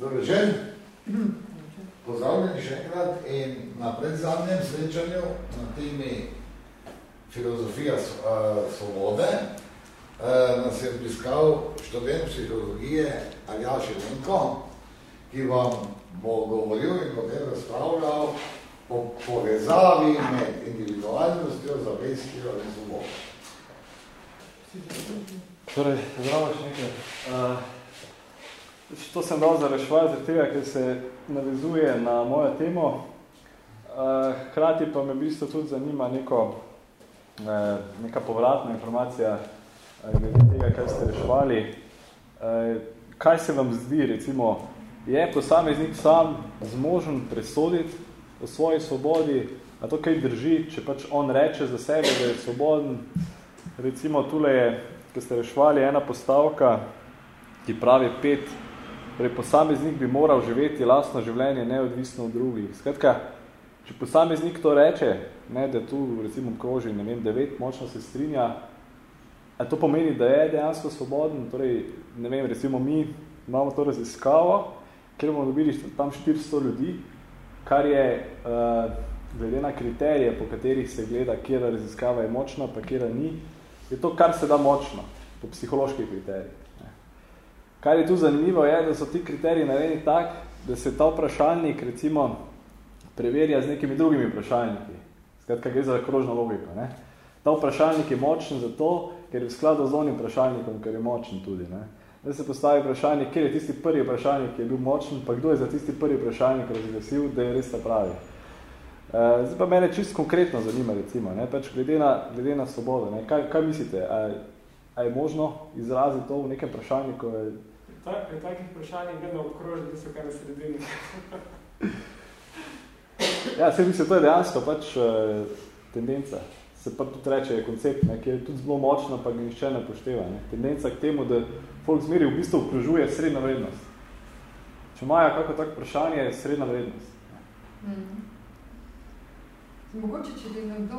Dobro večer. Pozdravljeni še enkrat in na predzadnjem srečanju na temi filozofija svobode nas je obiskal študent psihologije Aljaš Jelenko, ki vam bo govoril in potem razpravljal o povezavi med individualnostjo, zavestjo in svobodo. Torej, zdravo še nekaj. Uh, to sem dal za rešvati, tega, ker se navezuje na mojo temo. Uh, hkrati pa me v bistvu tudi zanima neko, neka povratna informacija uh, glede tega, kaj ste rešvali. Uh, kaj se vam zdi, recimo, je posameznik sam zmožen presoditi o svoji svobodi, a to kaj drži, če pač on reče za sebe, da je svoboden. Recimo, tule je ki ste rešvali ena postavka, ki pravi pet, torej posameznik bi moral živeti lastno življenje neodvisno od drugih. Skratka, če posameznik to reče, ne, da tu recimo kroži, ne vem, devet, močno se strinja, a to pomeni, da je dejansko svoboden, torej, ne vem, recimo mi imamo to raziskavo, kjer bomo dobili tam 400 ljudi, kar je uh, glede na kriterije, po katerih se gleda, kjera raziskava je močna, pa kjera ni, je to, kar se da močno, po psiholoških kriterijih. Kar je tu zanimivo, je, da so ti kriteriji narejeni tak, da se ta vprašalnik, recimo, preverja z nekimi drugimi vprašalniki. Skratka, gre za krožno logiko. Ne? Ta vprašalnik je močen zato, ker je v skladu z onim vprašalnikom, ker je močen tudi. Ne? Da se postavi vprašalnik, kjer je tisti prvi vprašalnik, ki je bil močen, pa kdo je za tisti prvi vprašalnik razglasil, da je res ta pravi. Uh, zdaj pa mene čisto konkretno zanima, recimo, ne, pač glede na, glede na svobodo, ne, kaj, kaj mislite, a, a je možno izraziti to v nekem vprašanju? Tak, pri takih vprašanjih vedno okroži, da so kaj na sredini. ja, se mislim, to je dejansko pač uh, tendenca. Se pa tudi reče, je koncept, ne, ki je tudi zelo močno, pa ga nišče ne pošteva. Ne. Tendenca k temu, da folk zmeri v bistvu okrožuje srednja vrednost. Če imajo kako tak vprašanje, je srednja vrednost. Mm -hmm. Mogoče, če bi nekdo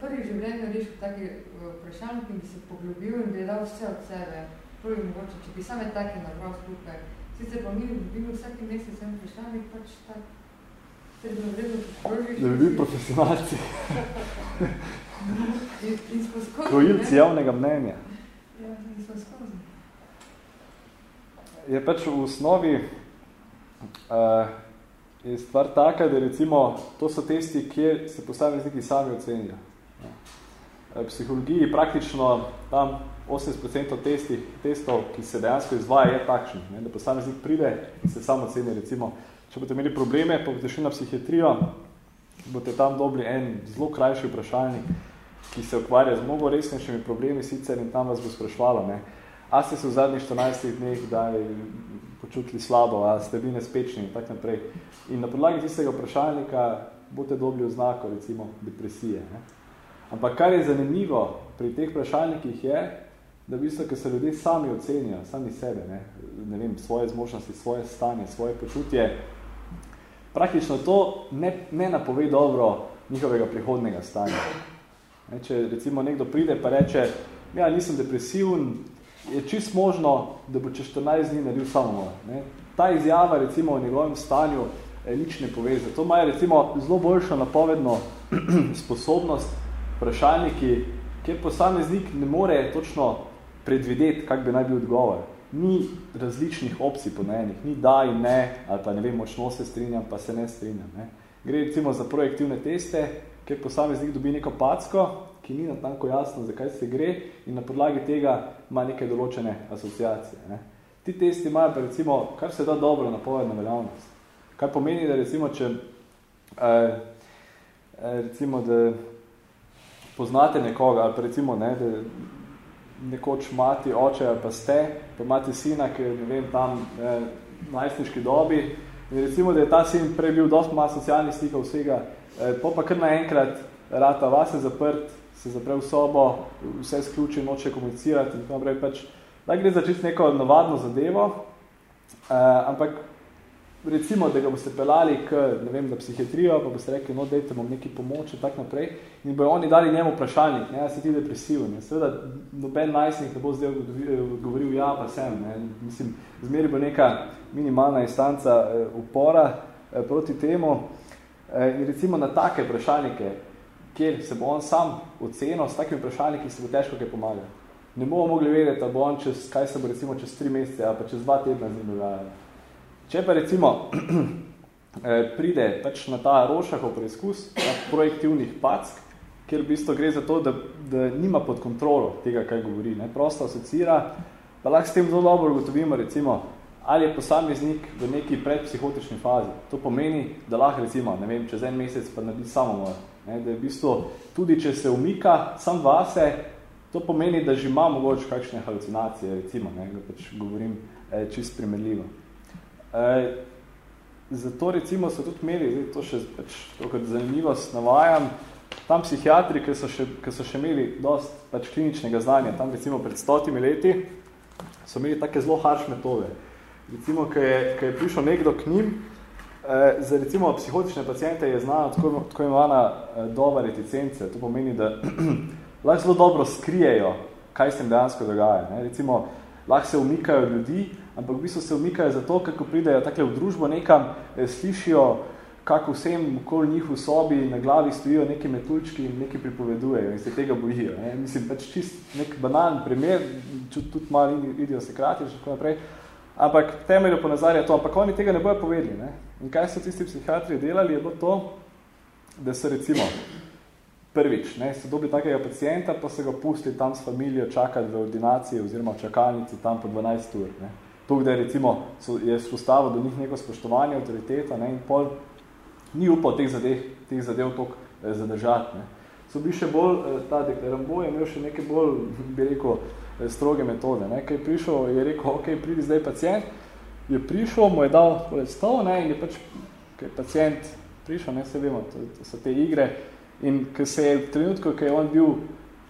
prvi življenju rešil taki eh, vprašanj, ki bi se poglobil in bi dal vse od sebe, prvi mogoče, če bi same take nabral skupaj. Sicer pa mi dobimo vsaki mesec en vprašanj, pač tak Da bi bil profesionalci. Krojilci javnega mnenja. Ja. Je pač v osnovi uh, je stvar taka, da recimo to so testi, kjer se posamezniki sami ocenijo. V psihologiji praktično tam 80% testih, testov, ki se dejansko izvaja, je takšen, ne, da posameznik pride in se samo oceni. Recimo, če boste imeli probleme, pa boste šli na psihiatrijo, boste tam dobili en zelo krajši vprašalnik, ki se ukvarja z mnogo resnejšimi problemi sicer in tam vas bo sprašvalo, ne, a ste se v zadnjih 14 dneh daj počutili slabo, a ste bili nespečni in tak naprej. In na podlagi tistega vprašalnika boste dobili oznako, recimo, depresije. Ne? Ampak kar je zanimivo pri teh vprašalnikih je, da v bistvu, ker se ljudje sami ocenijo, sami sebe, ne? ne vem, svoje zmožnosti, svoje stanje, svoje počutje, praktično to ne, ne napove dobro njihovega prihodnega stanja. Ne? Če recimo nekdo pride pa reče, ja, nisem depresiven, je čist možno, da bo čez 14 dni naredil samomor. Ne? Ta izjava recimo o njegovem stanju eh, nič ne pove. Zato imajo recimo zelo boljšo napovedno sposobnost vprašalniki, kjer posameznik ne more točno predvideti, kak bi naj bil odgovor. Ni različnih opcij ponajenih, ni da in ne, ali pa ne vem, močno se strinjam, pa se ne strinjam. Ne? Gre recimo za projektivne teste, kjer posameznik dobi neko packo, ki ni natanko jasno, zakaj se gre in na podlagi tega ima neke določene asociacije. Ne. Ti testi imajo pa recimo, kar se da dobro napovedna veljavnost. Kar pomeni, da recimo, če eh, eh, recimo, da poznate nekoga, ali pa recimo, ne, da nekoč mati oče ali pa ste, pa imate sina, ki je, ne vem, tam eh, najstniški dobi, in recimo, da je ta sin prej bil dosti malo socialnih stikov vsega, eh, pa pa kar naenkrat rata vase zaprt, se zapre v sobo, vse sključi, noče komunicirati in tako naprej. Pač, da gre za čisto neko navadno zadevo, uh, ampak recimo, da ga boste pelali k, ne vem, da psihiatrijo, pa boste rekli, no, dejte mu neki pomoč in tako naprej, in bojo oni dali njemu vprašalnik, ne, si ti depresiven. Seveda, noben najstnik ne bo zdaj odgovoril, ja, pa sem, ne, mislim, zmeri bo neka minimalna instanca eh, upora eh, proti temu. Eh, in recimo na take vprašalnike, kjer se bo on sam ocenil, s takimi vprašalniki se bo težko kaj pomaga. Ne bomo mogli vedeti, da bo on čez, kaj se bo recimo čez tri mesece ali pa čez dva tedna z njim dogajalo. Če pa recimo eh, pride pač na ta rošahov preizkus projektivnih pack, kjer v bistvu gre za to, da, da nima pod kontrolo tega, kaj govori, ne, prosto asocira, pa lahko s tem zelo dobro ugotovimo, recimo, ali je posameznik v neki predpsihotični fazi. To pomeni, da lahko recimo, ne vem, čez en mesec pa naredi samomor. Ne, da je v bistvu, tudi če se umika sam vase, to pomeni, da že ima mogoče kakšne halucinacije, recimo, ne, da pač govorim eh, čist primerljivo. Eh, zato recimo so tudi imeli, zdaj to še pač, kot zanimivost navajam, tam psihiatri, ki so še, ki so še imeli dost pač kliničnega znanja, tam recimo pred stotimi leti, so imeli take zelo harš metode. Recimo, ko je, ko je prišel nekdo k njim, eh, za recimo psihotične pacijente je znano tako, tako imenovana eh, doba reticence. To pomeni, da lahko zelo dobro skrijejo, kaj se jim dejansko dogaja. Ne? Recimo, lahko se umikajo ljudi, ampak v bistvu se umikajo zato, kako pridejo takle v družbo nekam, eh, slišijo, kako vsem okoli njih v sobi na glavi stojijo neki metulčki in neki pripovedujejo in se tega bojijo. Ne? Mislim, pač čist nek banalen primer, tudi malo idiosekratič, tako naprej, Ampak temelju ponazarja to, ampak oni tega ne bojo povedali. Ne? In kaj so tisti psihiatri delali, je bilo to, da so recimo prvič, ne, so dobili takega pacijenta, pa so ga pustili tam s familijo čakati v ordinaciji oziroma v čakalnici tam po 12 ur. Ne? Tuk, da je recimo, so, je spostavil do njih neko spoštovanje, autoriteta ne? in pol ni upal teh zadev, teh zadev tok eh, zadržati. Ne? So bi še bolj, eh, ta deklarambo je imel še nekaj bolj, bi rekel, Eh, stroge metode. Ne. Kaj je prišel, je rekel, ok, pridi zdaj pacijent, je prišel, mu je dal stol ne, in je pač, kaj je pacijent prišel, ne, se vemo, to, to so te igre, in ko se je v trenutku, ko je on bil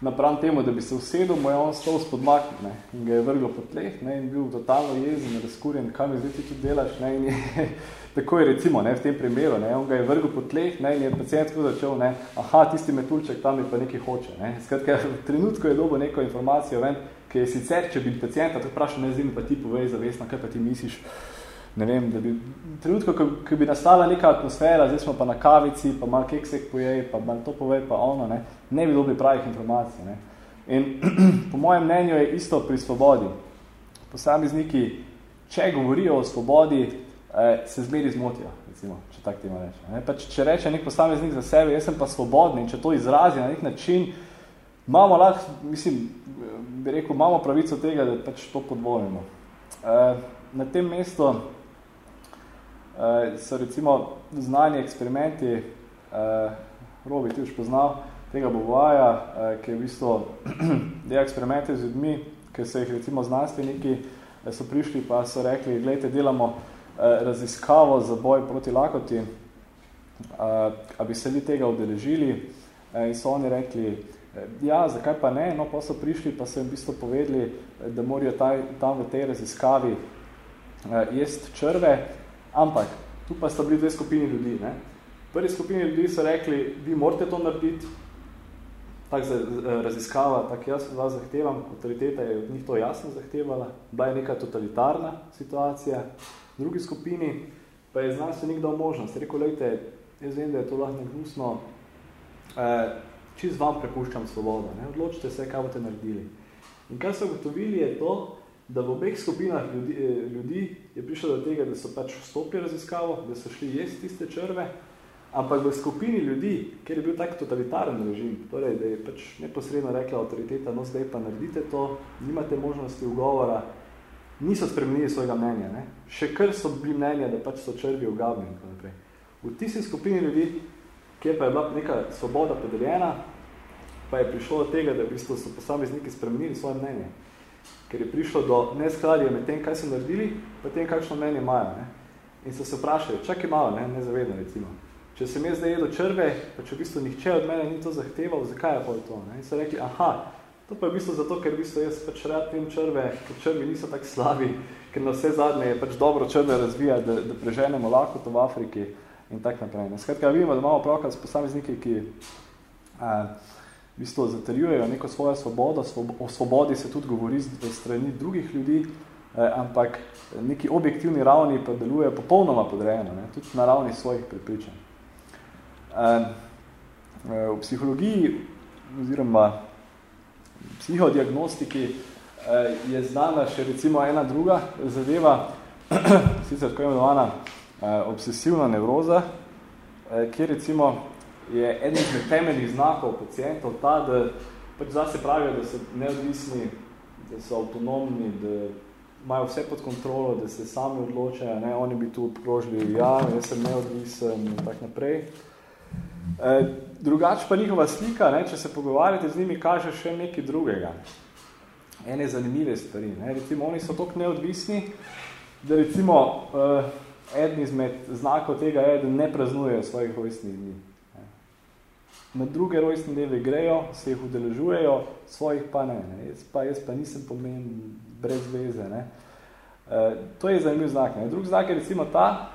napram temu, da bi se usedel, mu je on stol spodmaknil ne, in ga je vrglo po tleh ne, in bil totalno jezen, razkurjen, kam je zdaj ti tudi delaš, ne, in je, tako je recimo ne, v tem primeru, ne, on ga je vrgel po tleh ne, in je pacijent tako začel, ne, aha, tisti metulček tam je pa nekaj hoče. Ne. Skratka, v trenutku je dobil neko informacijo ven, ki je sicer, če bi pacijenta tako vprašal, ne zim, pa ti povej zavestno, kaj pa ti misliš, ne vem, da bi, trenutko, ko, ko bi nastala neka atmosfera, zdaj smo pa na kavici, pa malo keksek pojej, pa malo to povej, pa ono, ne, ne bi dobili pravih informacij. Ne. In po mojem mnenju je isto pri svobodi. Posamezniki, če govorijo o svobodi, eh, se zmeri zmotijo, recimo, če tak temo reče. Ne. Pač, če reče nek posameznik za sebe, jaz sem pa svobodni, in če to izrazi na nek način, imamo lahko, mislim, bi rekel, imamo pravico tega, da pač to podvojimo. E, na tem mestu e, so recimo znani eksperimenti, e, Robi, ti už poznal, tega Bovaja, e, ki je v bistvu del eksperimente z ljudmi, ki so jih recimo znanstveniki so prišli pa so rekli, gledajte, delamo raziskavo za boj proti lakoti, a bi se vi tega udeležili in so oni rekli, Ja, zakaj pa ne? No, pa so prišli, pa so jim v bistvu povedali, da morajo taj, tam v tej raziskavi eh, jest črve, ampak tu pa sta bili dve skupini ljudi. Ne? Prvi skupini ljudi so rekli, vi morate to narediti, tak za, eh, raziskava, tak jaz vas zahtevam, autoriteta je od njih to jasno zahtevala, bila je neka totalitarna situacija. V drugi skupini pa je znanstvenik dal možnost. Rekel, lejte, jaz vem, da je to lahko negnusno, eh, čist vam prepuščam svobodo, ne? odločite se, kaj boste naredili. In kar so ugotovili je to, da v obeh skupinah ljudi, eh, ljudi je prišlo do tega, da so pač vstopili raziskavo, da so šli jesti tiste črve, ampak v skupini ljudi, ker je bil tak totalitaren režim, torej, da je pač neposredno rekla avtoriteta, no zdaj pa naredite to, nimate možnosti ugovora, niso spremenili svojega mnenja. Ne? Še kar so bili mnenja, da pač so črvi tako naprej. V tisti skupini ljudi kjer pa je bila neka svoboda podeljena, pa je prišlo do tega, da v bistvu so posamezniki spremenili svoje mnenje. Ker je prišlo do neskladja med tem, kaj so naredili, pa tem, kakšno mnenje imajo. Ne? In so se vprašali, čakaj malo, ne, nezavedno recimo. Če sem jaz zdaj jedel črve, pa če v bistvu nihče od mene ni to zahteval, zakaj je pa to? Ne? In so rekli, aha, to pa je v bistvu zato, ker v bistvu jaz pač rad tem črve, ker črvi niso tako slabi, ker na vse zadnje je pač dobro črve razvija, da, da preženemo lahko to v Afriki in tak naprej. Ne. Skratka, vidimo, da imamo pravkar s posamezniki, ki a, v bistvu zatrjujejo neko svojo svobodo, svob o svobodi se tudi govori z strani drugih ljudi, ampak neki objektivni ravni pa deluje popolnoma podrejeno, ne, tudi na ravni svojih prepričanj. Eh, v psihologiji oziroma psihodiagnostiki eh, je znana še recimo ena druga zadeva, sicer tako imenovana eh, obsesivna nevroza, kjer recimo je eden izmed temeljnih znakov pacijentov ta, da pač zase pravijo, da so neodvisni, da so avtonomni, da imajo vse pod kontrolo, da se sami odločajo, ne, oni bi tu obkrožili, ja, jaz sem neodvisen in tak naprej. E, drugač pa njihova slika, ne, če se pogovarjate z njimi, kaže še nekaj drugega. Ene zanimive stvari. Ne. Recimo, oni so toliko neodvisni, da recimo uh, eden izmed znakov tega je, da ne praznujejo svojih rojstnih dni. Na druge rojstne dneve grejo, se jih udeležujejo, svojih pa ne. ne. Jaz, pa, jaz pa nisem pomen brez veze. Ne. Uh, to je zanimiv znak. Ne. Drug znak je recimo ta,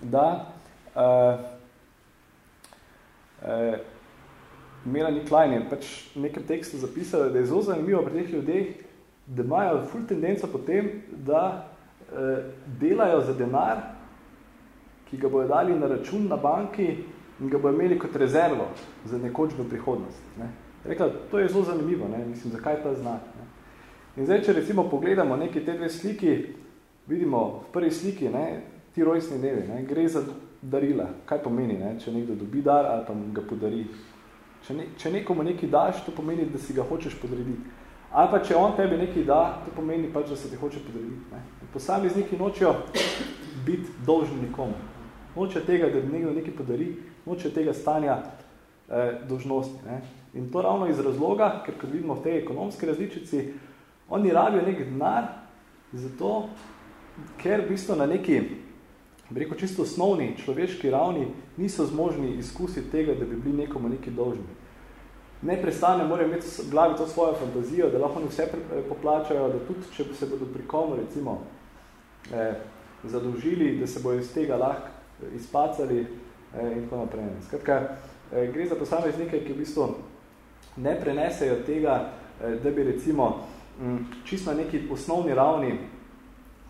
da uh, uh, Melanie Klein je pač nekem tekstu zapisala, da je zelo zanimivo pri teh ljudeh, da imajo ful tendenco potem, da uh, delajo za denar, ki ga bojo dali na račun na banki in ga bojo imeli kot rezervo za nekoč v prihodnost. Ne. Rekla, to je zelo zanimivo, ne. mislim, zakaj ta znak. Ne. In zdaj, če recimo pogledamo neke te dve sliki, vidimo v prvi sliki ne, ti rojstni dnevi, ne, gre za darila. Kaj pomeni, ne? če nekdo dobi dar ali pa ga podari? Če, ne, če nekomu nekaj daš, to pomeni, da si ga hočeš podrediti. Ali pa če on tebi nekaj da, to pomeni pač, da se ti hoče podrediti. Ne? Posamezniki nočejo biti dolžni nikomu. Noče tega, da nekdo nekaj podari, noče tega stanja eh, dožnosti. Ne? In to ravno iz razloga, ker kot vidimo v tej ekonomski različici, oni rabijo nek denar, zato, ker v bistvu na neki rekel, čisto osnovni človeški ravni niso zmožni izkusiti tega, da bi bili nekomu neki dolžni. Neprestane morajo imeti v glavi to svojo fantazijo, da lahko vse poplačajo, da tudi, če se bodo pri komu recimo eh, zadolžili, da se bojo iz tega lahko eh, izpacali eh, in tako naprej. Skratka, eh, gre za posameznike, ki v bistvu ne prenesejo tega, eh, da bi recimo m, čisto na neki osnovni ravni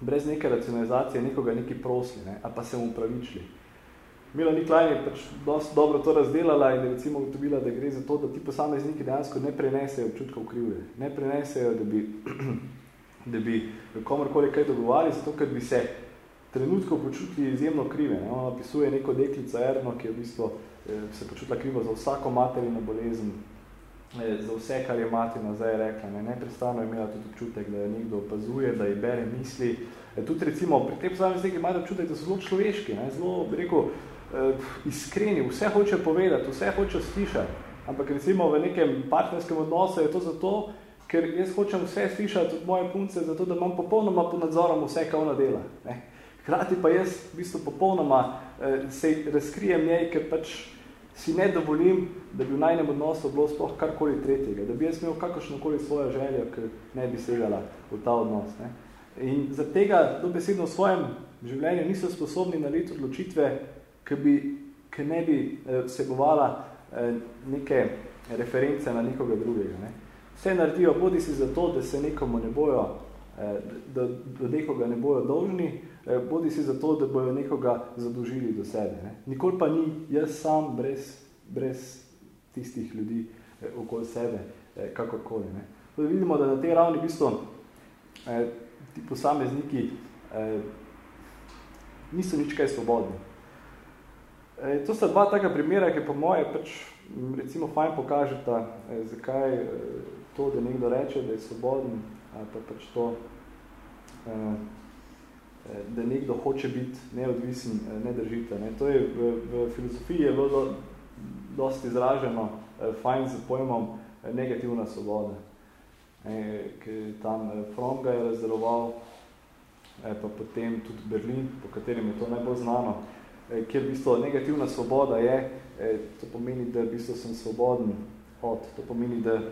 brez neke racionalizacije nekoga neki prosli, ne, ali pa se mu pravičili. Mila Niklajn je pač dosti dobro to razdelala in je recimo ugotovila, da gre za to, da ti posamezniki dejansko ne prenesejo občutkov krivde. Ne prenesejo, da bi, da bi komorkoli kaj dogovali, zato ker bi se trenutkov počutili izjemno krive. Ne. Ona opisuje neko deklico Erno, ki je v bistvu eh, se počutila krivo za vsako materino bolezen, za vse, kar je mati nazaj rekla. Ne, neprestano je imela tudi občutek, da je nekdo opazuje, da je bere misli. E, tudi recimo pri tej posamezniki imajo občutek, da so zelo človeški, ne, zelo, bi rekel, eh, iskreni, vse hoče povedati, vse hoče slišati. Ampak recimo v nekem partnerskem odnosu je to zato, ker jaz hočem vse slišati od moje punce, zato da imam popolnoma pod nadzorom vse, kar ona dela. Ne. Hkrati pa jaz v bistvu popolnoma eh, se razkrijem njej, ker pač si ne dovolim, da bi v najnem odnosu bilo sploh karkoli tretjega, da bi jaz imel kakršnokoli svojo željo, ker ne bi segala v ta odnos. Ne. In za tega dobesedno v svojem življenju niso sposobni narediti odločitve, ki, bi, ki ne bi eh, vsebovala eh, neke reference na nekoga drugega. Ne. Vse naredijo bodi si zato, da se nekomu ne bojo, eh, da, da nekoga ne bojo dolžni, bodi si zato, da bojo nekoga zadužili do sebe. Ne. Nikoli pa ni jaz sam brez, brez tistih ljudi eh, okoli sebe, eh, kakorkoli. Ne. Tudi vidimo, da na tej ravni v bistvu eh, ti posamezniki eh, niso nič kaj svobodni. Eh, to sta dva taka primera, ki po moje pač recimo fajn pokažeta, eh, zakaj eh, to, da nekdo reče, da je svoboden, ali pa pač to, eh, Eh, da nekdo hoče biti neodvisen, eh, ne držite. Ne. To je v, v filozofiji je bilo do, dosti izraženo eh, fajn z pojmom negativna svoboda. E, ki tam Fromm ga je razdeloval, e, pa potem tudi Berlin, po katerem je to najbolj znano, e, kjer v bistvu negativna svoboda je, e, to pomeni, da v bistvu sem svoboden od, to pomeni, da e,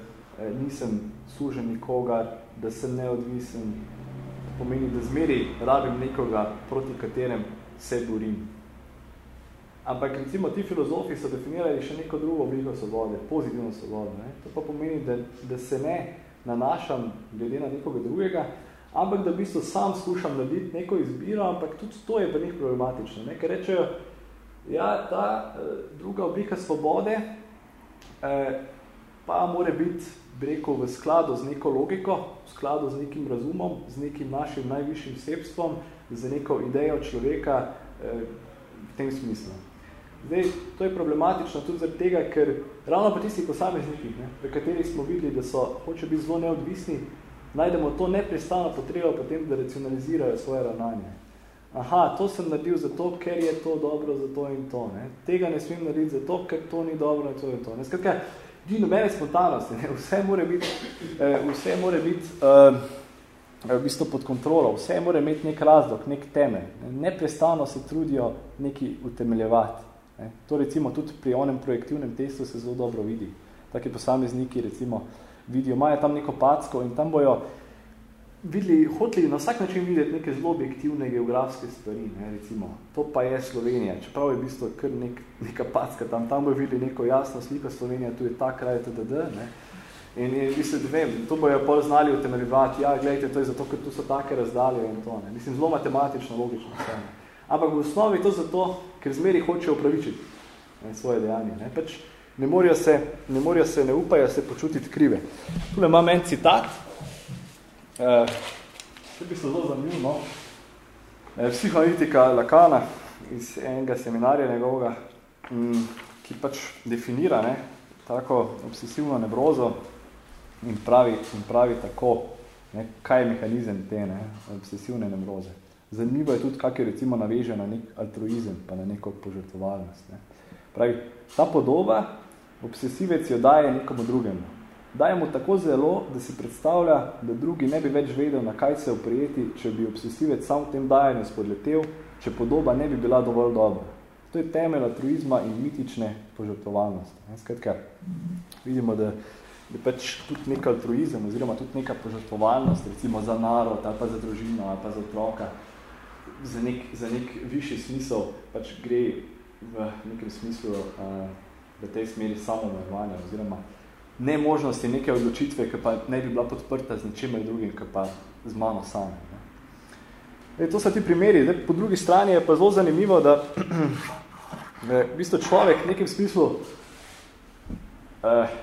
nisem sužen nikogar, da sem neodvisen, pomeni, da zmeri rabim nekoga, proti katerem se borim. Ampak recimo ti filozofi so definirali še neko drugo obliko svobode, pozitivno svobodo. Ne? To pa pomeni, da, da se ne nanašam glede na nekoga drugega, ampak da v bistvu sam skušam narediti neko izbiro, ampak tudi to je pa njih problematično. Ne? Ker rečejo, ja, ta eh, druga oblika svobode eh, pa mora biti rekel, v skladu z neko logiko, v skladu z nekim razumom, z nekim našim najvišjim sebstvom, z neko idejo človeka eh, v tem smislu. Zdaj, to je problematično tudi zaradi tega, ker ravno pa tisti posamezniki, ne, v katerih smo videli, da so, hoče biti zelo neodvisni, najdemo to neprestano potrebo potem, da racionalizirajo svoje ravnanje. Aha, to sem naredil zato, ker je to dobro za to in to. Ne. Tega ne smem narediti zato, ker to ni dobro in to in to. Ne. Skratka, ni nobene spontanosti, ne. vse mora biti, eh, vse mora biti eh, v bistvu pod kontrolo, vse mora imeti nek razlog, nek temelj. Ne. Neprestano se trudijo neki utemeljevati. Ne. To recimo tudi pri onem projektivnem testu se zelo dobro vidi. Taki posamezniki recimo vidijo, imajo tam neko packo in tam bojo videli, hoteli na vsak način videti neke zelo objektivne geografske stvari, ne, recimo, to pa je Slovenija, čeprav je v bistvu kar nek, neka packa, tam, tam bojo videli neko jasno sliko Slovenija, tu je ta kraj, tdd, ne, in je, mislim, da vem, to bojo pol znali utemeljivati, ja, gledajte, to je zato, ker tu so take razdalje in to, ne, mislim, zelo matematično, logično, vse, ne. ampak v osnovi to zato, ker zmeri hočejo upravičiti ne, svoje dejanje, ne, pač ne morajo se, ne morajo se, ne upajo se počutiti krive. Tule imam en citat, Eh, to bi se zelo zanimivo. No? Eh, psihoanalitika Lakana iz enega seminarja njegovega, m, ki pač definira ne, tako obsesivno nebrozo in pravi, in pravi tako, ne, kaj je mehanizem te ne, obsesivne nebroze. Zanimivo je tudi, kak je recimo naveže na nek altruizem, pa na neko požrtovalnost. Ne. Pravi, ta podoba, obsesivec jo daje nekomu drugemu daje mu tako zelo, da si predstavlja, da drugi ne bi več vedel, na kaj se oprijeti, če bi obsesivec sam v tem dajanju spodletel, če podoba ne bi bila dovolj dobra. To je temelj altruizma in mitične požrtovalnosti. Skratka, vidimo, da je pač tudi nek altruizem oziroma tudi neka požrtovalnost, recimo za narod ali pa za družino ali pa za otroka, za nek, za nek višji smisel pač gre v nekem smislu uh, v tej smeri samomervanja oziroma ne možnosti neke odločitve, ki pa ne bi bila podprta z ničemer drugim, ki pa z mano samim. Ne. To so ti primeri. Zdaj, po drugi strani je pa zelo zanimivo, da v bistvu človek v nekem smislu uh,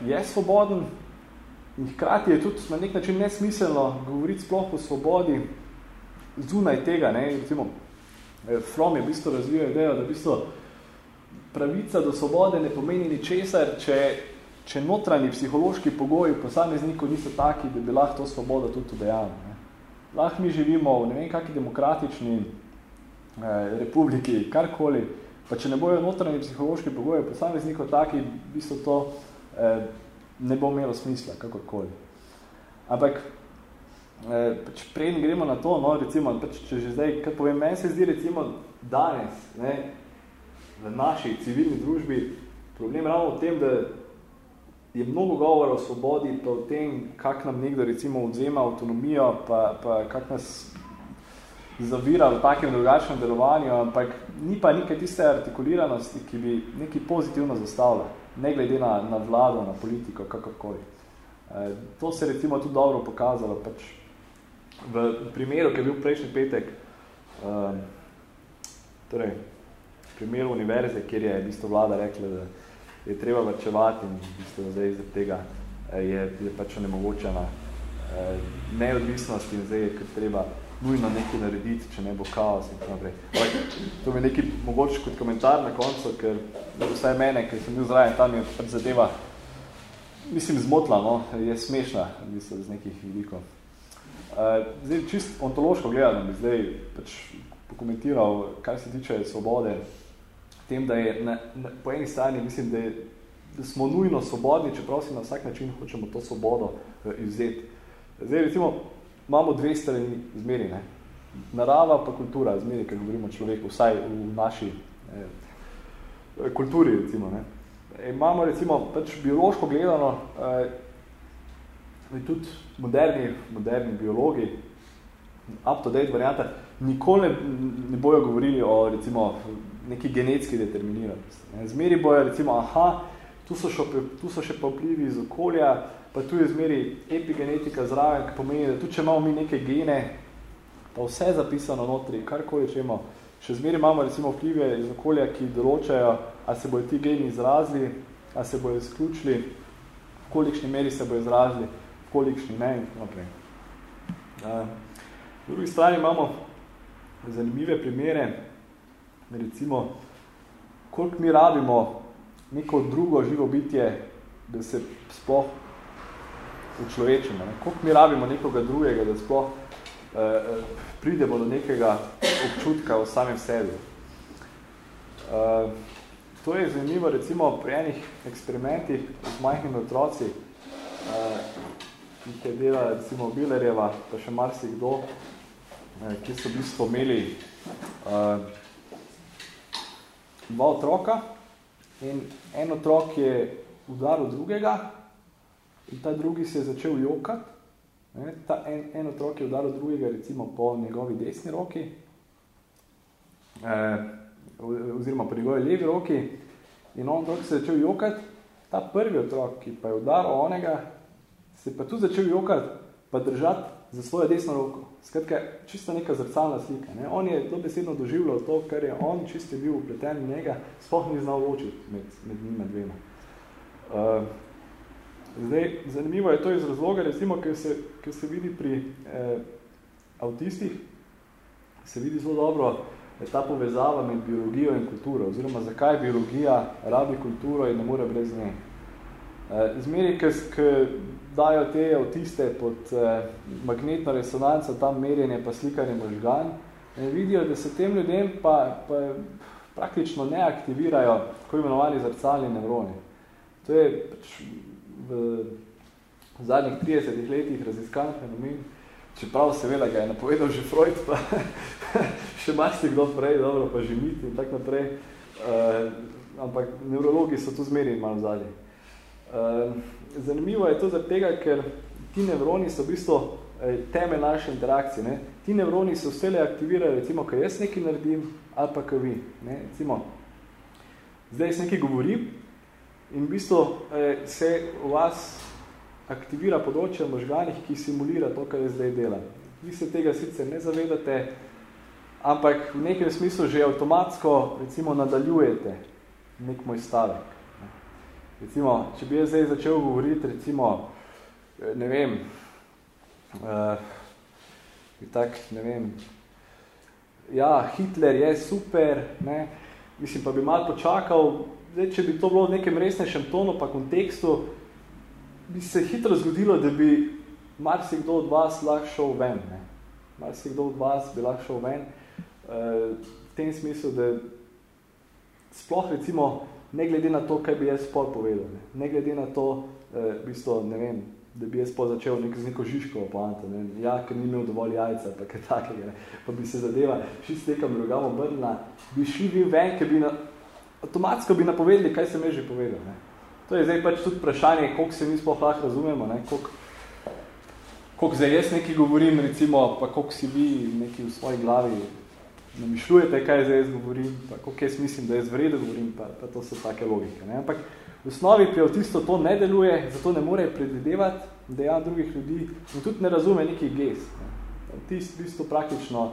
je svoboden in hkrati je tudi na nek način nesmiselno govoriti sploh o svobodi zunaj tega. Ne. Recimo, From je v bistvu razvijal idejo, da v bistvu pravica do svobode ne pomeni ničesar, če če notranji psihološki pogoji posamezniku niso taki, da bi lahko to svobodo tudi udejali. Lahko mi živimo v ne vem kakšni demokratični eh, republiki, karkoli, pa če ne bojo notranji psihološki pogoji v posamezniku taki, v bistvu to eh, ne bo imelo smisla, kakorkoli. Ampak, eh, pač preden gremo na to, no, recimo, pač, če že zdaj, kar povem, meni se zdi, recimo, danes, ne, v naši civilni družbi, problem ravno v tem, da je mnogo govora o svobodi, pa o tem, kak nam nekdo recimo odzema avtonomijo, pa, pa kak nas zavira v takem drugačnem delovanju, ampak ni pa neke tiste artikuliranosti, ki bi nekaj pozitivno zastavila, ne glede na, na vlado, na politiko, kakorkoli. E, to se recimo tudi dobro pokazalo, pač v primeru, ki je bil prejšnji petek, e, torej, v primeru univerze, kjer je v bistvu vlada rekla, da je treba vrčevati in v bistvu zdaj iz tega eh, je, je pač onemogočena eh, neodvisnost in zdaj je treba nujno nekaj narediti, če ne bo kaos in tako naprej. To mi je neki mogoče kot komentar na koncu, ker vsaj mene, ker sem bil zrajen, tam je pač zadeva, mislim, zmotla, no, je smešna, v bistvu, z nekih vidikov. Uh, zdaj, čist ontološko gledano bi zdaj pač pokomentiral, kaj se tiče svobode, tem, da je na, na, po eni strani, mislim, da, je, da smo nujno svobodni, čeprav si na vsak način hočemo to svobodo uh, izvzeti. Zdaj, recimo, imamo dve strani zmeri, ne? narava pa kultura, zmeri, ker govorimo o človeku, vsaj v naši eh, kulturi, recimo. Ne? E, imamo, recimo, pač biološko gledano, eh, tudi moderni, moderni biologi, up-to-date varianta, nikoli ne, ne bojo govorili o, recimo, neki genetski determiniranosti. Zmeri bojo recimo, aha, tu so, še, tu so še pa vplivi iz okolja, pa tu je zmeri epigenetika zraven, ki pomeni, da tudi če imamo mi neke gene, pa vse zapisano notri, karkoli če imamo, še zmeri imamo recimo vplive iz okolja, ki določajo, a se bojo ti geni izrazili, a se bojo izključili, v kolikšni meri se bojo izrazili, v kolikšni ne in naprej. V drugi strani imamo zanimive primere, recimo, koliko mi rabimo neko drugo živo bitje, da se sploh učlovečimo. Ne? Koliko mi rabimo nekoga drugega, da sploh eh, eh, pridemo do nekega občutka v samem sebi. Eh, to je zanimivo recimo pri enih eksperimentih z majhnimi otroci, eh, ki jih je delala recimo Billerjeva, pa še marsi kdo, eh, ki so v bistvu imeli eh, dva otroka in en otrok je udaril drugega in ta drugi se je začel jokati. Ne, ta en, en otrok je udaril drugega recimo po njegovi desni roki, eh, oziroma po njegovi levi roki in on otrok se je začel jokati, ta prvi otrok, ki pa je udaril onega, se pa tu začel jokati, pa držati za svojo desno roko. Skratka, čisto neka zrcalna slika. Ne? On je dobesedno doživljal to, kar je on čisto bil upleten v njega, sploh ni znal ločiti med, med njima dvema. Uh, zdaj, zanimivo je to iz razloga, recimo, ker se, ker se vidi pri eh, avtistih, se vidi zelo dobro ta povezava med biologijo in kulturo, oziroma zakaj biologija rabi kulturo in ne more brez nje. Eh, zmeri, ki dajo te avtiste pod eh, magnetno resonanco, tam merjenje pa slikanje možgan, in vidijo, da se tem ljudem pa, pa praktično ne aktivirajo tako imenovani zrcalni nevroni. To je pač v zadnjih 30 letih raziskan fenomen, čeprav seveda ga je napovedal že Freud, pa še marsi kdo prej, dobro, pa že in tak naprej, uh, ampak neurologi so tu zmeri malo zadnji. Uh, zanimivo je to zaradi tega, ker ti nevroni so v bistvu eh, temelj naše interakcije. Ne? Ti nevroni se vsele aktivirajo, recimo, ko jaz nekaj naredim, ali pa ko vi. Ne? Recimo, zdaj jaz nekaj govorim, In v bistvu eh, se v vas aktivira področje v možganih, ki simulira to, kar je zdaj dela. Vi se tega sicer ne zavedate, ampak v nekem smislu že avtomatsko recimo nadaljujete nek moj stavek. Recimo, če bi jaz zdaj začel govoriti, recimo, eh, ne vem, uh, tak, ne vem, ja, Hitler je super, ne, mislim, pa bi malo počakal, zdaj, če bi to bilo v nekem resnejšem tonu pa kontekstu, bi se hitro zgodilo, da bi marsikdo od vas lahko šel ven. Ne? Marsikdo od vas bi lahko šel ven uh, v tem smislu, da sploh recimo, ne glede na to, kaj bi jaz spol povedal, ne, ne glede na to, uh, bistvo, ne vem, da bi jaz spol začel nek, z neko žiško poanto, ne, ja, ker ni imel dovolj jajca, pa kaj takega, ne, pa bi se zadeva šist nekam drugam obrnila, bi šli vi ven, ker bi na, avtomatsko bi napovedali, kaj sem že povedal. Ne. To je zdaj pač tudi vprašanje, koliko se mi sploh lahko razumemo, ne, koliko, koliko zdaj jaz nekaj govorim, recimo, pa koliko si vi nekaj v svoji glavi namišljujete, kaj zdaj jaz govorim, pa koliko jaz mislim, da jaz vredo govorim, pa, pa to so take logike. Ne. Ampak v osnovi pri avtisto to ne deluje, zato ne more predvidevati dejanj drugih ljudi in tudi ne razume nekih gest. Ne. Avtist v bistvu praktično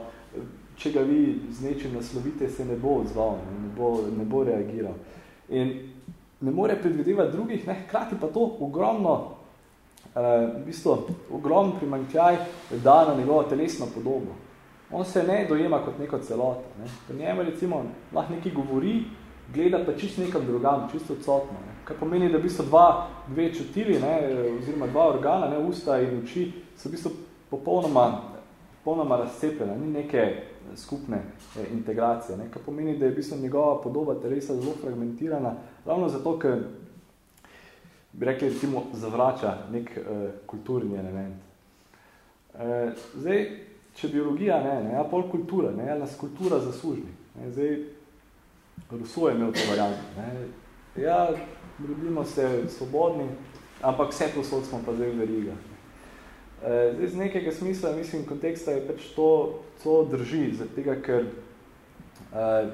če ga vi z nečim naslovite, se ne bo odzval, ne, ne, bo, ne bo reagiral. In ne more predvidevati drugih, ne, hkrati pa to ogromno, eh, v bistvu, ogromno primankljaj da na njegovo telesno podobo. On se ne dojema kot neko celota. Ne. Po njemu recimo lahko nekaj govori, gleda pa čisto nekam drugam, čisto odsotno. Ne. Kar pomeni, da v bistvu dva, dve čutili, ne, oziroma dva organa, ne, usta in oči, so v bistvu popolnoma, popolnoma razcepljena, ni neke skupne eh, integracije. Ne? Kar pomeni, da je v bistvu njegova podoba telesa zelo fragmentirana, ravno zato, ker bi rekli, recimo, zavrača nek eh, kulturni element. Eh, zdaj, če biologija, ne, ne, ja, pol kultura, ne, nas kultura zaslužni. Ne, zdaj, Rousseau je imel to varianto. Ne. Ja, ljubimo se svobodni, ampak vse posod smo pa zdaj veriga. Eh, zdaj, z nekega smisla, mislim, konteksta je pač to, to drži, zaradi tega, ker uh,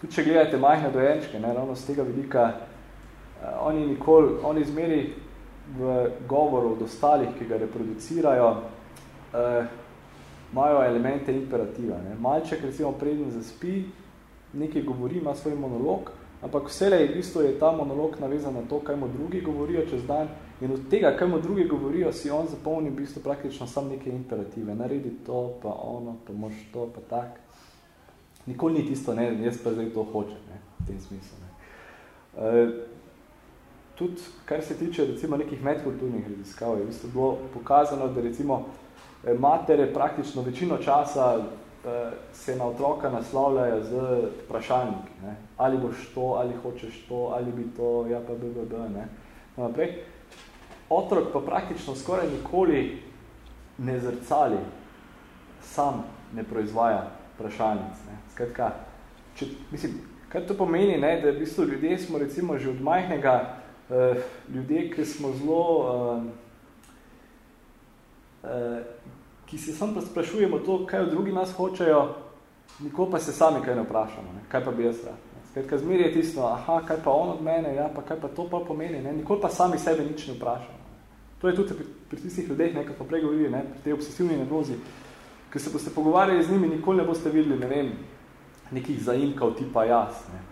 tudi če gledate majhne dojenčke, ne, ravno z tega vidika, uh, oni nikoli, oni zmeri v govoru od ostalih, ki ga reproducirajo, eh, imajo elemente imperativa. Ne. Malček recimo preden zaspi, nekaj govori, ima svoj monolog, ampak vselej v bistvu je ta monolog navezan na to, kaj mu drugi govorijo čez dan in od tega, kaj mu drugi govorijo, si on zapolni v bistvu praktično sam neke imperative. Naredi to, pa ono, pa moš to, pa tak. Nikoli ni tisto, ne, jaz pa zdaj to hočem, ne, v tem smislu. Ne. E, tudi, kar se tiče recimo nekih medkulturnih raziskav, je v bistvu bilo pokazano, da recimo matere praktično večino časa eh, se na otroka naslavljajo z vprašalniki. Ne? Ali boš to, ali hočeš to, ali bi to, ja pa bi, bi, bi, ne. Naprej. Otrok pa praktično skoraj nikoli ne zrcali, sam ne proizvaja vprašalnic. Ne? Skratka, če, mislim, kaj to pomeni, ne? da v bistvu ljudje smo recimo že od majhnega, eh, ljudje, ki smo zelo eh, eh, ki se sam sprašujemo to, kaj drugi nas hočejo, nikoli pa se sami kaj ne vprašamo, ne? kaj pa bi jaz rad. Skratka, zmeri je tisto, aha, kaj pa on od mene, ja, pa kaj pa to pa pomeni, ne? nikoli pa sami sebe nič ne vprašamo. To je tudi pri, pri tistih ljudeh, ne, kot pa pregovorili, ne, pri tej obsesivni nevrozi, ki se boste pogovarjali z njimi, nikoli ne boste videli, ne vem, nekih zaimkov tipa jaz, ne.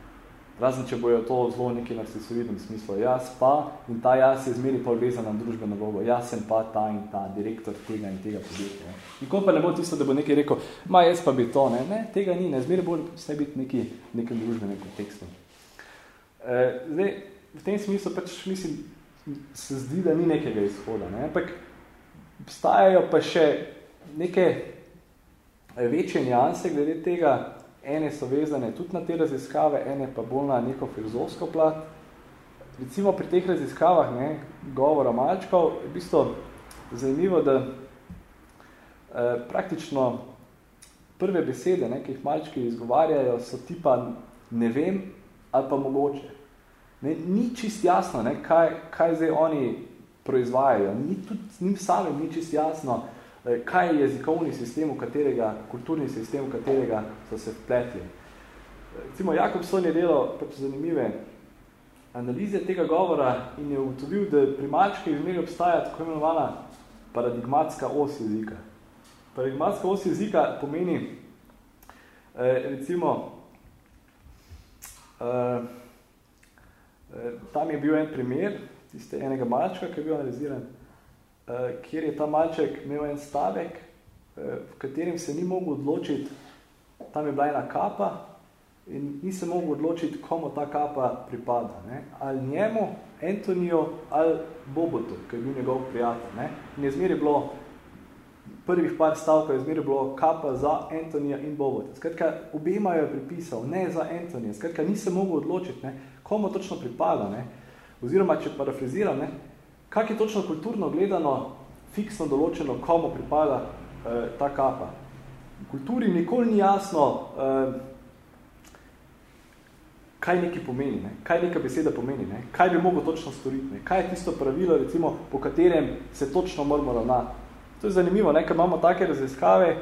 Razen, če bojo to zelo neki narcisovidnem smislu. Jaz pa, in ta jaz je zmeri pa vezan na družbeno vlogo. Jaz sem pa ta in ta, direktor tega in tega podjetja. Nikoli pa ne bo tisto, da bo nekaj rekel, ma jaz pa bi to, ne, ne tega ni, ne, zmeri bo vse biti neki, nekem družbenem kontekstu. E, zdaj, v tem smislu pač mislim, se zdi, da ni nekega izhoda, ne, ampak obstajajo pa še neke večje nijanse glede tega, ene so vezane tudi na te raziskave, ene pa bolj na neko filozofsko plat. Recimo pri teh raziskavah, ne, govora malčkov, je v bistvu zanimivo, da eh, praktično prve besede, ne, ki jih malčki izgovarjajo, so tipa ne vem ali pa mogoče. Ne, ni čist jasno, ne, kaj, kaj zdaj oni proizvajajo. Ni tudi njim samim ni čist jasno, kaj je jezikovni sistem, v katerega, kulturni sistem, v katerega so se vpletli. Recimo, Jakobson je delal pač zanimive analize tega govora in je ugotovil, da pri malčkih izmeri obstaja tako imenovana paradigmatska os jezika. Paradigmatska os jezika pomeni, eh, recimo, eh, tam je bil en primer, tiste enega malčka, ki je bil analiziran, Eh, kjer je ta malček imel en stavek, eh, v katerem se ni mogel odločiti, tam je bila ena kapa in ni se mogel odločiti, komu ta kapa pripada. Ne? Ali njemu, Antonijo, ali Bobotu, ki je bil njegov prijatelj. Ne? In je zmeri bilo, prvih par stavkov je zmeri bilo kapa za Antonija in Bobota. Skratka, obema je pripisal, ne za Antonija. Skratka, ni se mogel odločiti, ne? komu točno pripada. Ne? Oziroma, če parafraziram, ne? Kak je točno kulturno gledano, fiksno določeno, komu pripada eh, ta kapa. V kulturi nikoli ni jasno, eh, kaj neki pomeni, ne? kaj neka beseda pomeni, ne? kaj bi mogel točno storiti, ne? kaj je tisto pravilo, recimo, po katerem se točno moramo ravnati. To je zanimivo, ne? ker imamo take raziskave,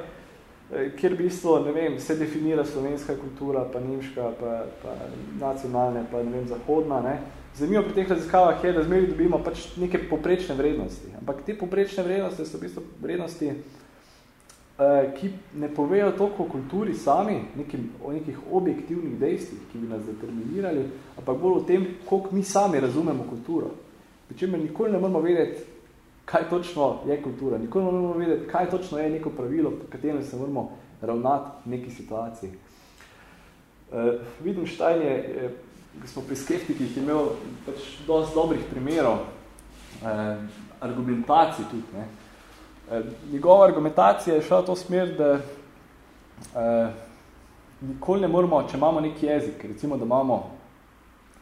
eh, kjer v bistvu, ne vem, se definira slovenska kultura, pa nemška, pa, pa nacionalne, pa ne vem, zahodna, ne? Zanimivo pri teh raziskavah je, da zmeri dobimo pač neke poprečne vrednosti. Ampak te poprečne vrednosti so v bistvu vrednosti, eh, ki ne povejo toliko o kulturi sami, nekim, o nekih objektivnih dejstvih, ki bi nas determinirali, ampak bolj o tem, koliko mi sami razumemo kulturo. Pričemer nikoli ne moramo vedeti, kaj točno je kultura. Nikoli ne moramo vedeti, kaj točno je neko pravilo, po katerem se moramo ravnati v neki situaciji. Uh, vidim, Štajn je, je smo pri skeptikih imel pač dosti dobrih primerov, eh, argumentacij tudi. Ne. Eh, njegova argumentacija je šla v to smer, da eh, nikoli ne moramo, če imamo nek jezik, recimo, da imamo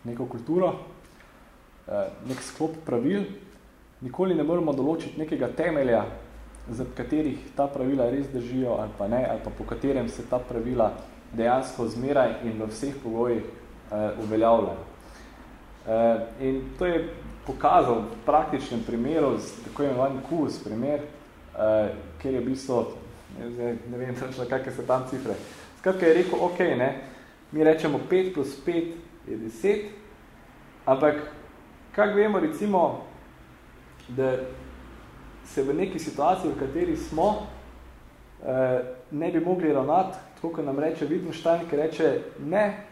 neko kulturo, eh, nek sklop pravil, nikoli ne moramo določiti nekega temelja, za katerih ta pravila res držijo ali pa ne, ali pa po katerem se ta pravila dejansko zmeraj in v vseh pogojih uveljavljajo. Uh, in to je pokazal v praktičnem primeru, tako imenovan KUS primer, uh, kjer je v bistvu, ne, ne vem točno, kakve so tam cifre. Skratka je rekel, ok, ne, mi rečemo 5 plus 5 je 10, ampak kak vemo, recimo, da se v neki situaciji, v kateri smo, eh, ne bi mogli ravnati, tako kot nam reče Wittgenstein, ki reče, ne,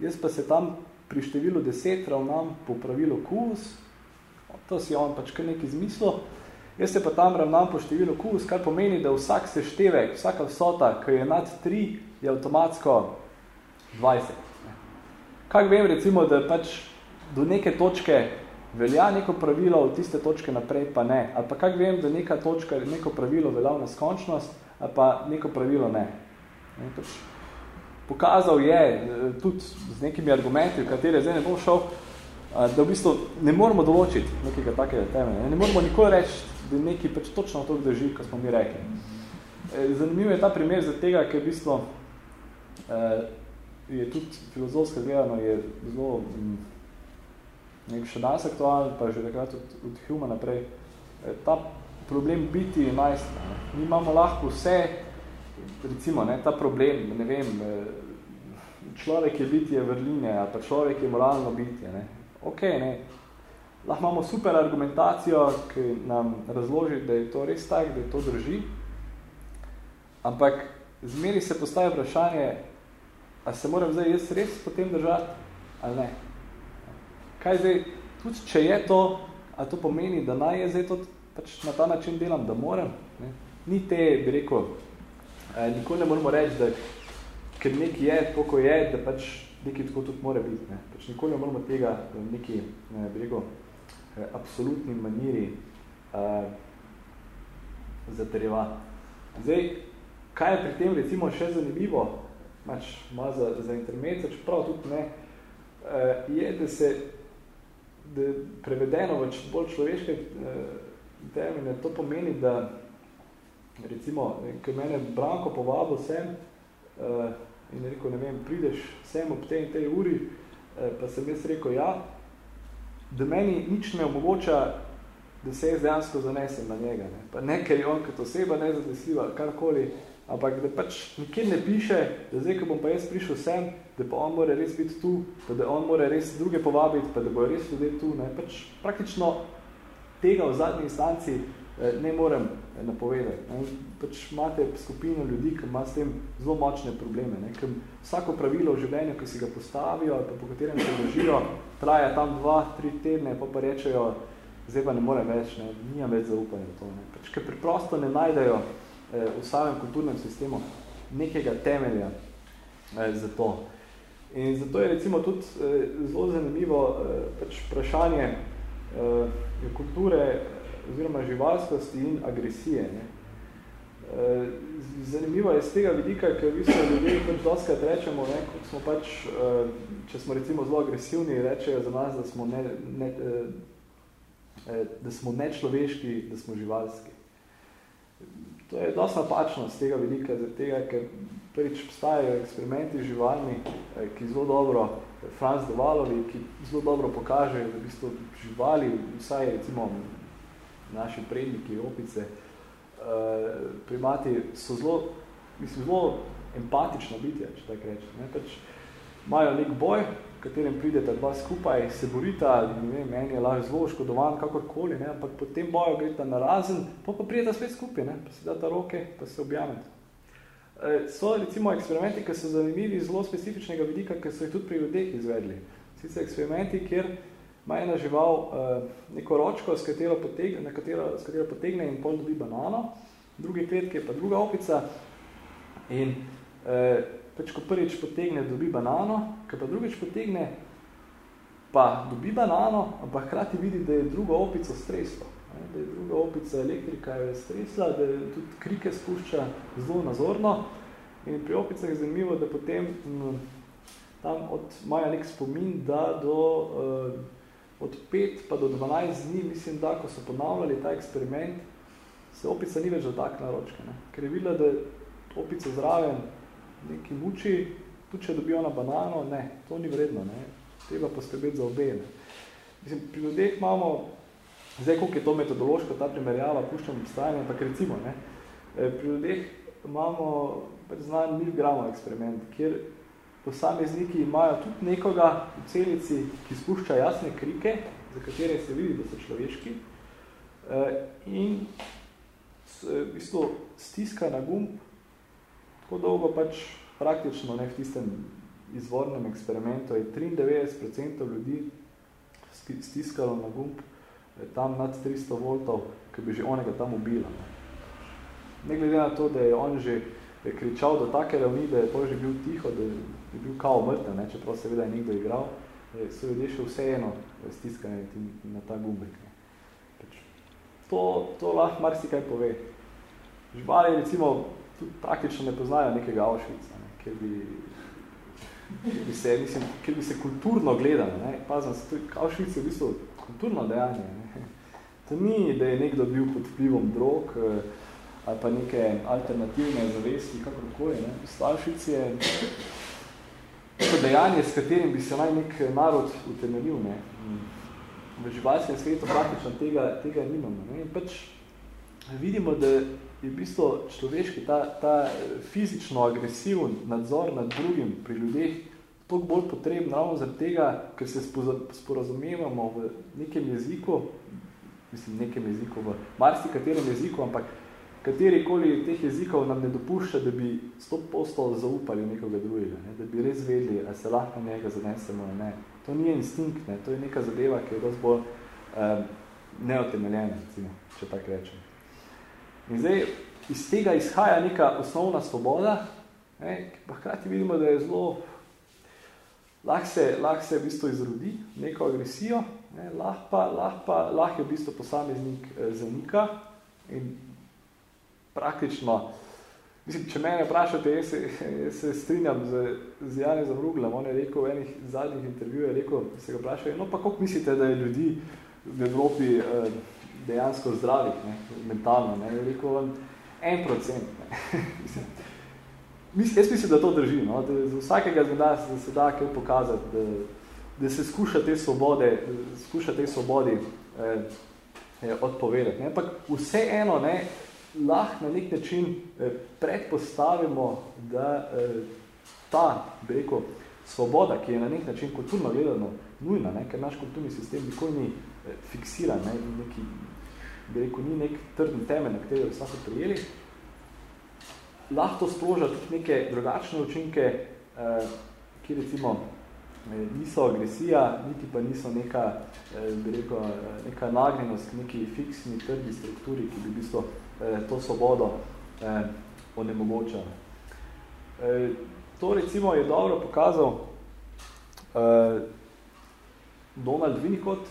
jaz pa se tam pri številu deset ravnam po pravilu KUS, to si on pač kar nekaj zmislil, jaz se pa tam ravnam po številu KUS, kar pomeni, da vsak seštevek, vsaka vsota, ki je nad 3, je avtomatsko 20. Kak vem recimo, da pač do neke točke velja neko pravilo, od tiste točke naprej pa ne. Ali pa kak vem, da neka točka, neko pravilo velja v neskončnost, ali pa neko pravilo ne. ne pač pokazal je eh, tudi z nekimi argumenti, v katere zdaj ne bom šel, da v bistvu ne moramo določiti nekega takega temelja. Ne moramo nikoli reči, da neki pač točno to drži, kot smo mi rekli. Eh, zanimivo je ta primer za tega, ker v bistvu je tudi filozofsko gledano je zelo nek še danes aktualen, pa že takrat od, od Huma naprej, eh, ta problem biti je majstra. Ne. Mi imamo lahko vse, recimo, ne, ta problem, ne vem, eh, človek je bitje vrline, ali pa človek je moralno bitje. Ne. Ok, ne. Lahko imamo super argumentacijo, ki nam razloži, da je to res tak, da je to drži, ampak zmeri se postaje vprašanje, a se moram zdaj jaz res potem držati, ali ne kaj zdaj, tudi če je to, a to pomeni, da naj je zdaj to pač na ta način delam, da moram. Ne? Ni te, bi rekel, nikoli ne moramo reči, da ker nekaj je, tako je, da pač nekaj tako tudi mora biti. Ne? Pač nikoli ne moramo tega v neki, ne, bi rekel, eh, absolutni maniri eh, zatrjevati. Zdaj, kaj je pri tem recimo še zanimivo, pač malo za, za intermedijo, čeprav tudi ne, eh, je, da se da prevedeno v bolj človeške eh, termine, to pomeni, da recimo, ko mene Branko povabil sem eh, in rekel, ne vem, prideš sem ob tej in tej uri, eh, pa sem jaz rekel, ja, da meni nič ne omogoča, da se jaz dejansko zanesem na njega. Ne. Pa ne, ker je on kot oseba nezanesljiva, karkoli, ampak da pač nikjer ne piše, da zdaj, ko bom pa jaz prišel sem, da pa on mora res biti tu, pa da on mora res druge povabiti, pa da bo res ljudje tu. Ne. Pač praktično tega v zadnji instanci ne morem eh, napovedati. Ne. Pač imate skupino ljudi, ki ima s tem zelo močne probleme. Ne. Ker vsako pravilo v življenju, ki si ga postavijo, pa po katerem se držijo, traja tam dva, tri tedne, pa pa rečejo, zdaj pa ne morem več, ne, nimam več zaupanja v to. Ne. Pač, ker preprosto ne najdejo Eh, v samem kulturnem sistemu nekega temelja eh, za to. In zato je recimo tudi eh, zelo zanimivo pač vprašanje kulture oziroma živalskosti in agresije. Ne. Zanimivo je z tega vidika, ker v bistvu ljudje pač doskrat rečemo, ne, kot smo pač, če smo recimo zelo agresivni, rečejo za nas, da smo, ne, ne, da smo nečloveški, da smo živalski. To je dosti napačno z tega vidika, tega, ker prvič obstajajo eksperimenti živalni, eh, ki zelo dobro, Franz Devalovi, ki zelo dobro pokažejo, da v bistvu živali, vsaj recimo naši predniki, opice, eh, primati so zelo, mislim, zelo empatično bitje, če tako rečem. Ne? Pač imajo nek boj, katerem prideta dva skupaj, se borita, ne vem, meni je lahko zelo oškodovan, kakorkoli, ne, ampak po tem boju greta na razen, pa pa prideta spet skupaj, ne, pa si data roke, pa se objamete. E, so recimo eksperimenti, ki so zanimivi zelo specifičnega vidika, ki so jih tudi pri ljudeh izvedli. Sicer eksperimenti, kjer ima ena žival e, neko ročko, s katero potegne, na katero, s katero potegne in pol dobi banano, drugi kletki je pa druga opica in e, pač ko prvič potegne, dobi banano, ko pa drugič potegne, pa dobi banano, ampak hkrati vidi, da je druga opica stresla. Da je druga opica elektrika je stresla, da je tudi krike spušča zelo nazorno. In pri opicah je zanimivo, da potem m, tam od maja nek spomin, da do uh, od 5 pa do 12 dni, mislim, da ko so ponavljali ta eksperiment, se opica ni več dotaknila ročke. Ne? Ker je videla, da opica zraven neki muči, tudi če dobijo na banano, ne, to ni vredno, ne, treba poskrbeti za obe. Ne. Mislim, pri ljudeh imamo, zdaj, koliko je to metodološko, ta primerjava, puščamo obstajanje, ampak recimo, ne, eh, pri ljudeh imamo pač znan miligramov eksperiment, kjer posamezniki imajo tudi nekoga v celici, ki spušča jasne krike, za katere se vidi, da so človeški, in v bistvu stiska na gumb, tako dolgo pač praktično ne, v tistem izvornem eksperimentu je 93% ljudi stiskalo na gumb tam nad 300 voltov, ki bi že onega tam ubila. Ne glede na to, da je on že kričal do take ravni, da je to že bil tiho, da je bil kao mrtev, ne, čeprav seveda je nekdo igral, so ljudje še vseeno stiskane na ta gumbek. Ne. Pač, to, to lahko marsikaj pove. Živali recimo tudi praktično ne poznajo nekega Auschwitza, ne, kjer bi kjer bi se, mislim, kjer bi se kulturno gledali, ne, pazim, Auschwitz je v bistvu kulturno dejanje, ne. To ni, da je nekdo bil pod vplivom drog, eh, ali pa neke alternativne zavesti, kakorkoli, ne. Auschwitz je to dejanje, s katerim bi se naj nek narod utemeljil, ne. V živalskem svetu praktično tega, tega nimamo, ne. In pač vidimo, da je v bistvu človeški ta, ta fizično agresiven nadzor nad drugim pri ljudeh toliko bolj potreben ravno zaradi tega, ker se sporazumevamo v nekem jeziku, mislim, nekem jeziku, v marsikaterem jeziku, ampak katerikoli teh jezikov nam ne dopušča, da bi 100% zaupali v nekoga drugega, ne? da bi res vedeli, ali se lahko njega zanesemo ali ne. To ni instinkt, ne? to je neka zadeva, ki je dosti bolj um, neotemeljena, recimo, če tako rečem. In zdaj, iz tega izhaja neka osnovna svoboda, ne? pa hkrati vidimo, da je zelo, lahko se, lahko se v bistvu izrodi neko agresijo, ne? lahko pa, lahko pa, lahko je v bistvu posameznik eh, zanika in praktično, mislim, če mene vprašate, jaz se, jaz se strinjam z, z Janem Zavruglom, on je rekel v enih zadnjih intervjuje, rekel, se ga vprašajo, no pa koliko mislite, da je ljudi v Evropi eh, dejansko zdravih, ne, mentalno, ne, je rekel, en procent, ne, mislim, jaz mislim, da to drži, no, da za vsakega zmeda se, se da kaj pokazati, da, da se skuša te svobode, skuša te svobodi eh, eh, odpovedati, ne, ampak vse eno, ne, lahko na nek način eh, predpostavimo, da eh, ta, bi rekel, svoboda, ki je na nek način kulturno gledano nujna, ne, ker naš kulturni sistem nikoli ni eh, fiksiran, ne, neki, bi rekel, ni nek trdni temelj, na kateri vsako prijeli, lahko sproža tudi neke drugačne učinke, ki recimo niso agresija, niti pa niso neka, bi rekel, neka nagnjenost k neki fiksni, trdni strukturi, ki bi v bistvu eh, to svobodo eh, onemogoča. Eh, to recimo je dobro pokazal eh, Donald Winnicott,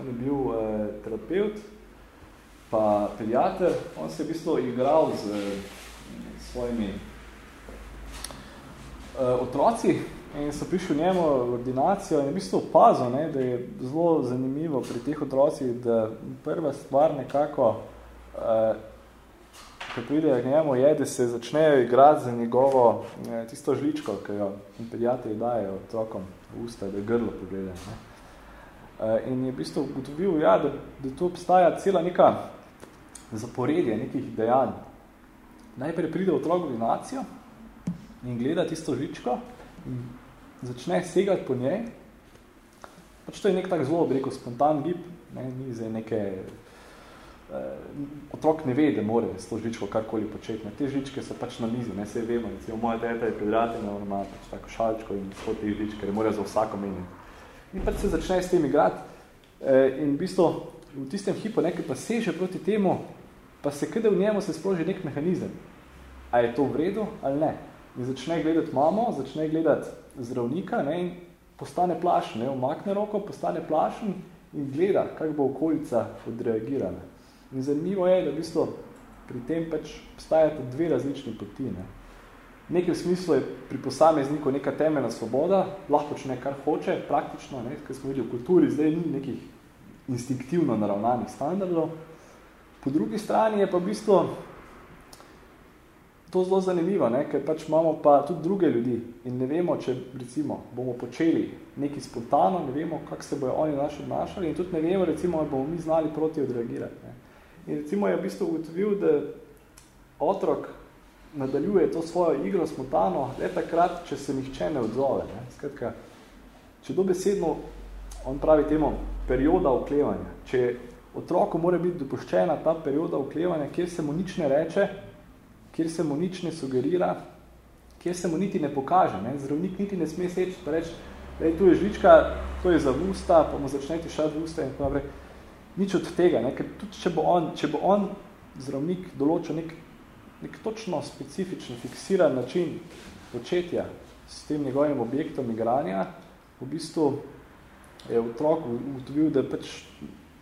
on je bil eh, terapeut, pa pediater, on se je v bistvu igral z eh, svojimi eh, otroci in so prišli njemu v ordinacijo in v bistvu opazil, ne, da je zelo zanimivo pri teh otrocih, da prva stvar nekako ko pridejo k njemu, je, da se začnejo igrati za njegovo ne, tisto žličko, ki jo pediatri dajo otrokom v usta, da grlo pogledajo. Ne. Uh, in je v bistvu ugotovil, ja, da, da tu obstaja cela neka zaporedje nekih dejanj. Najprej pride otrok v nacijo in gleda tisto žličko in začne segati po njej. Pač to je nek tak zelo, bi rekel, spontan gib, ne, ni za neke otrok ne ve, da more s to žličko karkoli početi. Te žličke so pač na mizi, ne se vemo. Recimo, moja teta je predratina, ona ima pač tako šalčko in so te žličke, ne more za vsako meniti. In pač se začne s tem igrati uh, in v bistvu v tistem hipu nekaj pa seže proti temu, pa se kada v njemu se sproži nek mehanizem. A je to v redu ali ne? In začne gledati mamo, začne gledati zdravnika ne, in postane plašen, ne, umakne roko, postane plašen in gleda, kako bo okolica odreagirala. In zanimivo je, da v bistvu pri tem pač obstajate dve različni poti. Ne. V nekem smislu je pri posamezniku neka temeljna svoboda, lahko počne kar hoče, praktično, ne, ker smo videli v kulturi, zdaj ni nekih instinktivno naravnanih standardov. Po drugi strani je pa v bistvu to zelo zanimivo, ne, ker pač imamo pa tudi druge ljudi in ne vemo, če recimo bomo počeli nekaj spontano, ne vemo, kako se bojo oni naši obnašali in tudi ne vemo, recimo, ali bomo mi znali proti odreagirati. Ne. In recimo je v bistvu ugotovil, da otrok nadaljuje to svojo igro smotano le takrat, če se nihče ne odzove. Ne. Skratka, če dobesedno, on pravi temu, perioda oklevanja, če otroku mora biti dopuščena ta perioda oklevanja, kjer se mu nič ne reče, kjer se mu nič ne sugerira, kjer se mu niti ne pokaže. Ne? Zdravnik niti ne sme seči, pa reči, tu je žlička, to je za usta, pa mu začne tišati v usta in tako naprej. Nič od tega, ne? ker tudi če bo on, če bo on zdravnik določil nek, nek točno specifičen, fiksiran način početja s tem njegovim objektom igranja, v bistvu je otrok ugotovil, da je pač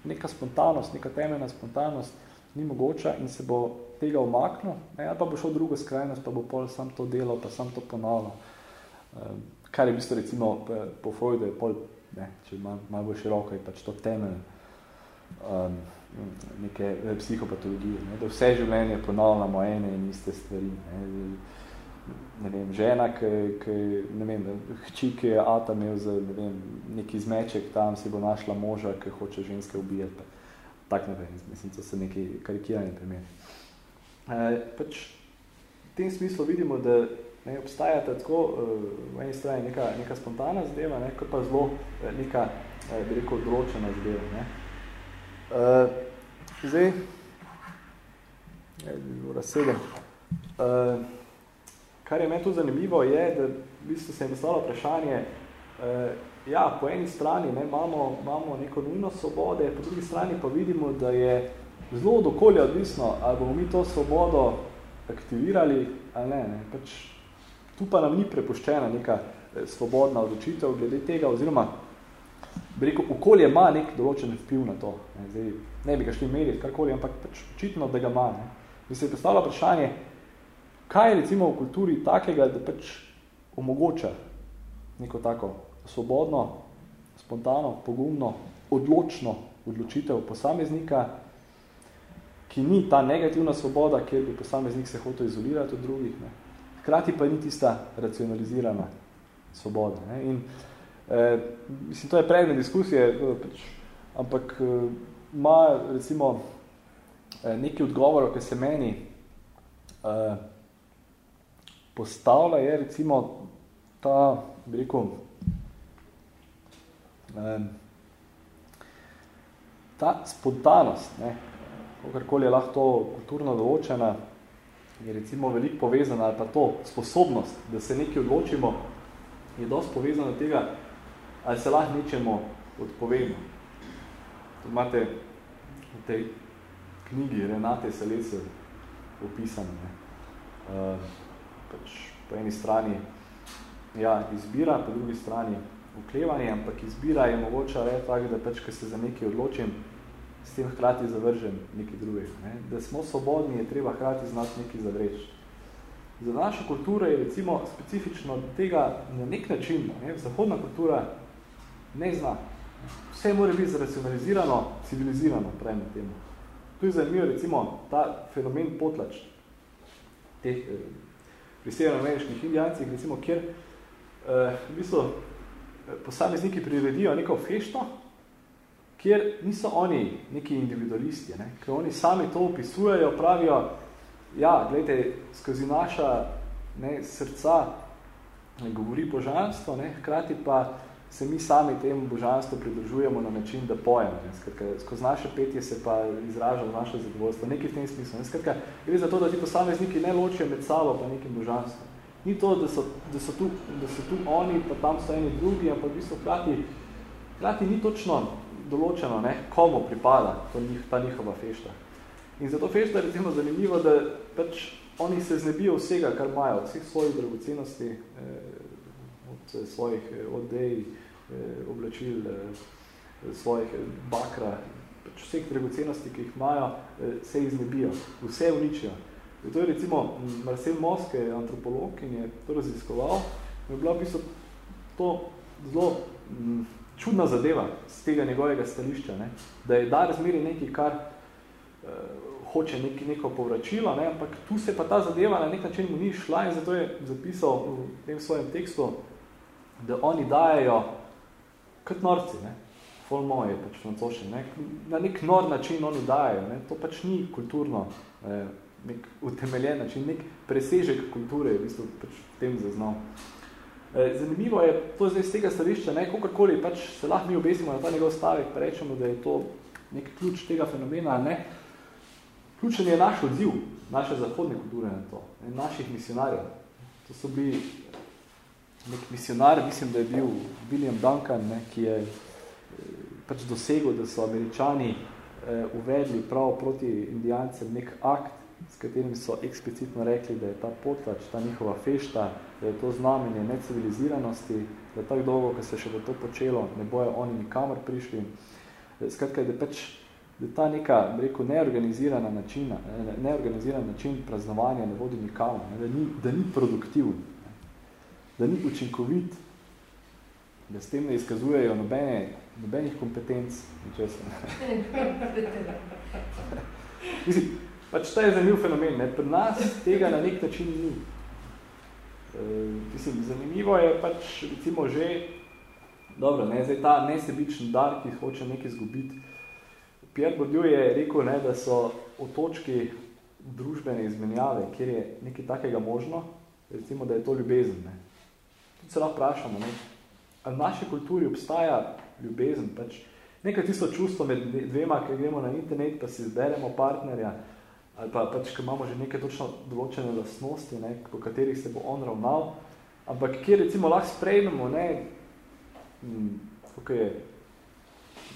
neka spontanost, neka temeljna spontanost ni mogoča in se bo tega omaknil, ne, pa bo šel drugo skrajnost, pa bo pol sam to delal, pa sam to ponavljal. Um, kar je v bistvu recimo po Freudu je pol, ne, če malo mal bolj široko, je pač to temelj um, neke eh, psihopatologije, ne, da vse življenje ponavljamo ene in iste stvari. Ne, ne vem, žena, ki, ki ne vem, hči, ki je Ata imel za ne vem, neki zmeček, tam si bo našla moža, ki hoče ženske ubijati. Pa, tak vem, mislim, to so neki karikirani primeri. E, pač v tem smislu vidimo, da ne, obstaja tako e, v eni strani neka, neka spontana zadeva, ne, kot pa zelo e, neka, bi rekel, odročena zadeva. Ne. E, zdaj, je, ura sedem. E, kar je meni tu zanimivo, je, da v bistvu se je nastalo vprašanje, eh, ja, po eni strani ne, imamo, imamo neko nujno svobode, po drugi strani pa vidimo, da je zelo od okolja odvisno, ali bomo mi to svobodo aktivirali ali ne. ne. Pač, tu pa nam ni prepuščena neka svobodna odločitev glede tega, oziroma rekel, okolje ima nek določen vpliv na to. Ne, Zdaj, ne bi ga šli meriti, karkoli, ampak pač očitno, da ga ima. Ne. In se je postavilo vprašanje, kaj je recimo v kulturi takega, da pač omogoča neko tako svobodno, spontano, pogumno, odločno odločitev posameznika, ki ni ta negativna svoboda, kjer bi posameznik se hotel izolirati od drugih. Ne. Hkrati pa ni tista racionalizirana svoboda. Ne. In eh, mislim, to je predmet diskusije, pač, ampak eh, ima recimo eh, neki odgovor, ki se meni eh, postavlja, je recimo ta, bi rekel, um, ta spontanost, ne, kakorkoli je lahko to kulturno določena, je recimo veliko povezana, ali pa to sposobnost, da se nekaj odločimo, je dosti povezana tega, ali se lahko nečemu odpovemo. To imate v tej knjigi Renate Selese opisane. Ne. Uh, pač po eni strani ja, izbira, po drugi strani uklevanje, ampak izbira je mogoče reči tako, da pač, ko se za nekaj odločim, s tem hkrati zavržem nekaj drugega. Ne? Da smo svobodni, je treba hkrati znati nekaj zavreči. Za našo kulturo je recimo specifično tega na nek način, ne? zahodna kultura ne zna. Vse mora biti zracionalizirano, civilizirano, pravim temu. Tu je zanimivo recimo ta fenomen potlač teh eh, pri severnoameriških indijancih, recimo, kjer eh, v bistvu eh, posamezniki priredijo neko fešto, kjer niso oni neki individualisti, ne? ker oni sami to opisujejo, pravijo, ja, gledajte, skozi naša ne, srca ne, govori božanstvo, ne? hkrati pa se mi sami temu božanstvu pridružujemo na način, da pojemo. Ne? Skratka, skozi naše petje se pa izraža naše zadovoljstvo. Nekaj v tem smislu. Ne? Skratka, gre za to, da ti posamezniki ne ločijo med sabo pa nekim božanstvom. Ni to, da so, da, so tu, da so tu oni, pa tam so eni drugi, ampak v bistvu hkrati, hkrati ni točno določeno, ne, komu pripada to njih, ta njihova fešta. In zato fešta je recimo zanimivo, da pač oni se znebijo vsega, kar imajo, vseh svojih dragocenosti, eh, od svojih eh, odej, Eh, oblačil, eh, svojih eh, bakra, pač vseh dragocenosti, ki jih imajo, se iznebijo, vse uničijo. To je recimo Marcel Moske, antropolog, ki je to raziskoval, je bila v bistvu to zelo čudna zadeva z tega njegovega stališča, ne? da je da razmeri nekaj, kar uh, hoče nek, neko povračilo, ne? ampak tu se pa ta zadeva na nek način mu ni šla in zato je zapisal v tem svojem tekstu, da oni dajajo kot norci, ne. Fol moje, pač francoši, ne. Na nek nor način oni dajo, ne. To pač ni kulturno, eh, nek utemeljen način, nek presežek kulture je v bistvu pač v tem zaznal. Eh, zanimivo je to zdaj z tega stališča, ne, kakorkoli pač se lahko mi obesimo na ta njegov stavek, pa rečemo, da je to nek ključ tega fenomena, ne, ključen je naš odziv, naše zahodne kulture na to, ne, naših misionarjev. To so bili nek misionar, mislim, da je bil William Duncan, ne, ki je pač dosegel, da so američani eh, uvedli prav proti indijancem nek akt, s katerim so eksplicitno rekli, da je ta potlač, ta njihova fešta, da je to znamenje neciviliziranosti, da tako dolgo, ko se še bo to počelo, ne bojo oni nikamor prišli. Eh, skratka, da pač da ta neka, rekel, neorganizirana način, eh, neorganiziran način praznovanja ne vodi nikamor, ne, da, ni, da ni produktivn, da ni učinkovit, da s tem ne izkazujejo nobene, nobenih kompetenc, ničesno. Mislim, pač ta je zanimiv fenomen, ne? pri nas tega na nek način ni. E, mislim, zanimivo je pač recimo že, dobro, ne, zdaj ta nesebični dar, ki hoče nekaj izgubiti. Pierre Bourdieu je rekel, ne, da so otočki družbene izmenjave, kjer je nekaj takega možno, recimo, da je to ljubezen. Ne. Tudi se lahko vprašamo, ne, v naši kulturi obstaja ljubezen, pač nekaj tisto čustvo med dvema, ki gremo na internet, pa si izberemo partnerja, ali pa pač, ki imamo že neke točno določene lastnosti, ne, po katerih se bo on ravnal, ampak kjer recimo lahko sprejmemo, ne, tukaj je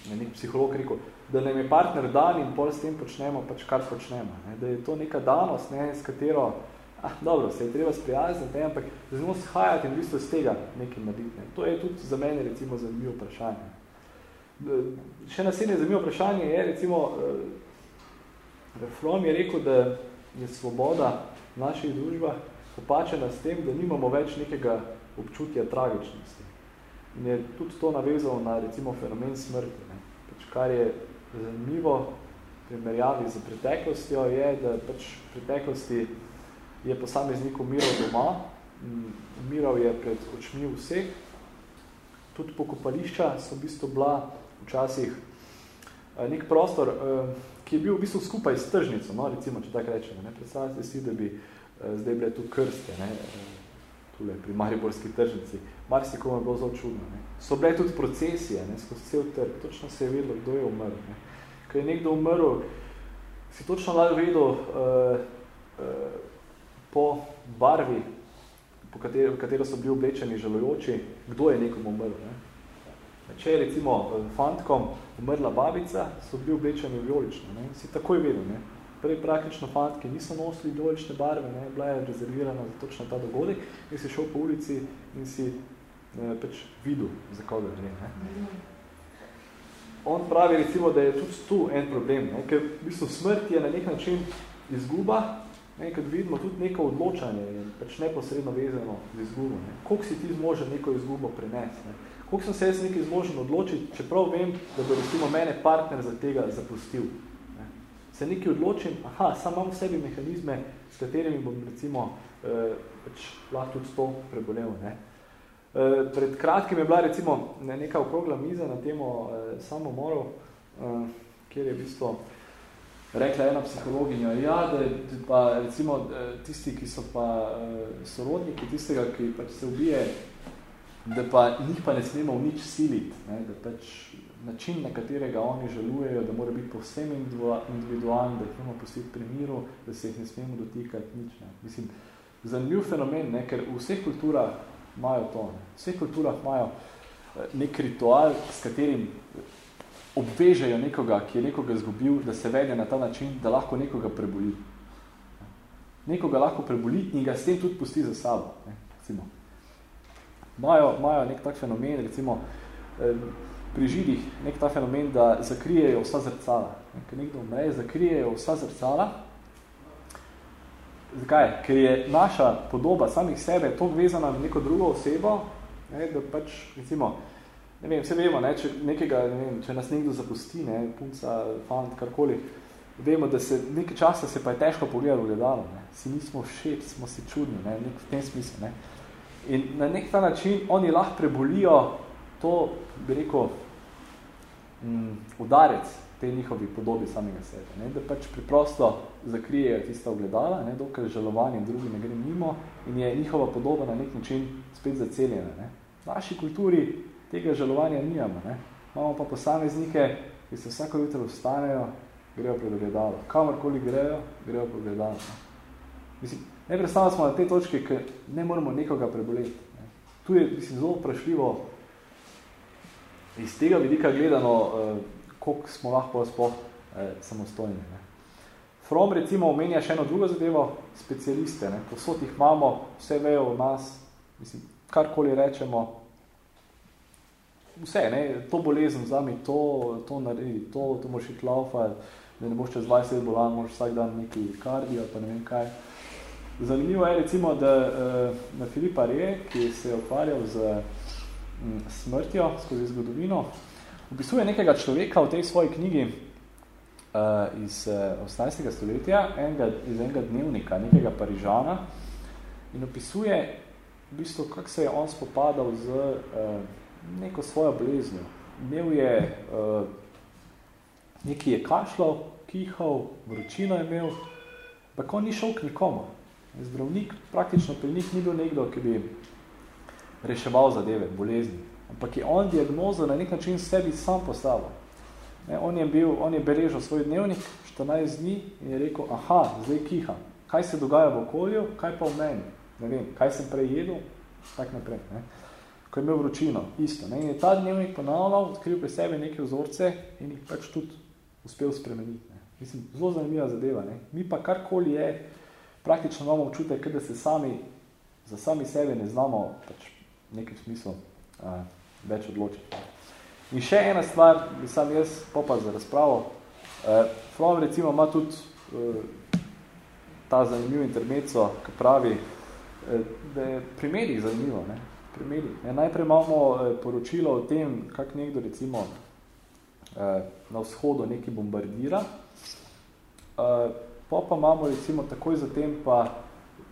ne, nek psiholog rekel, da nam je partner dan in pol s tem počnemo, pač kar počnemo. Ne, da je to neka danost, ne, s katero ah, dobro, se je treba sprijazniti, ampak zelo shajati in v bistvu z tega nekaj narediti. Ne. To je tudi za mene recimo zanimivo vprašanje. Še naslednje zanimivo vprašanje je recimo, eh, Reflom je rekel, da je svoboda v naših družbah popačena s tem, da nimamo več nekega občutja tragičnosti. In je tudi to navezal na recimo fenomen smrti. Ne. Pač, kar je zanimivo primerjavi z preteklostjo, je, da pač v preteklosti je posameznik umiral doma, umiral je pred očmi vseh. Tudi pokopališča so v bistvu bila včasih eh, nek prostor, eh, ki je bil v bistvu skupaj s tržnico, no, recimo, če tako rečemo. Ne. Predstavljate si, da bi eh, zdaj bile tu krste, ne, tule pri Mariborski tržnici. Marsikomu je bilo zelo čudno. Ne. So bile tudi procesije, ne, skozi cel trg. Točno se je vedelo, kdo je umrl. Ne. Ko je nekdo umrl, si točno lahko vedel, uh, uh, po barvi, po katero, v katero so bili oblečeni žalujoči, kdo je nekomu umrl. Ne? Če je recimo fantkom umrla babica, so bili oblečeni vijolično. Ne? Si takoj vedel. Ne? Prej praktično fantki niso nosili vijolične barve, ne? bila je rezervirana za točno ta dogodek in si šel po ulici in si ne, pač videl, za koga gre. Ne? On pravi recimo, da je tudi tu en problem, ne? ker v bistvu smrt je na nek način izguba, Ne, kad vidimo tudi neko odločanje in pač neposredno vezano z izgubo. Ne. Koliko si ti zmožen neko izgubo prenesti? Ne. Koliko sem se jaz nekaj zmožen odločiti, čeprav vem, da bo recimo mene partner za tega zapustil. Ne. Se nekaj odločim, aha, sam imam v sebi mehanizme, s katerimi bom recimo eh, pač lahko tudi to prebolel. Ne. Eh, pred kratkim je bila recimo neka okrogla miza na temo eh, samomorov, eh, kjer je v bistvu rekla ena psihologinja, ja, da pa recimo tisti, ki so pa eh, sorodniki tistega, ki pač se ubije, da pa njih pa ne smemo v nič siliti, ne, da pač način, na katerega oni žalujejo, da mora biti povsem individualen, da jih imamo pustiti pri miru, da se jih ne smemo dotikati nič. Ne. Mislim, zanimiv fenomen, ne, ker v vseh kulturah imajo to. Ne. V vseh kulturah imajo eh, nek ritual, s katerim obvežejo nekoga, ki je nekoga izgubil, da se vede na ta način, da lahko nekoga preboli. Nekoga lahko preboli in ga s tem tudi pusti za sabo. Ne, recimo. Majo, majo nek tak fenomen, recimo pri židih, nek ta fenomen, da zakrijejo vsa zrcala. Ker nekdo umre, zakrijejo vsa zrcala. Zakaj? Ker je naša podoba samih sebe toliko vezana na neko drugo osebo, ne, da pač, recimo, ne vem, vse vemo, ne, če, nekega, ne vem, če nas nekdo zapusti, ne, punca, fant, karkoli, vemo, da se nekaj časa se pa je težko pogledati v gledalo, ne, si nismo všeč, smo si čudni, ne, nek, v tem smislu, ne. In na nek ta način oni lahko prebolijo to, bi rekel, m, udarec te njihovi podobi samega sebe, ne, da pač preprosto zakrijejo tista ogledala, ne, dokaj žalovanje in drugi ne gre mimo in je njihova podoba na nek način spet zaceljena. Ne. V naši kulturi tega žalovanja nijamo. Ne? Imamo pa posameznike, ki se vsako jutro vstanejo, grejo pred ogledalo. Kamorkoli grejo, grejo pred ogledalo. Mislim, neprestavno smo na tej točki, ker ne moramo nekoga preboleti. Ne. Tu je mislim, zelo vprašljivo iz tega vidika gledano, eh, koliko smo lahko sploh eh, samostojni. Ne. From recimo omenja še eno drugo zadevo, specialiste. Ne. Posod jih imamo, vse vejo o nas, mislim, karkoli rečemo, vse, ne, to bolezen vzami, to, to naredi, to, to moraš iti laufati, da ne boš čez 20 let bolan, moraš vsak dan neki kardio, pa ne vem kaj. Zanimivo je recimo, da na Filipa Reje, ki se je ukvarjal z um, smrtjo skozi zgodovino, opisuje nekega človeka v tej svoji knjigi uh, iz uh, 18. stoletja, enega, iz enega dnevnika, nekega Parižana, in opisuje v bistvu, kako se je on spopadal z uh, neko svojo boleznjo. Imel je, uh, neki je kašljal, kihal, vročino je imel, pa on ni šel k nikomu. Zdravnik praktično pri njih ni bil nekdo, ki bi reševal zadeve, bolezni. Ampak je on diagnozo na nek način sebi sam postavil. Ne, on, je bil, on je beležil svoj dnevnik 14 dni in je rekel, aha, zdaj kiha. Kaj se dogaja v okolju, kaj pa v meni? Ne vem, kaj sem prej jedel, tak naprej. Ne ko je imel vročino, isto. Ne? In je ta dnevnik ponavljal, odkril pri sebi neke vzorce in jih pač tudi uspel spremeniti. Ne? Mislim, zelo zanimiva zadeva. Ne? Mi pa karkoli je, praktično imamo občutek, da se sami, za sami sebe ne znamo pač v nekem smislu a, več odločiti. In še ena stvar, bi sam jaz popal za razpravo. E, From recimo ima tudi e, ta zanimiv intermeco, ki pravi, e, da je pri medijih zanimivo. Ne? Primeri. Ne, najprej imamo eh, poročilo o tem, kak nekdo recimo eh, na vzhodu neki bombardira, eh, pa pa imamo recimo takoj zatem pa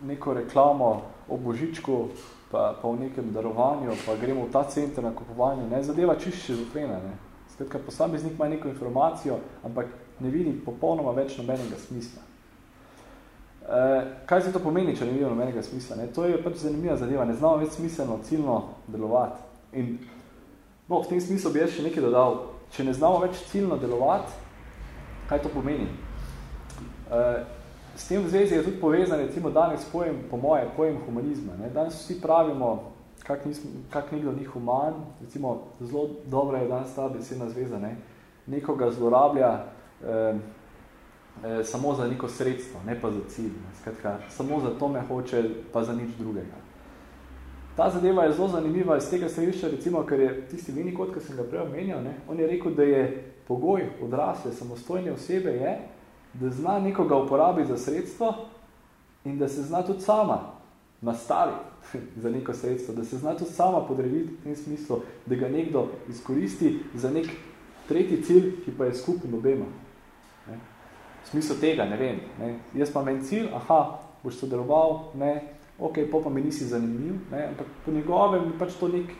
neko reklamo o božičku, pa, pa v nekem darovanju, pa gremo v ta center na kupovanje, ne, zadeva čišče šizofrena, ne. Skratka, posameznik ima neko informacijo, ampak ne vidi popolnoma več nobenega smisla. Eh, kaj se to pomeni, če ne vidim nobenega smisla? Ne? To je pač zanimiva zadeva, ne znamo več smiselno, ciljno delovati. In no, v tem smislu bi jaz še nekaj dodal. Če ne znamo več ciljno delovati, kaj to pomeni? Eh, s tem v zvezi je tudi povezan, recimo danes pojem, po moje, pojem humanizma. Ne? Danes vsi pravimo, kak, nismo, kak nekdo ni human, recimo zelo dobra je danes ta besedna zveza, ne? nekoga zlorablja, eh, eh, samo za neko sredstvo, ne pa za cilj. Skratka, samo za to me hoče, pa za nič drugega. Ta zadeva je zelo zanimiva iz tega središča, recimo, ker je tisti mini kot, ki sem ga prej omenjal, ne, on je rekel, da je pogoj odrasle, samostojne osebe je, da zna nekoga uporabiti za sredstvo in da se zna tudi sama nastaviti za neko sredstvo, da se zna tudi sama podrediti v tem smislu, da ga nekdo izkoristi za nek tretji cilj, ki pa je skupen obema v smislu tega, ne vem, ne, jaz pa imam cilj, aha, boš sodeloval, ne, ok, pa pa mi nisi zanimiv, ne, ampak po njegovem je pač to nek,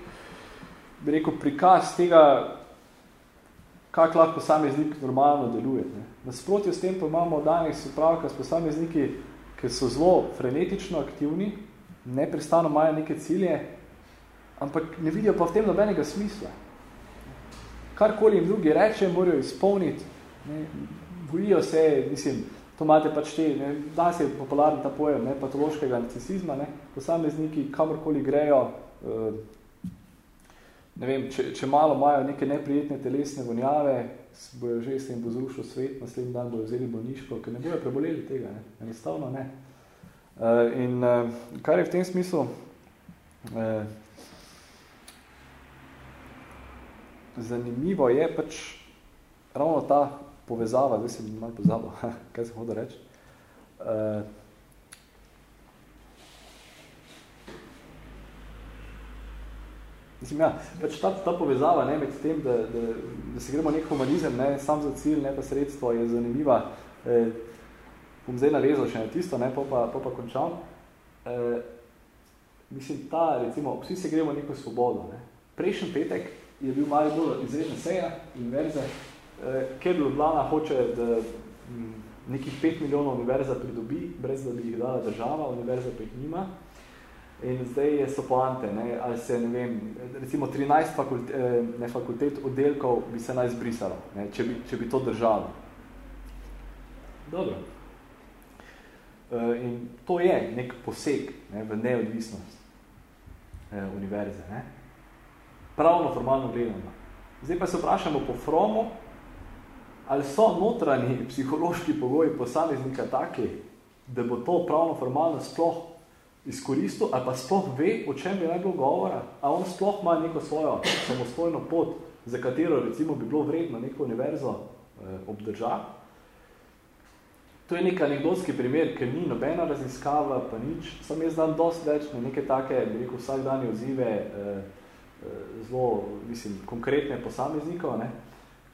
bi rekel, prikaz tega, kak lahko posameznik normalno deluje. Ne. Nasprotju s tem pa imamo danes upravka s posamezniki, ki so zelo frenetično aktivni, neprestano imajo neke cilje, ampak ne vidijo pa v tem nobenega smisla. Karkoli jim drugi reče, morajo izpolniti, ne, bojijo se, mislim, to imate pač te, ne, danes je popularni ta pojem ne, patološkega narcisizma, ne, posamezniki kamorkoli grejo, eh, ne vem, če, če malo imajo neke neprijetne telesne vonjave, bojo že se jim bo zrušil svet, naslednji dan bojo vzeli bolniško, ker ne bojo preboleli tega, ne, enostavno ne. Uh, in uh, kar je v tem smislu zanimivo je pač ravno ta povezava, zdaj sem malo pozabil, kaj sem hodil reči. Uh, mislim, ja, pač ta, ta povezava ne, med tem, da, da, da se gremo nek humanizem, ne, sam za cilj, ne pa sredstvo, je zanimiva. Eh, bom zdaj narezal še na tisto, ne, pa, pa, pa končam. Eh, mislim, ta, recimo, vsi se gremo neko svobodo. Ne. Prejšnji petek je bil malo bolj izredna seja, inverze, ker Ljubljana hoče, da nekih 5 milijonov univerza pridobi, brez da bi jih dala država, univerza pa jih nima. In zdaj so poante, ne, ali se, ne vem, recimo 13 fakulte, eh, ne, fakultet oddelkov bi se naj zbrisalo, ne, če, bi, če bi to držalo. Dobro. Eh, in to je nek poseg ne, v neodvisnost eh, univerze. Ne. Pravno, formalno gledano. Zdaj pa se vprašamo po Fromu, ali so notranji psihološki pogoji posameznika taki, da bo to pravno, formalno sploh izkoristil ali pa sploh ve, o čem bi naj bilo govora, a on sploh ima neko svojo samostojno pot, za katero recimo bi bilo vredno neko univerzo eh, obdržati. To je nek anekdotski primer, ker ni nobena raziskava, pa nič. Sam jaz znam dosti več na neke take, bi rekel, vsakdanje odzive, eh, eh, zelo, mislim, konkretne posameznikov. Ne.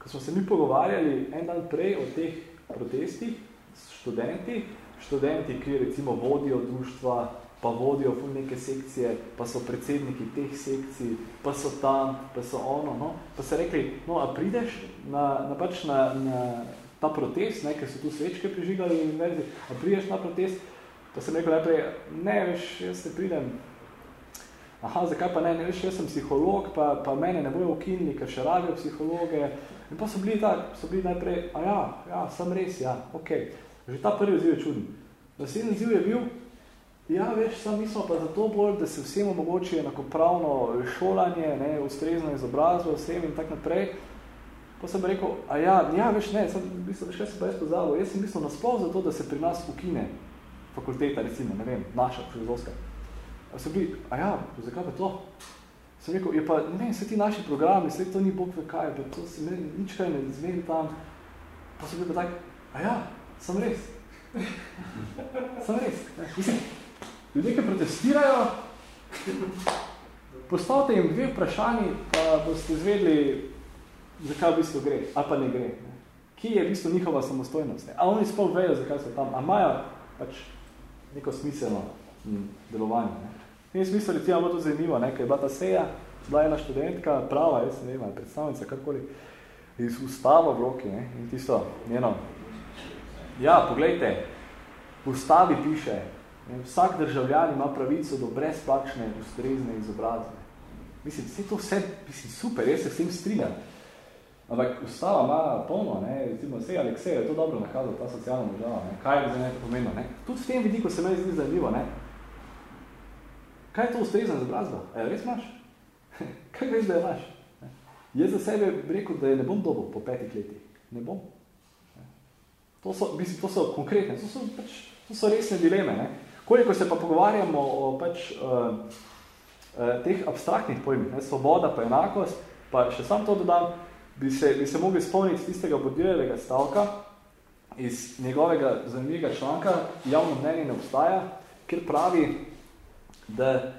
Ko smo se mi pogovarjali en dan prej o teh protestih s študenti, študenti, ki recimo vodijo društva, pa vodijo ful neke sekcije, pa so predsedniki teh sekcij, pa so tam, pa so ono, no. Pa se rekli, no, a prideš na, na, pač na, na ta protest, ne, ker so tu svečke prižigali v univerzi, a prideš na protest, pa sem rekel najprej, ne, veš, jaz se pridem, aha, zakaj pa ne, ne, veš, jaz sem psiholog, pa, pa mene ne bojo ukinili, ker še rabijo psihologe, in pa so bili tak, so bili najprej, a ja, ja, sem res, ja. Okay. Že ta prvi odziv je čuden. Naslednji odziv je bil, Ja, veš, sam mislimo pa zato bolj, da se vsem omogoči enakopravno šolanje, ne, ustrezno izobrazbo, vsem in tak naprej. Pa sem rekel, a ja, ja, veš, ne, sem mislil, veš, kaj sem pa jaz pozavil, jaz sem mislil nasploh zato, da se pri nas ukine fakulteta, recimo, ne vem, naša filozofska. A sem bili, a ja, zakaj pa to? Sem rekel, je pa, ne vse ti naši programi, vse to ni bog ve kaj, pa to se meni nič kaj ne zmeri tam. Pa sem bil pa tak, a ja, sem res. sem res. Mislim, Ljudje, ki protestirajo, postavite jim dve vprašanji, pa boste izvedli, zakaj v bistvu gre, ali pa ne gre. Ne. Kje je v bistvu njihova samostojnost? Ne. A oni sploh vejo, zakaj so tam, a imajo pač neko smiselno delovanje. Ne. In smisel je bilo to zanimivo, ne, ker je bila ta seja, bila ena študentka, prava, jaz ne vem, predstavnica, karkoli, iz ustava v roki, ne, in tisto, njeno, ja, poglejte, v ustavi piše, Vsak državljan ima pravico do brezplačne, ustrezne izobrazbe. Mislim, vse to vse, mislim, super, jaz se s tem strinjam. Ampak ustava ima polno, ne, recimo, vse Aleksej je to dobro nakazal, ta socialna država, ne, kaj je za nekaj pomenilo, ne. Tudi v tem vidiku se meni zdi zanimivo, ne. Kaj je to ustrezna izobrazba? E, res imaš? kaj veš, da je imaš? Jaz za sebe rekel, da je ne bom dobil po petih letih. Ne bom. To so, mislim, to so konkretne, to so, pač, to so resne dileme, ne. Koliko se pa pogovarjamo o pač, uh, uh, teh abstraktnih pojmih, ne, svoboda pa enakost, pa še sam to dodam, bi se, bi se mogli spomniti tistega bodljevega stavka iz njegovega zanimljivega članka Javno mnenje ne obstaja, kjer pravi, da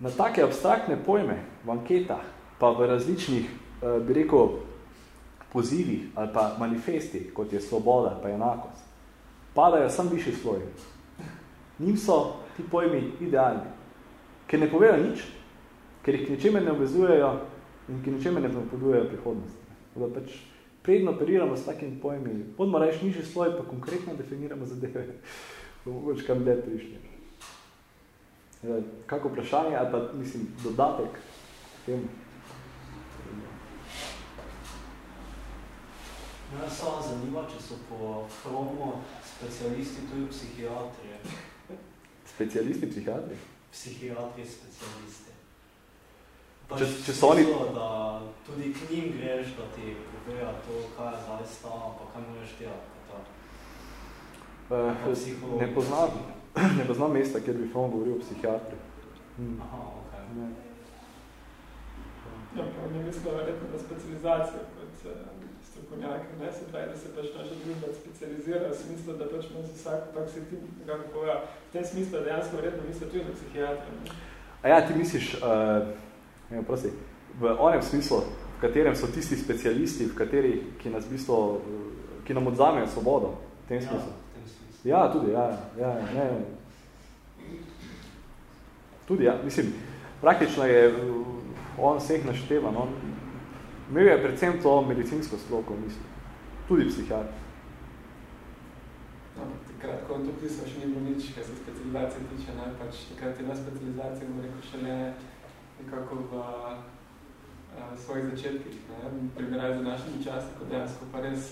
na take abstraktne pojme v anketah, pa v različnih, uh, bi rekel, pozivih ali pa manifesti, kot je svoboda pa enakost, padajo sam višji sloj njim so ti pojmi idealni. Ker ne povejo nič, ker jih ničemer ne obvezujejo in ki ničemer ne napovedujejo prihodnost. Da pač predno operiramo s takimi pojmi, podmo reči nižji sloj, pa konkretno definiramo zadeve, mogoče kam dlje prišli. Kako vprašanje, ali pa, mislim, dodatek temu? Mene samo zanima, če so po Fromu specialisti tudi psihiatrije. Specialisti, psihiatri? Psihiatri, specialisti. Pa če, če so oni... Da tudi k njim greš, da ti povejo to, kaj je zdaj stava, pa kaj moraš delati. Uh, ne, poznam, ne poznam mesta, kjer bi Fon govoril o psihiatri. Hmm. Aha, okay. Ne. Ja, pa ne mislim, verjetno na specializacijo kot uh, strokovnjaki, ne se pravi, da se pač naša družba specializira, v smislu, da pač ima vsak, tako se ti nekako povedal, v tem smislu, dejansko verjetno misli tudi na psihiatra. A ja, ti misliš, uh, ne, prosi, v onem smislu, v katerem so tisti specialisti, v kateri, ki nas v bistvu, ki nam odzamejo svobodo, v tem smislu. Ja, smislu. Ja, tudi, ja, ja, ne. Tudi, ja, mislim, praktično je on vseh našteva, no, Imel je predvsem to medicinsko stroko, mislim. Tudi psihiatr. takrat, ko on to pisal, še ni bilo nič, kar se specializacije tiče, ne, pač takrat je na specializacije, bom rekel, šele nekako v uh, svojih začetkih, ne, primerjali z našimi časi, ko dejansko pa res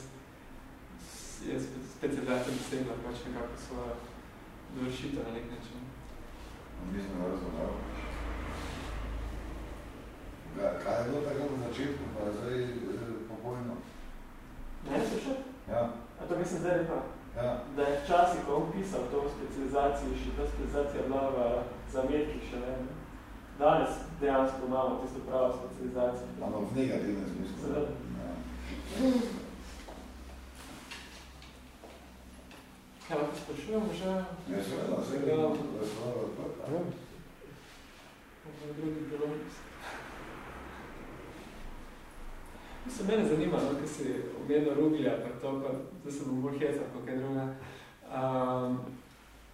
je specializacija dosegla pač nekako svojo dovršitev na nek način. Mislim, da razumel. Kaj je bilo tako na začetku, pa je zdaj eh, popolno? Ne, slušaj? Ja. A to mislim zdaj rekel? Ja. Da je včasih, ko on pisal to specializaciji, še ta specializacija bila v zametkih še ne. Danes dejansko imamo tisto pravo specializacijo. Ampak v negativnem smislu. Seveda. Ja. Kaj lahko sprašujemo že? Ja, seveda, Ja. seveda, da stvar odprta. V drugih delovnih. Mislim, mene zanima, no, kaj si omenil Ruglja, pa to, pa zdaj se bom bolj hecal, pa kaj druga. Um,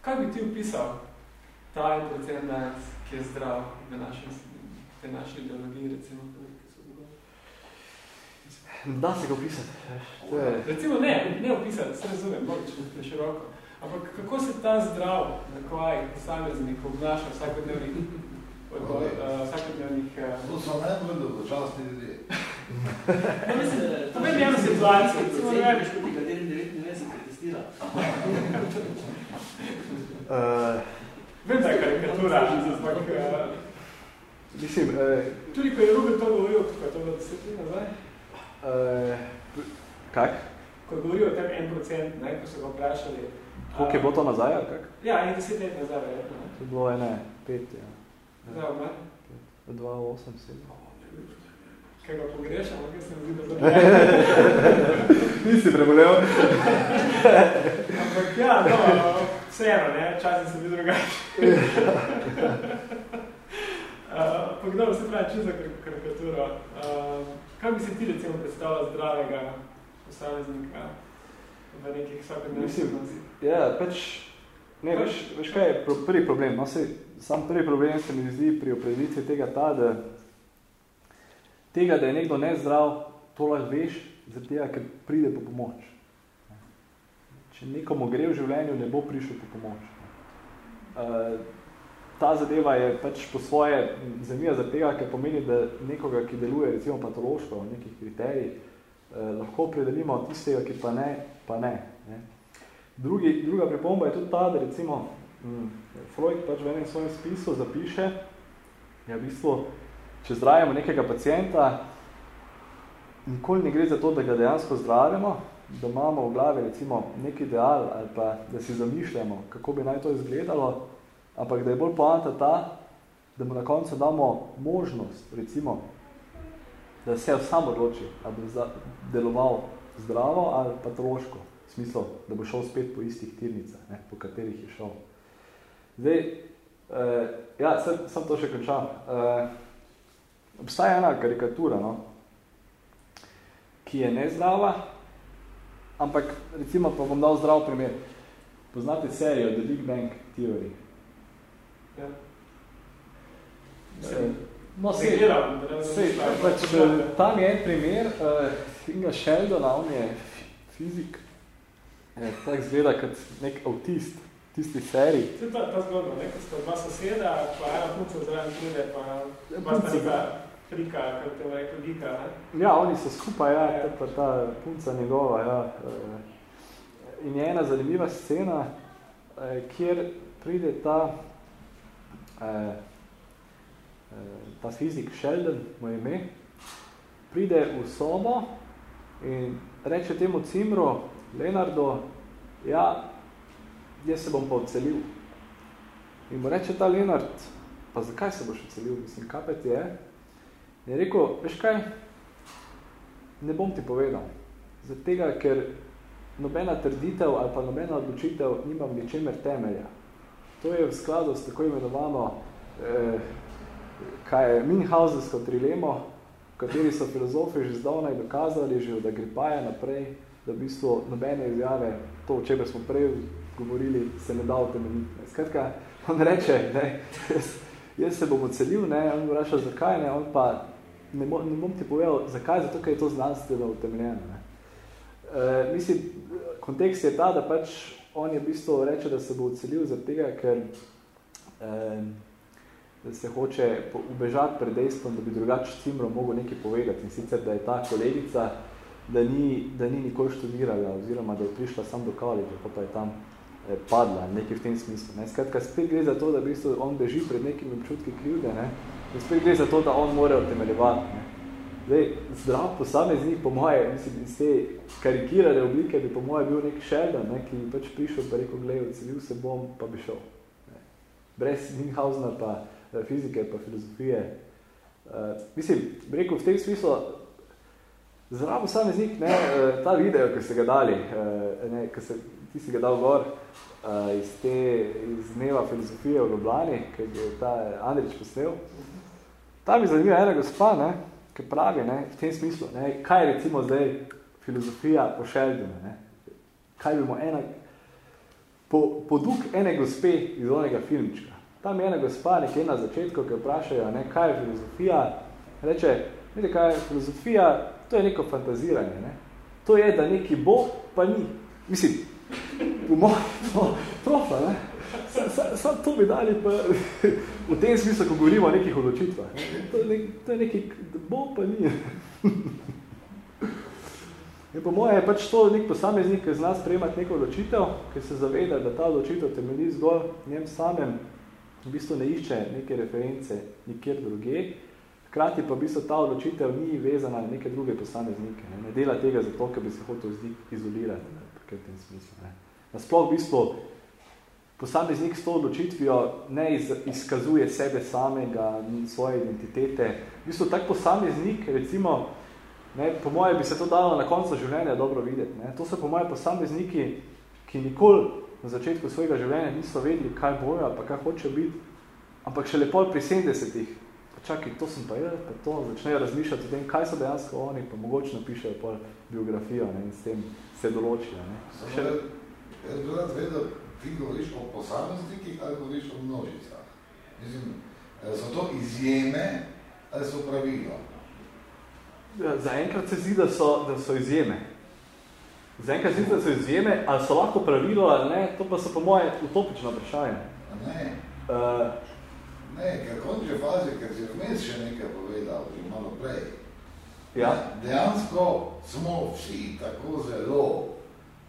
kaj bi ti opisal ta en procent danes, ki je zdrav v našem, te naši ideologiji, recimo? Da se ga opisati. Je, Recimo ne, ne opisati, se razumem, mogoče na široko. Ampak kako se ta zdrav, na kaj posameznik obnaša vsakodnevnih, od, uh, vsakodnevnih uh, To so najbolj dolgočasni ljudje. Povej mi eno situacijo, recimo, ne. Veš, proti katerim 99 protestira. uh, Vem, da je karikatura, ampak mislim, tudi ko je Rubel to govoril, kako je to bilo deset let nazaj, uh, kak? ko je govoril o tem en procent, ne, ko so ga vprašali. Koliko je bilo to nazaj, ali kak? Ja, en deset let nazaj, verjetno. ne. To je bilo ene, pet, ja. Zdaj, ne? 2, 8, 7. Kaj ga pogrešamo, kaj se mi zdi, da je Nisi prebolel? Ampak ja, no, vseeno, ne, časi so bili drugačni. Pa kdo se pravi čisto kar karikaturo? Uh, kaj bi si ti recimo predstavljal zdravega posameznika v nekih vsakodnevnih odnosih? Ja, pač, ne, veš, veš kaj je pro- prvi problem? No, sej, sam prvi problem se mi zdi pri opredelitvi tega ta, da tega, da je nekdo nezdrav, to lahko veš, zaradi tega, ker pride po pomoč. Če nekomu gre v življenju, ne bo prišel po pomoč. Uh, ta zadeva je pač po svoje zanimiva zaradi tega, ker pomeni, da nekoga, ki deluje recimo patološko v nekih kriterijih, eh, lahko opredelimo tistega, ki pa ne, pa ne. ne. Drugi, druga pripomba je tudi ta, da recimo hm, Freud pač v enem svojem spisu zapiše, ja, v bistvu, če zdravimo nekega pacijenta, nikoli ne gre za to, da ga dejansko zdravimo, da imamo v glavi recimo nek ideal ali pa da si zamišljamo, kako bi naj to izgledalo, ampak da je bolj poanta ta, da mu na koncu damo možnost, recimo, da se sam odloči, ali bo za- deloval zdravo ali patološko, v smislu, da bo šel spet po istih tirnicah, ne, po katerih je šel. Zdaj, eh, ja, sem, sem to še končal. Eh, obstaja ena karikatura, no, ki je nezdrava, ampak recimo pa bom dal zdrav primer. Poznate serijo The Big Bang Theory? Ja. Eh, No, ne sej, znam, pač, eh, tam je en primer uh, Kinga Sheldona, on je fizik, je tak zgleda kot nek avtist tisti seriji. To je ta, ta zgodba, ne, ko sta dva soseda, pa ena punca zraven pride, pa Ja, pa sta neka frika, kako te rekli, gika, ne? Ja, oni so skupaj, ja, Ja. pa ta punca njegova, ja. eh, In je ena zanimiva scena, kjer pride ta, eh, eh, ta fizik Sheldon, moj ime, pride v sobo in reče temu Cimru, Leonardo, ja, jaz se bom pa odselil. In mu reče ta Leonard, pa zakaj se boš odselil, mislim, ti je? In je rekel, veš kaj, ne bom ti povedal. Zaradi tega, ker nobena trditev ali pa nobena odločitev nima v ničemer temelja. To je v skladu s tako imenovano eh, kaj je, Minhausensko trilemo, v kateri so filozofi že zdavnaj dokazali, že od Agripaja naprej, da v bistvu nobene izjave, to, o čemer smo prej govorili, se ne da utemeljiti. Skratka, on reče, ne, jaz, jaz se bom odselil, ne, on vpraša, zakaj, ne, on pa ne, mo, ne bom ti povedal, zakaj, zato, ker je to znanstveno utemeljeno. Ne. E, mislim, kontekst je ta, da pač on je v bistvu reče, da se bo odselil zaradi tega, ker eh, da se hoče ubežati pred dejstvom, da bi drugače Cimro mogel nekaj povedati. In sicer, da je ta kolegica, da ni, da ni nikoli študirala, oziroma da je prišla sam do college, pa je tam eh, padla, nekaj v tem smislu. Ne. Skratka, spet gre za to, da v bistvu on beži pred nekimi občutki krivde, ne. In spet gre za to, da on mora utemeljevati. Ne. Zdaj, zdrav posameznik, po moje, mislim, iz te karikirane oblike, bi po moje bil nek Sheldon, ne, ki bi pač prišel pa rekel, gledaj, odselil se bom, pa bi šel. Ne. Brez Minhausna pa eh, fizike, pa filozofije. Uh, mislim, rekel, v tem smislu, zdrav posameznik, ne, uh, ta video, ki ste ga dali, ne, ki se, ti si ga dal gor, iz te, iz dneva filozofije v Ljubljani, ki je ta Andrič posnel, ta mi zanima ena gospa, ne, ki pravi, ne, v tem smislu, ne, kaj je recimo zdaj filozofija po Sheldonu, ne, kaj bimo ena, po, po duk ene gospe iz onega filmička. Tam je ena gospa nekje na začetku, ki vprašajo, ne, kaj je filozofija, reče, vidite, kaj je filozofija, to je neko fantaziranje, ne. To je, da neki bo, pa ni. Mislim, po mojem, to, trofa, ne. Samo to bi dali pa v tem smislu, ko govorimo o nekih odločitvah. To je, nek, to je nekaj, bo pa ni. In po moje je pač to nek posameznik, ki zna sprejemati neko odločitev, ki se zaveda, da ta odločitev temelji zgolj njem samem, v bistvu ne išče neke reference nikjer druge, hkrati pa v bistvu ta odločitev ni vezana na neke druge posameznike. Ne, ne dela tega zato, ker bi se hotel izolirati, ne, v tem smislu. Nasploh v bistvu posameznik s to odločitvijo ne iz, izkazuje sebe samega, svoje identitete. V bistvu tak posameznik, recimo, ne, po moje bi se to dalo na koncu življenja dobro videti. Ne. To so po moje posamezniki, ki nikoli na začetku svojega življenja niso vedeli, kaj bojo, pa kaj hoče biti, ampak še lepo pri 70-ih, pa čakaj, to sem pa jaz, pa to, začnejo razmišljati o tem, kaj so dejansko oni, pa mogoče napišejo pol biografijo ne, in s tem se določijo. Ne. Še... Jaz bi rad vedel, ti govoriš o posameznikih ali govoriš o množicah? Mislim, eh, so to izjeme ali so pravilo? Ja, Zaenkrat se zdi, da so, da so izjeme. Zaenkrat se zdi, da so izjeme, ali so lahko pravilo ali ne, to pa so po moje utopično vprašanje. Ne. Uh, ne, ker konče fazi, ker si vmes še nekaj povedal, že malo prej. Ja. Dejansko smo vsi tako zelo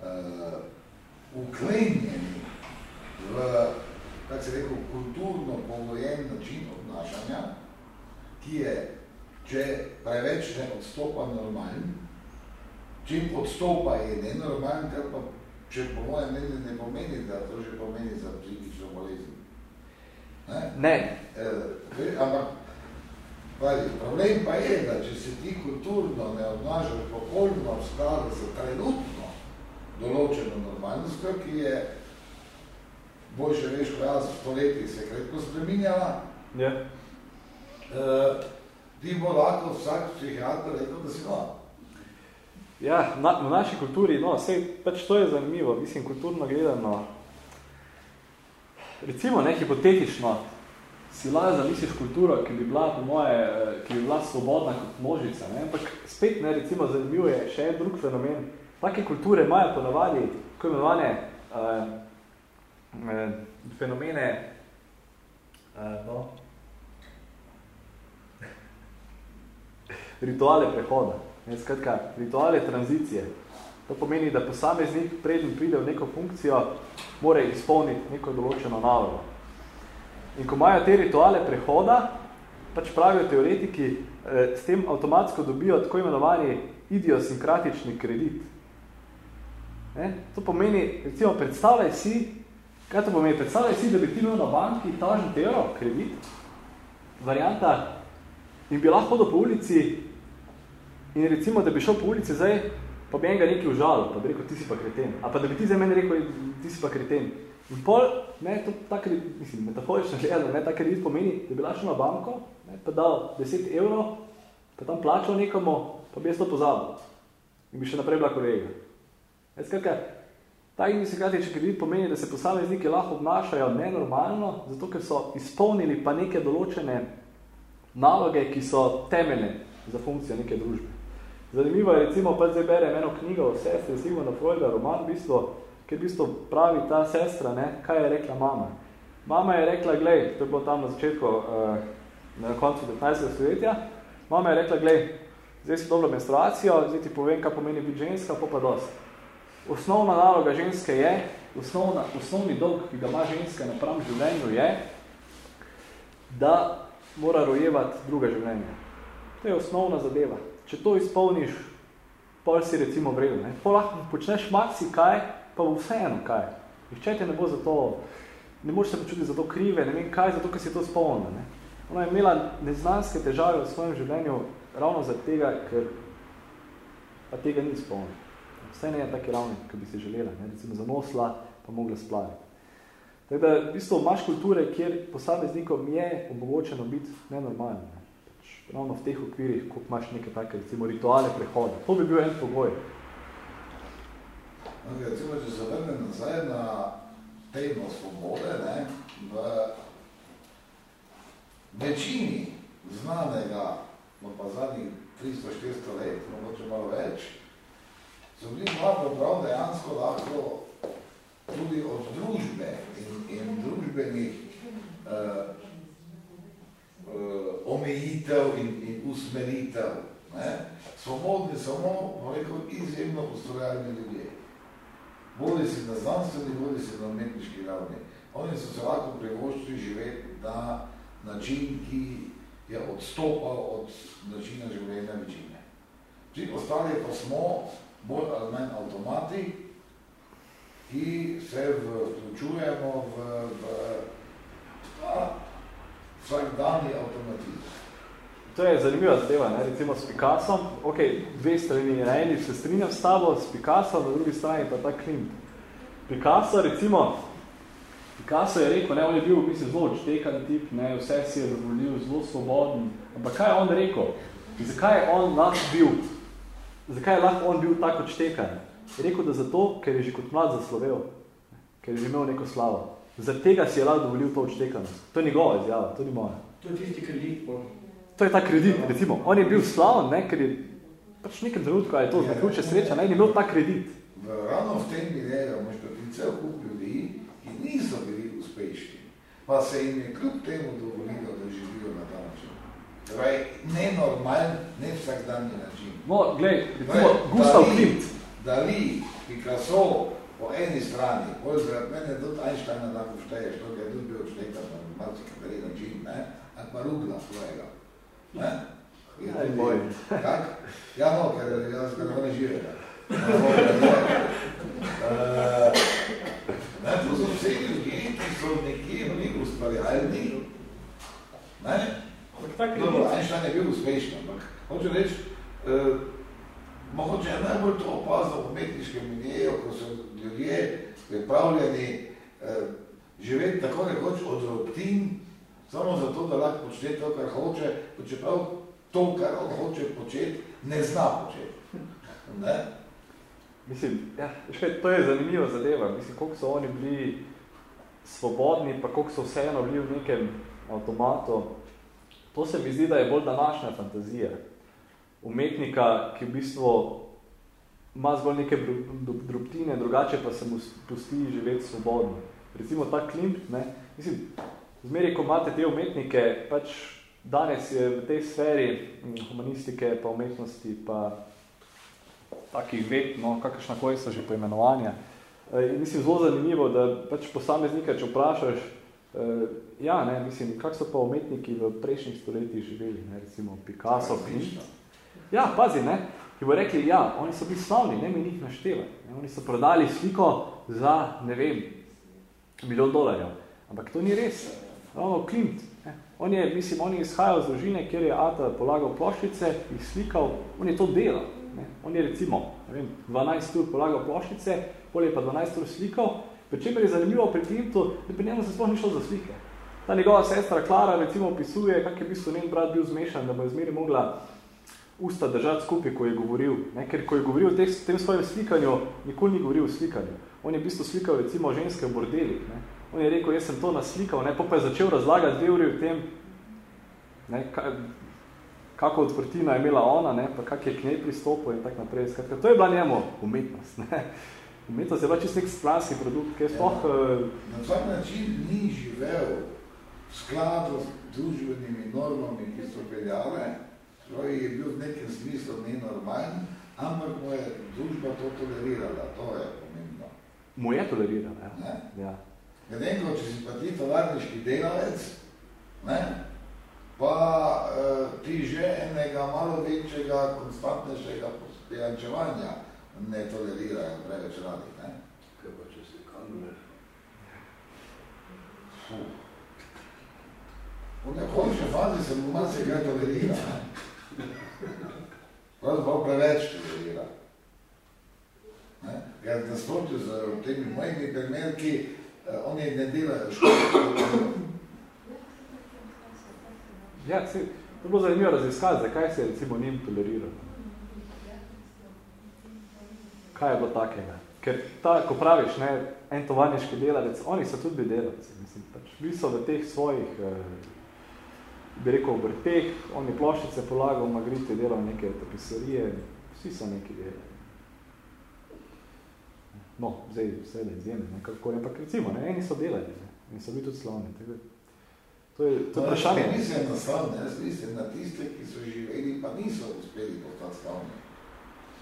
uh, uklenjeni v, kak se rekel, kulturno pogojen način obnašanja, ki je, če preveč ne odstopa normalen, čim odstopa je nenormalen, kar pa, če po mojem mnenju ne pomeni, da to že pomeni za psihično bolezen. Ne. ne. E, ampak, vali, problem pa je, da če se ti kulturno ne obnašaš popolno v skladu za trenutno določeno normalnost, ki je bolj še veš, koja za stoletji se kratko spreminjala. Ja. Uh, ti bo lahko vsak psihiatr rekel, da si no. Ja, na, v naši kulturi, no, vse, pač to je zanimivo, mislim, kulturno gledano. Recimo, ne, hipotetično, si lahko zamisliš kulturo, ki bi bila, po moje, ki bi bila svobodna kot množica, ne, ampak spet, ne, recimo, zanimivo je še en drug fenomen, Take kulture imajo ponavadi tako imenovane uh, uh, fenomene uh, no, rituale prehoda. Ne, skratka, rituale tranzicije. To pomeni, da posameznik predn pride v neko funkcijo, mora izpolniti neko določeno nalogo. In ko imajo te rituale prehoda, pač pravijo teoretiki, eh, s tem avtomatsko dobijo tako imenovani idiosinkratični kredit. Ne? To pomeni, recimo, predstavljaj si, kaj to pomeni, predstavljaj si, da bi ti imel na banki tažen euro, kredit, varianta, in bi lahko hodil po ulici in recimo, da bi šel po ulici zdaj, pa bi enega nekaj užalil, pa bi rekel, ti si pa kreten. A pa da bi ti za meni rekel, ti si pa kreten. In pol, ne, to tak, mislim, metaforično gledano, ne, tak kredit pomeni, da bi lašel na banko, ne, pa dal 10 evrov, pa tam plačal nekomu, pa bi jaz to pozabil. In bi še naprej bila kolega. Skratka, ta indisekatični kredit pomeni, da se posamezniki lahko obnašajo nenormalno, zato ker so izpolnili pa neke določene naloge, ki so temeljne za funkcijo neke družbe. Zanimivo je, recimo, pa zdaj berem eno knjigo o sestri Sigmunda Freuda, roman, v bistvu, ker v bistvu pravi ta sestra, ne, kaj je rekla mama. Mama je rekla, glej, to je bilo tam na začetku, uh, na koncu 19. stoletja, mama je rekla, glej, zdaj si dobro menstruacijo, zdaj ti povem, kaj pomeni biti ženska, pa pa dost. Osnovna naloga ženske je, osnovna, osnovni dolg, ki ga ima ženska na pravem življenju je, da mora rojevati druga življenja. To je osnovna zadeva. Če to izpolniš, pol si recimo vreden. Ne? Pol lahko počneš maksi kaj, pa bo vseeno kaj. Nihče te ne bo za to, ne moreš se počutiti za to krive, ne vem kaj, zato ker si to spolnila. Ne? Ona je imela neznanske težave v svojem življenju ravno za tega, ker pa tega ni spolnila. Vse ne je taki ravni, kot bi si želela. Ne? Recimo zanosla, pa mogla splaviti. Tako da, v bistvu, imaš kulture, kjer posameznikom je omogočeno biti nenormalno. Ne? Pač, ravno v teh okvirih, ko imaš neke take, recimo, rituale prehoda. To bi bil en pogoj. No, recimo, če se vrnem nazaj na temo svobode, ne, v večini znanega, no pa zadnjih 300-400 let, mogoče malo več, so bili mlado prav dejansko lahko tudi od družbe in, in družbenih uh, uh, omejitev in, in usmeritev. Ne? Svobodni samo, rekel, izjemno ustvarjalni ljudje bodi si na znanstveni, bodi si na umetniški ravni. Oni so se lahko privoščili živeti na način, ki je odstopal od načina življenja večine. Vsi ostali pa smo bolj ali manj avtomati, ki se vključujemo v, v ta vsakdanji avtomatizem. To je zanimiva zadeva, ne? recimo s Picassom, ok, dve strani, na eni se strinjam s tabo, s Picassom, na drugi strani pa ta Klimt. Picasso, recimo, Picasso je rekel, ne, on je bil, mislim, zelo odštekan tip, ne, vse si je dovolil, zelo svoboden, ampak kaj je on rekel? Zakaj je on lahko bil, zakaj je lahko on bil tako odštekan? Je rekel, da zato, ker je že kot mlad zaslovel, ker je že imel neko slavo. Zaradi tega si je lahko dovolil to odštekanost. To je njegova izjava, to ni moja. To je tisti kredit, To je ta kredit, recimo. On je bil slavn, ne, ker je pač v nekem trenutku, je to zaključe sreča, ne, in je imel ta kredit. V, ravno v tem mileju imaš tudi cel kup ljudi, ki niso bili uspešni, pa se jim je kljub temu dovolilo, da živijo na ta način. Torej, ne normal, ne vsakdanji način. No, glej, recimo, Gustav Klimt. Dali, Picasso, po eni strani, bolj zaradi mene tudi Einsteina da pošteješ, to je tudi bil odštekal na malce kateri način, ne, ali pa Rugla svojega. Ne? Aj, moj. Kak? Ja, no, ker jaz ga ne živega. Ne, to so vse ljudje, ki so nekje bili ustvarjalni. Ne? Dobro, Einstein je bil uspešen, ampak hoče reči, eh, mogoče je najbolj to opazno v umetniškem miljeju, ko so ljudje pripravljeni eh, živeti tako nekoč od rutin, samo zato, da lahko počne to, kar hoče, pa čeprav to, kar on hoče početi, ne zna početi. Ne? Mislim, ja, še, to je zanimiva zadeva. Mislim, koliko so oni bili svobodni, pa koliko so vseeno bili v nekem avtomatu. To se mi zdi, da je bolj današnja fantazija. Umetnika, ki v bistvu ima zgolj neke drobtine, drugače pa se mu pusti živeti svobodno. Recimo ta Klimt, ne, mislim, zmeri, ko imate te umetnike, pač danes je v tej sferi humanistike, pa umetnosti, pa takih ved, no, kakršna koji so že poimenovanja. E, in mislim, zelo zanimivo, da pač posameznika, če vprašaš, e, ja, ne, mislim, kak so pa umetniki v prejšnjih stoletjih živeli, ne, recimo Picasso, Klimt. Ja, pazi, ne, ki bo rekli, ja, oni so bili slavni, ne mi njih naštevati. Ne, oni so prodali sliko za, ne vem, milijon dolarjev. Ampak to ni res ravno Klimt. Ne. On je, mislim, on je izhajal z družine, kjer je Ata polagal ploščice, jih slikal, on je to delal. Ne. On je recimo ne vem, 12 ur polagal ploščice, pol je pa 12 ur slikal, pri čemer je zanimivo pri Klimtu, da pri njemu se sploh ni šlo za slike. Ta njegova sestra Klara recimo opisuje, kak je v bistvu njen brat bil zmešan, da bo je zmeri mogla usta držati skupaj, ko je govoril. Ne? Ker ko je govoril o tem svojem slikanju, nikoli ni govoril o slikanju. On je v bistvu slikal recimo ženske v bordelih. Ne? On je rekel, jaz sem to naslikal, ne, pa je začel razlagati dve uri o tem, ne, kako odprtina je imela ona, ne, pa kak je k njej pristopil in tak naprej. Skratka, to je bila njemu umetnost. Ne. Umetnost je pa čisto nek splanski produkt, ki je sploh... Ja. Uh... Na vsak način ni živel v skladu z družbenimi normami, ki so peljale, torej je bil v nekem smislu nenormalen, ampak mu je družba to tolerirala, to je pomembno. Mu je tolerirala, ja. Ne? ja. Ko če si pa ti tovarniški delavec, ne, pa uh, ti že enega malo večjega, konstantnejšega pospijančevanja ne tolerirajo preveč radi. Ne? Kaj pa, če si kanduler? V nekoliko fazi se mu malo se kaj tolerira. Pravzaprav preveč tolerira. Ne? Ker nasprotju z temi mojimi primerki, eh, oni ne delajo škole. Ja, si, to je bilo zanimivo raziskati, zakaj se je recimo njim toleriralo. Kaj je bilo takega? Ker ta, ko praviš, ne, en tovarniški delavec, oni so tudi delavci, mislim, pač, bili so v teh svojih, eh, bi rekel, obrteh, oni ploščice polagal, magrite delal neke tapisarije, vsi so neki delali. No, zdaj vse da izjemne, nekako, ampak recimo, ne, eni so delali, ne, in so bili tudi slavni, tako To je, to je vprašanje. Ne mislim na slavne, jaz mislim na tiste, ki so živeli, pa niso uspeli postati slavni.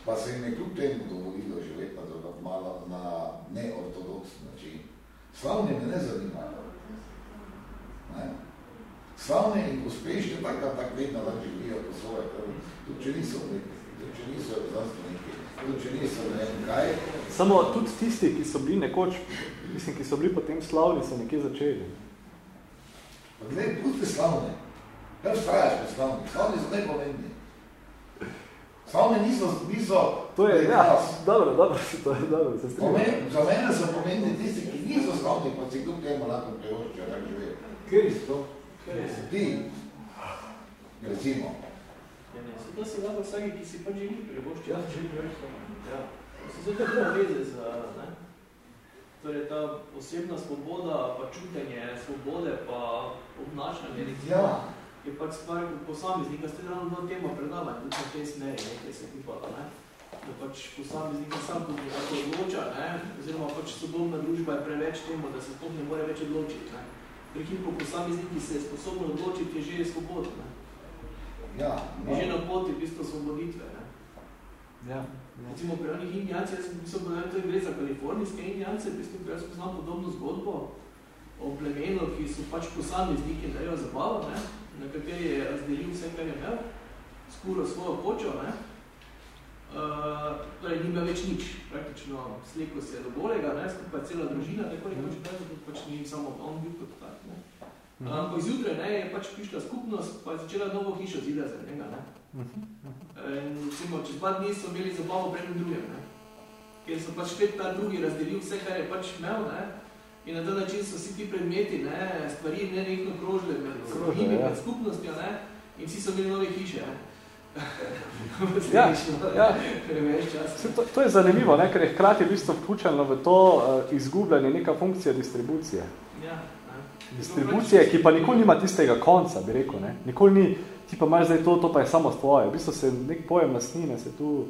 Pa se jim je kljub temu dovolilo živeti na, malo na neortodoksni način. Slavni me ne zanimajo. Ne? Slavni in uspešni tako tak vedno da živijo po svoje krvi. Tudi če niso tudi če niso znanstveniki, tudi če niso ne vem kaj. Samo tudi tisti, ki so bili nekoč, mislim, ki so bili potem slavni, so nekje začeli. Pa gled, pusti slavne. Kaj vztrajaš pri slavni? Slavni so najpomembni. Slavne niso, niso... To je, ja, dobro, dobro, to je dobro, se Pomen, Za mene so pomembni tisti, ki niso slavni, pa si kljub temu lahko preoščijo, tak žive. Kjer so to? Ti, recimo. Ja, ne, so to si lahko vsaki, ki si pa živi privošči. Ja, živi privošči. Ja. So se to prav veze z, ne? Torej, ta osebna svoboda, pa čutenje svobode, pa obnašanje, ja. Je pač stvar posameznika, ste ravno do tema predavanja, tudi na tej smeri, nekaj se tipala, ne? da pač posameznika sam tudi tako odloča, ne? oziroma pač sodobna družba je preveč temu, da se to ne more več odločiti. Ne? Pri ko posamezniki se je sposobno odločiti, je že svobodno. Ne? Ja, no. Je že na poti v bistvu svoboditve. Ne? Ja. Recimo pri onih indijanci, jaz sem povedal, da gre za kalifornijske indijance, v bistvu jaz poznam podobno zgodbo o plemenu, ki so pač posamezniki dajo zabavo, ne? Na kateri je razdelil vse, kar je imel, skuro svojo kočo, ne? Uh, torej ni več nič, praktično sleko se je do golega, ne? skupaj cela družina, tako je pač predvod, pač ni samo on bil kot tak. Ne? Uh, ampak zjutraj ne, je pač prišla skupnost, pa je začela novo hišo zida za njega. Ne? In recimo, čez dva dni so imeli zabavo pred drugem, ne? ker so pač spet ta drugi razdelil vse, kar je pač imel, ne? In na ta način so vsi ti predmeti, ne? stvari ne nekno krožile med, Krožle, ja. med skupnostjo ne? in vsi so imeli nove hiše. Ne? ja, ja. To, to je zanimivo, ne? ker je hkrati v bistvu vključeno v to uh, izgubljanje neka funkcija distribucije. Ja, Distribucije, ki pa nikoli nima tistega konca, bi rekel. Ne? Nikoli ni, ti pa imaš zdaj to, to pa je samo tvoje. V bistvu se nek pojem lastnine se tu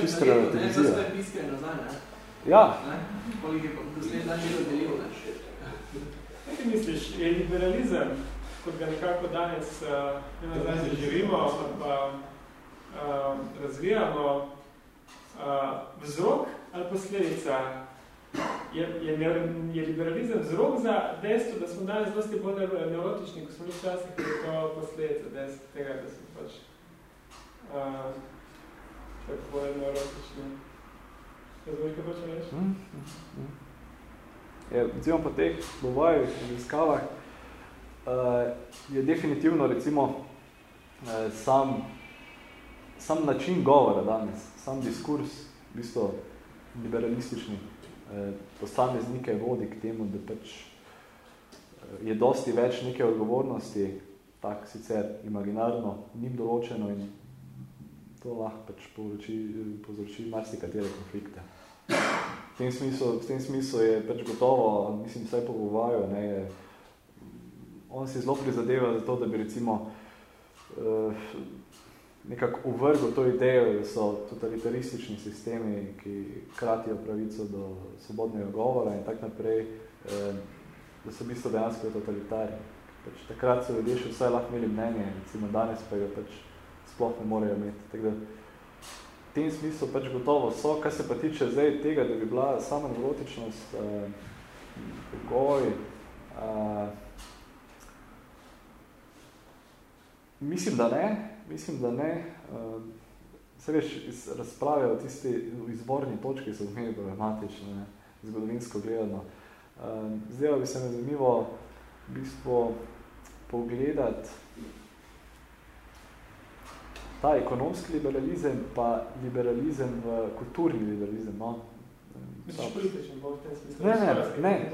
čisto relativizira. Praktično nekaj piske nazaj, ne? Ja. Ne? Koliko je pa dosled dan že razdelil, ne? Kaj ti misliš, je liberalizem, kot ga nekako danes uh, nazaj živimo, pa uh, razvijamo, uh, vzrok ali posledica je, je, je liberalizem vzrok za dejstvo, da smo danes dosti bolj neurotični, ko smo bili včasih, ker je to posledica dejstva tega, da smo pač uh, tako bolj neurotični. Razumeš, kaj počem reči? Mm, mm, mm. Je, recimo po teh bovajih raziskavah uh, je definitivno recimo uh, sam, sam način govora danes, sam diskurs, v bistvu liberalistični, Eh, posameznike vodi k temu, da pač eh, je dosti več neke odgovornosti, tak sicer imaginarno, njim določeno in to lahko pač povzroči, povzroči marsikatere konflikte. V tem, smislu, v tem smislu je pač gotovo, mislim, vse pogovajo, ne, je, on si zelo prizadeva za to, da bi recimo uh, nekako uvrgo to idejo, da so totalitaristični sistemi, ki kratijo pravico do svobodnega govora in tak naprej, eh, da so v bistvu dejansko totalitarni. Pač takrat so ljudje še vsaj lahko imeli mnenje, recimo danes pa ga pač sploh ne morejo imeti. Tako da tem smislu pač gotovo so, kar se pa tiče zdaj tega, da bi bila sama neurotičnost eh, pogoj, eh, mislim, da ne, mislim, da ne. Uh, se veš, iz razprave o tisti izvorni točki so zmeni problematične, ne, zgodovinsko gledano. Uh, zdaj bi se me zanimivo v bistvu pogledati ta ekonomski liberalizem pa liberalizem v kulturni liberalizem. No. Ne, ne, ne.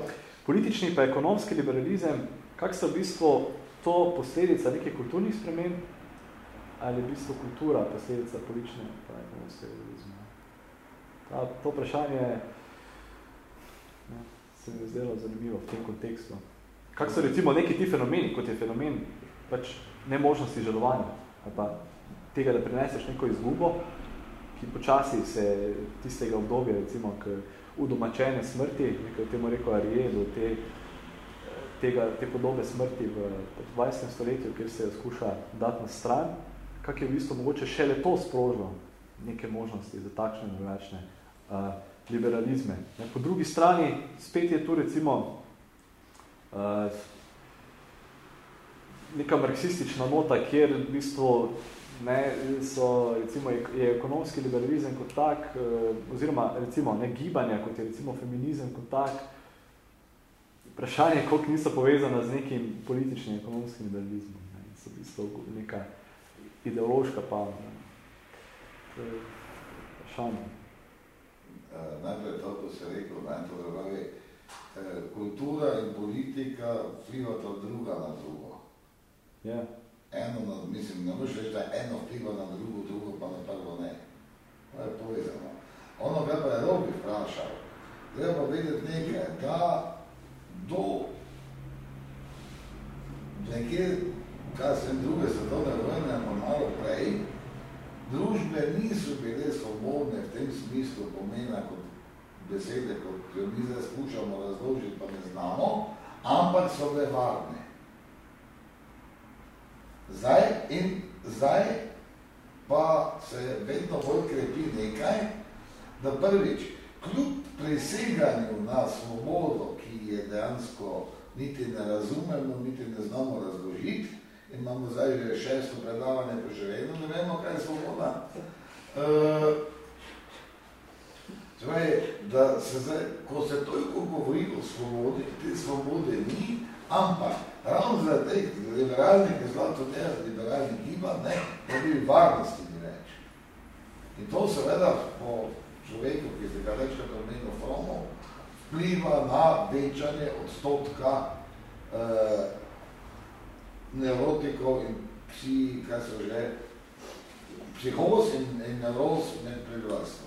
Politični pa ekonomski liberalizem, kak so v bistvu to posledica nekih kulturnih sprememb ali v bistvu kultura posledica politične pa ekonomske liberalizma. Ta, to vprašanje ne, se mi je zdelo zanimivo v tem kontekstu. Kak so recimo neki ti fenomeni, kot je fenomen pač nemožnosti žalovanja, ali pa tega, da prineseš neko izgubo, ki počasi se tistega obdobja, recimo, k udomačene smrti, nekaj temu rekel Arije, do te tega, te podobe smrti v 20. stoletju, kjer se jo skuša dati na stran, kak je v bistvu mogoče šele to sprožilo neke možnosti za takšne drugačne uh, liberalizme. Ne, po drugi strani, spet je tu recimo uh, neka marksistična nota, kjer v bistvu ne, so, recimo, je ekonomski liberalizem kot tak, uh, oziroma recimo ne gibanja, kot je recimo feminizem kot tak, vprašanje, koliko niso povezana z nekim političnim, ekonomskim liberalizmom. Ne. So v bistvu neka ideološka pa. Ne. To je vprašanje. Uh, najprej to, ko se rekel, ne, to pravi, eh, kultura in politika vplivata druga na drugo. Ja. Eno, na, mislim, ne možeš reči, da eno vpliva na drugo, drugo pa na prvo ne. To je povezano. Ono, kar pa je Robi vprašal, treba vedeti nekaj, da do nekje, kar sem druge svetovne vojne, pa malo prej, družbe niso bile svobodne v tem smislu pomena kot besede, kot jo mi zdaj skušamo razložiti, pa ne znamo, ampak so bile varne. Zdaj in zdaj pa se vedno bolj krepi nekaj, da prvič, kljub preseganju na svobodo, ki je dejansko niti ne razumemo, niti ne znamo razložiti, in imamo zdaj že šesto predavanje, pa še vedno ne vemo, kaj je svoboda. Uh, Zdaj, da se zdaj, ko se toliko govori o svobodi, te svobode ni, ampak ravno za teh liberalnih, zlato tega liberalnih giba, ne, da bi varnosti ni več. In to seveda po človeku, ki se ga večkrat omenil Fromo, vpliva na večanje odstotka eh, neurotikov in psi, kaj so že, psihoz in, in neuroz med prebivalstvom.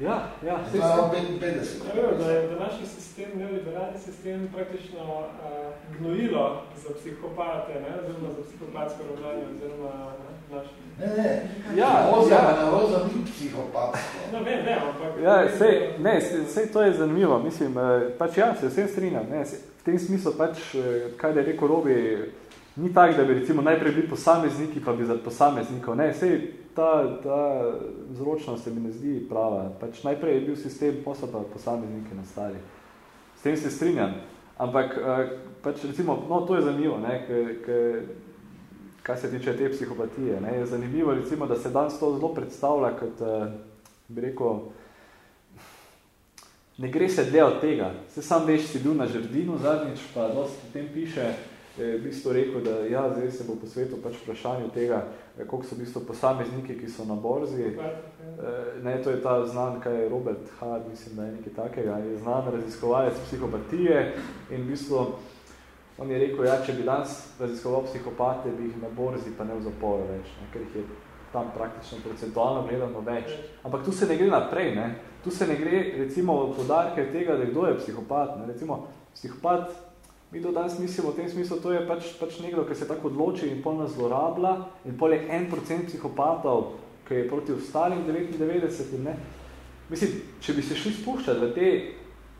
Ja, ja. To je 55. Ja, da je današnji sistem, neoliberalni sistem, praktično uh, gnojilo za psihopate, ne, oziroma za psihopatsko ravnanje, oziroma ne, naš... Ne, ne, Ja, Roza, ja. ja. Roza ni psihopatsko. No, ne, ne, ampak... Ja, sej, ne, sej, sej to je zanimivo, mislim, eh, pač ja, se vsem strinjam, ne, v tem smislu pač, eh, kaj da je rekel Robi, ni tak, da bi recimo najprej bili posamezniki, pa bi za posameznikov, ne, sej ta, ta vzročnost se mi ne zdi prava, pač najprej je bil sistem, posla pa posamezniki nastali, s tem se strinjam, ampak eh, pač recimo, no, to je zanimivo, ne, k, k, kaj se tiče te psihopatije, ne, je zanimivo recimo, da se danes to zelo predstavlja kot, eh, bi rekel, ne gre se dlje od tega. Se sam veš, si bil na žrdinu zadnjič, pa dosti potem piše, je v bistvu rekel, da ja, zdaj se bo po svetu pač vprašanju tega, eh, koliko so v bistvu posamezniki, ki so na borzi. Eh, Ne, to je ta znan, kaj je Robert Hard, mislim, da je nekaj takega, je znan raziskovalec psihopatije in v bistvu on je rekel, ja, če bi danes raziskoval psihopate, bi jih na borzi pa ne v zaporu več, ne, ker jih je tam praktično procentualno gledano več. Ampak tu se ne gre naprej, ne. Tu se ne gre recimo v podarke tega, da kdo je psihopat. Ne. Recimo, psihopat Mi do danes mislimo v tem smislu, to je pač, pač nekdo, ki se tako odloči in pol nas zlorablja in pol je en procent psihopatov, ki je proti ostalim 99 in ne. Mislim, če bi se šli spuščati v te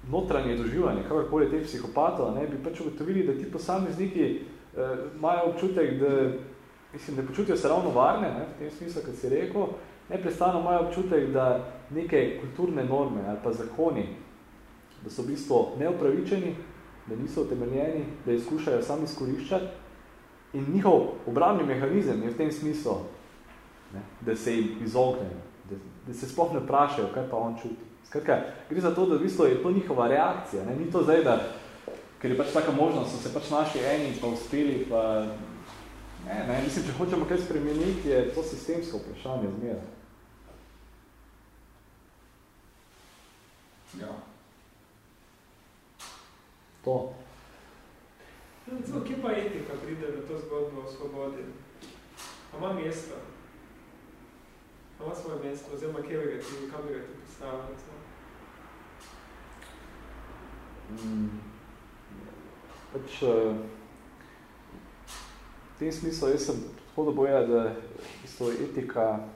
notranje doživljanje, kakorkoli teh psihopatov, ne, bi pač ugotovili, da ti posamezniki eh, imajo občutek, da, mislim, da počutijo se ravno varne, ne, v tem smislu, kot si rekel, neprestano imajo občutek, da neke kulturne norme ali pa zakoni, da so v bistvu neopravičeni, da niso utemeljeni, da izkušajo sami izkoriščati in njihov obramni mehanizem je v tem smislu, ne, da se jim izognejo, da, da se sploh ne vprašajo, kaj pa on čuti. Skratka, gre za to, da v bistvu je to njihova reakcija. Ne? Ni to zdaj, da, ker je pač taka možnost, so se pač našli eni pa uspeli, pa ne, ne, mislim, če hočemo kaj spremeniti, je to sistemsko vprašanje zmeraj. Ja. To. Kje pa etika pride v to zgodbo o svobodi? A ima mesto? A ima svoje mesto? Oziroma, kje bi ga ti, kam bi ga ti postavil? Mm. Pač, uh, v tem smislu, jaz sem hodil boja, da isto etika,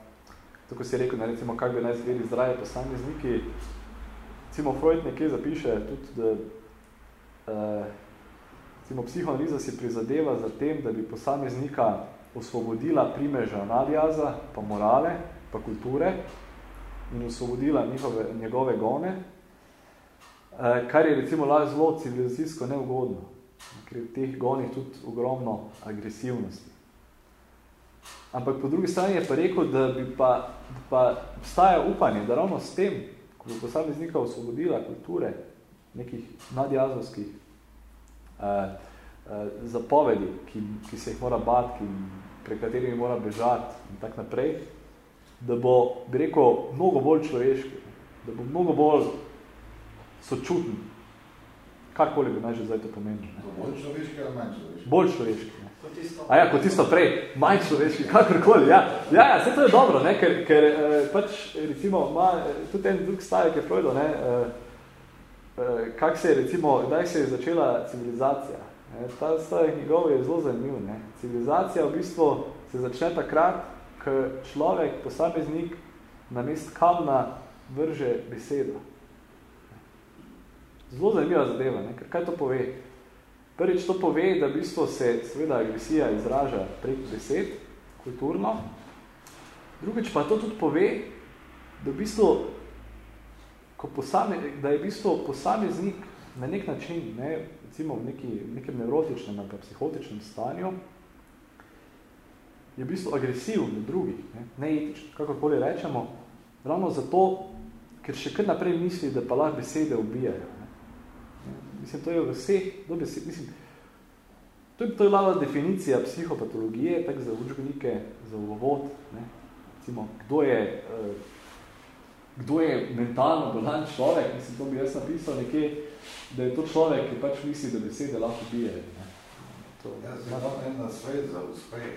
tako si rekel, ne, recimo, kak bi naj zgledi zdraje posamezniki, recimo Freud nekje zapiše tudi, da recimo, psihoanaliza si prizadeva za tem, da bi posameznika osvobodila primeža nadjaza, pa morale, pa kulture in osvobodila njihove, njegove gone, uh, kar je recimo zelo civilizacijsko neugodno ker je v teh gonih tudi ogromno agresivnosti. Ampak po drugi strani je pa rekel, da bi pa, da pa obstaja upanje, da ravno s tem, ko bo posameznika osvobodila kulture nekih nadjazovskih eh, eh, zapovedi, ki, ki se jih mora bati, ki, pre katerimi mora bežati in tak naprej, da bo, bi rekel, mnogo bolj človeški, da bo mnogo bolj sočuten karkoli bi naj že zdaj to pomenilo. Bolj človeški ali manj človeški? Bolj človeški. Ne. A ja, kot tisto prej, manj človeški, kakorkoli. Ja, ja, ja vse to je dobro, ne, ker, ker eh, pač recimo ima eh, tudi en drug stavek je Freudov, ne, eh, kak se je recimo, kdaj se je začela civilizacija. Ne, ta stavek njegov je zelo zanimiv. Ne. Civilizacija v bistvu se začne takrat, ko človek, posameznik, na mest kamna vrže besedo. Zelo zanimiva zadeva, ne? ker kaj to pove? Prvič to pove, da v bistvu se seveda agresija izraža prek besed, kulturno. Drugič pa to tudi pove, da, v bistvu, ko posame, da je v bistvu posameznik na nek način, ne, recimo v neki, nekem nevrotičnem ali psihotičnem stanju, je v bistvu agresiv na drugih, ne, neetičen, kakorkoli rečemo, ravno zato, ker še kar naprej misli, da pa lahko besede ubijajo. Mislim, to je vse, dobesed, mislim, to je, to je lava definicija psihopatologije, tak za učbenike, za uvod, ne, recimo, kdo je, uh, kdo je mentalno bolan človek, mislim, to bi jaz napisal nekje, da je to človek, ki pač misli, da besede lahko bije. Ne. To, jaz dal en na svet za uspeh.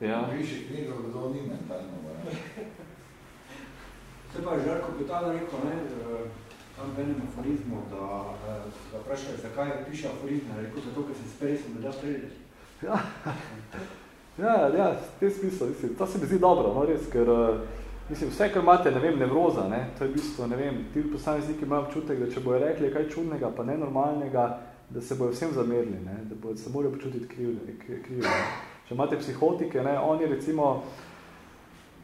Ja. Piši knjigo, kdo ni mentalno bolan. Se pa je Žarko Petano rekel, ne, uh, tam v enem aforizmu, da ga uh, vprašajo, zakaj piše aforizme, rekel zato, ker se sprej sem da streljati. Ja, ja, ja, te smisel, mislim, to se mi zdi dobro, no, res, ker uh, mislim, vse, kar imate, ne vem, nevroza, ne, to je v bistvu, ne vem, ti posamezniki imajo občutek, da če bojo rekli kaj čudnega, pa nenormalnega, da se bojo vsem zamerili, ne, da bojo se morajo počutiti krivne, krivne. Če imate psihotike, ne, oni recimo,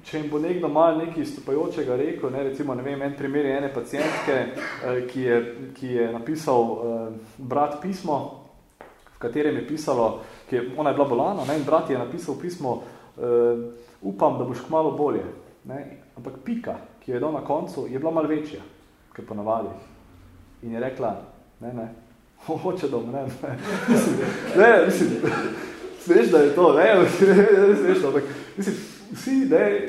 če jim bo nekdo malo nekaj izstopajočega rekel, ne, recimo, ne vem, en primer je ene pacijentke, eh, ki, je, ki je napisal eh, brat pismo, v katerem je pisalo, ki je, ona je bila bolana, ne, in brat je napisal pismo, eh, upam, da boš kmalo bolje. Ne, ampak pika, ki jo je dal na koncu, je bila malo večja, kot ponavadi. In je rekla, ne, ne, hoče da umrem. Ne, mislim, ne, mislim, smeš, da je to, ne, smeš, ampak, mislim, vsi, ne,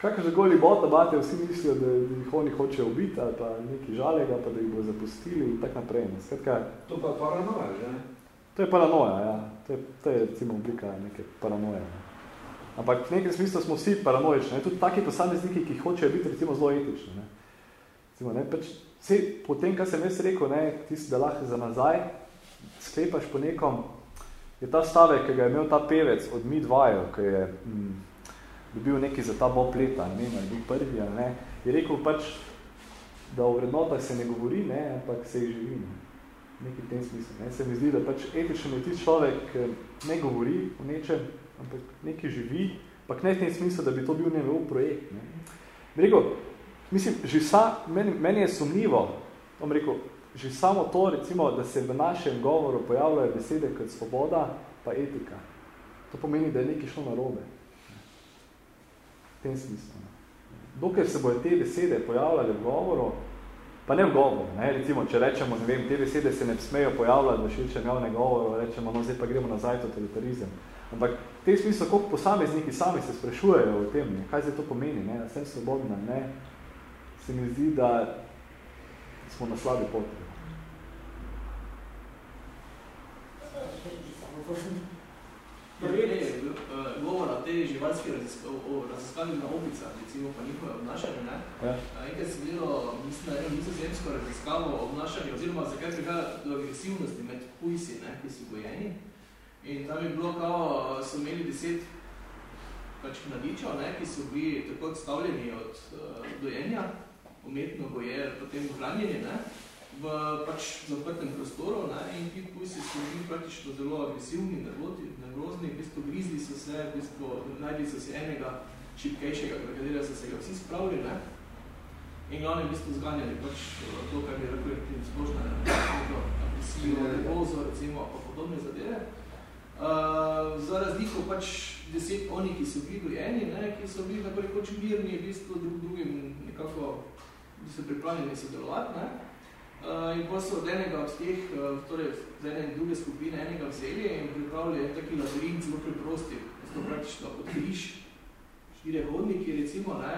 kakor že goli bota bate, vsi mislijo, da jih oni hočejo ubiti ali pa nekaj žalega, pa da jih bo zapustili in tak naprej. Ne. Skratka, to pa je paranoja, že? To je paranoja, ja. To je, to je recimo oblika neke paranoje. Ne. Ampak v nekem smislu smo vsi paranoični. Ne. Tudi taki posamezniki, ki hočejo biti recimo zelo etični. Ne. Recimo, ne, pač, vse, po tem, kar sem jaz rekel, ne, tisti, da lahko za nazaj, sklepaš po nekom, je ta stavek, ki ga je imel ta pevec od Mi dvajo, ki je mm, dobil nekaj za ta Bob leta, ne vem, bil prvi, ali ne, je rekel pač, da o vrednotah se ne govori, ne, ampak se jih živi. Ne. Nekaj v tem smislu. Ne. Se mi zdi, da pač etično je ti človek ne govori o nečem, ampak nekaj živi, ampak ne v tem smislu, da bi to bil njegov projekt. Ne. Rekel, mislim, že sa, meni, meni je sumljivo, bom rekel, že samo to, recimo, da se v našem govoru pojavljajo besede kot svoboda pa etika. To pomeni, da je nekaj šlo narobe. V tem smislu. Dokaj se bojo te besede pojavljale v govoru, pa ne v govoru, ne? recimo, če rečemo, ne vem, te besede se ne smejo pojavljati v širšem javnem govoru, rečemo, no, zdaj pa gremo nazaj totalitarizem. Ampak v tem smislu, koliko posamezniki sami se sprašujejo o tem, ne? kaj se to pomeni, ne? sem svobodna, ne? se mi zdi, da smo na slabi poti. Prvi ne, govor o tej živalski raziskavi na opicah, recimo pa njihove obnašanje, ne? Ja. Enkrat sem gledal, mislim, da eno nizozemsko raziskavo o obnašanju, oziroma zakaj prihaja do agresivnosti med pujsi, ne, ki so gojeni. In tam je bilo kao, so imeli deset pač mladičev, ne, ki so bili tako odstavljeni od uh, dojenja, umetno goje, potem hranjeni, ne, v pač zaprtem prostoru ne, in ti pujsi so bili praktično zelo agresivni, nervoti, nervozni, v bistvu grizli so se, v bistvu najdi so se enega šipkejšega, katerega so se ga vsi spravili, ne, in glavne v bistvu zganjali pač eh, to, kar bi rekel, je splošna agresijo, nervozo, recimo, pa podobne zadeve. Uh, za razliko pač deset oni, ki so bili dojeni, ne, ki so bili rekoč mirni, v bistvu drug drugim nekako so pripravljeni sodelovati, ne, Uh, in pa so od enega od teh, uh, torej z ene druge skupine, enega vzeli in pripravili taki labirint zelo preprosti, to praktično kot križ, štire hodniki, recimo, ne,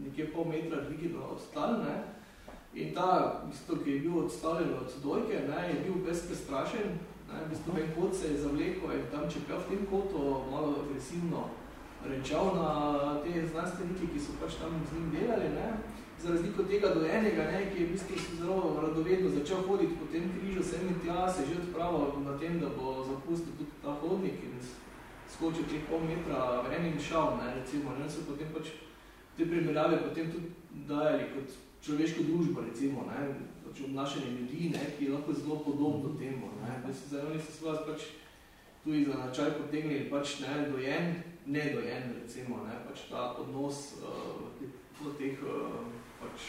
nekje pol metra dvigino od tal, ne, in ta, isto, ki je bil odstavljen od dojke, ne, je bil bezprestrašen, ne, v bistvu en kot se je zavlekel in tam čepel v tem kotu, malo agresivno rečal na te znanstveniki, ki so pač tam z njim delali, ne, za razliko tega do enega, ne, ki je v bistvu zelo radovedno začel hoditi po tem križu, sem in tja se že odpravil na tem, da bo zapustil tudi ta hodnik in skočil teh pol metra v enim šal, ne, recimo, ne, so potem pač te primerjave potem tudi dajali kot človeško družbo, recimo, ne, pač obnašanje ljudi, ne, ki je lahko zelo podobno temu, ne, da se zdaj oni so svojas pač tudi za načaj potegnili pač ne, dojen, nedojen, recimo, ne, pač ta odnos uh, teh uh, pač...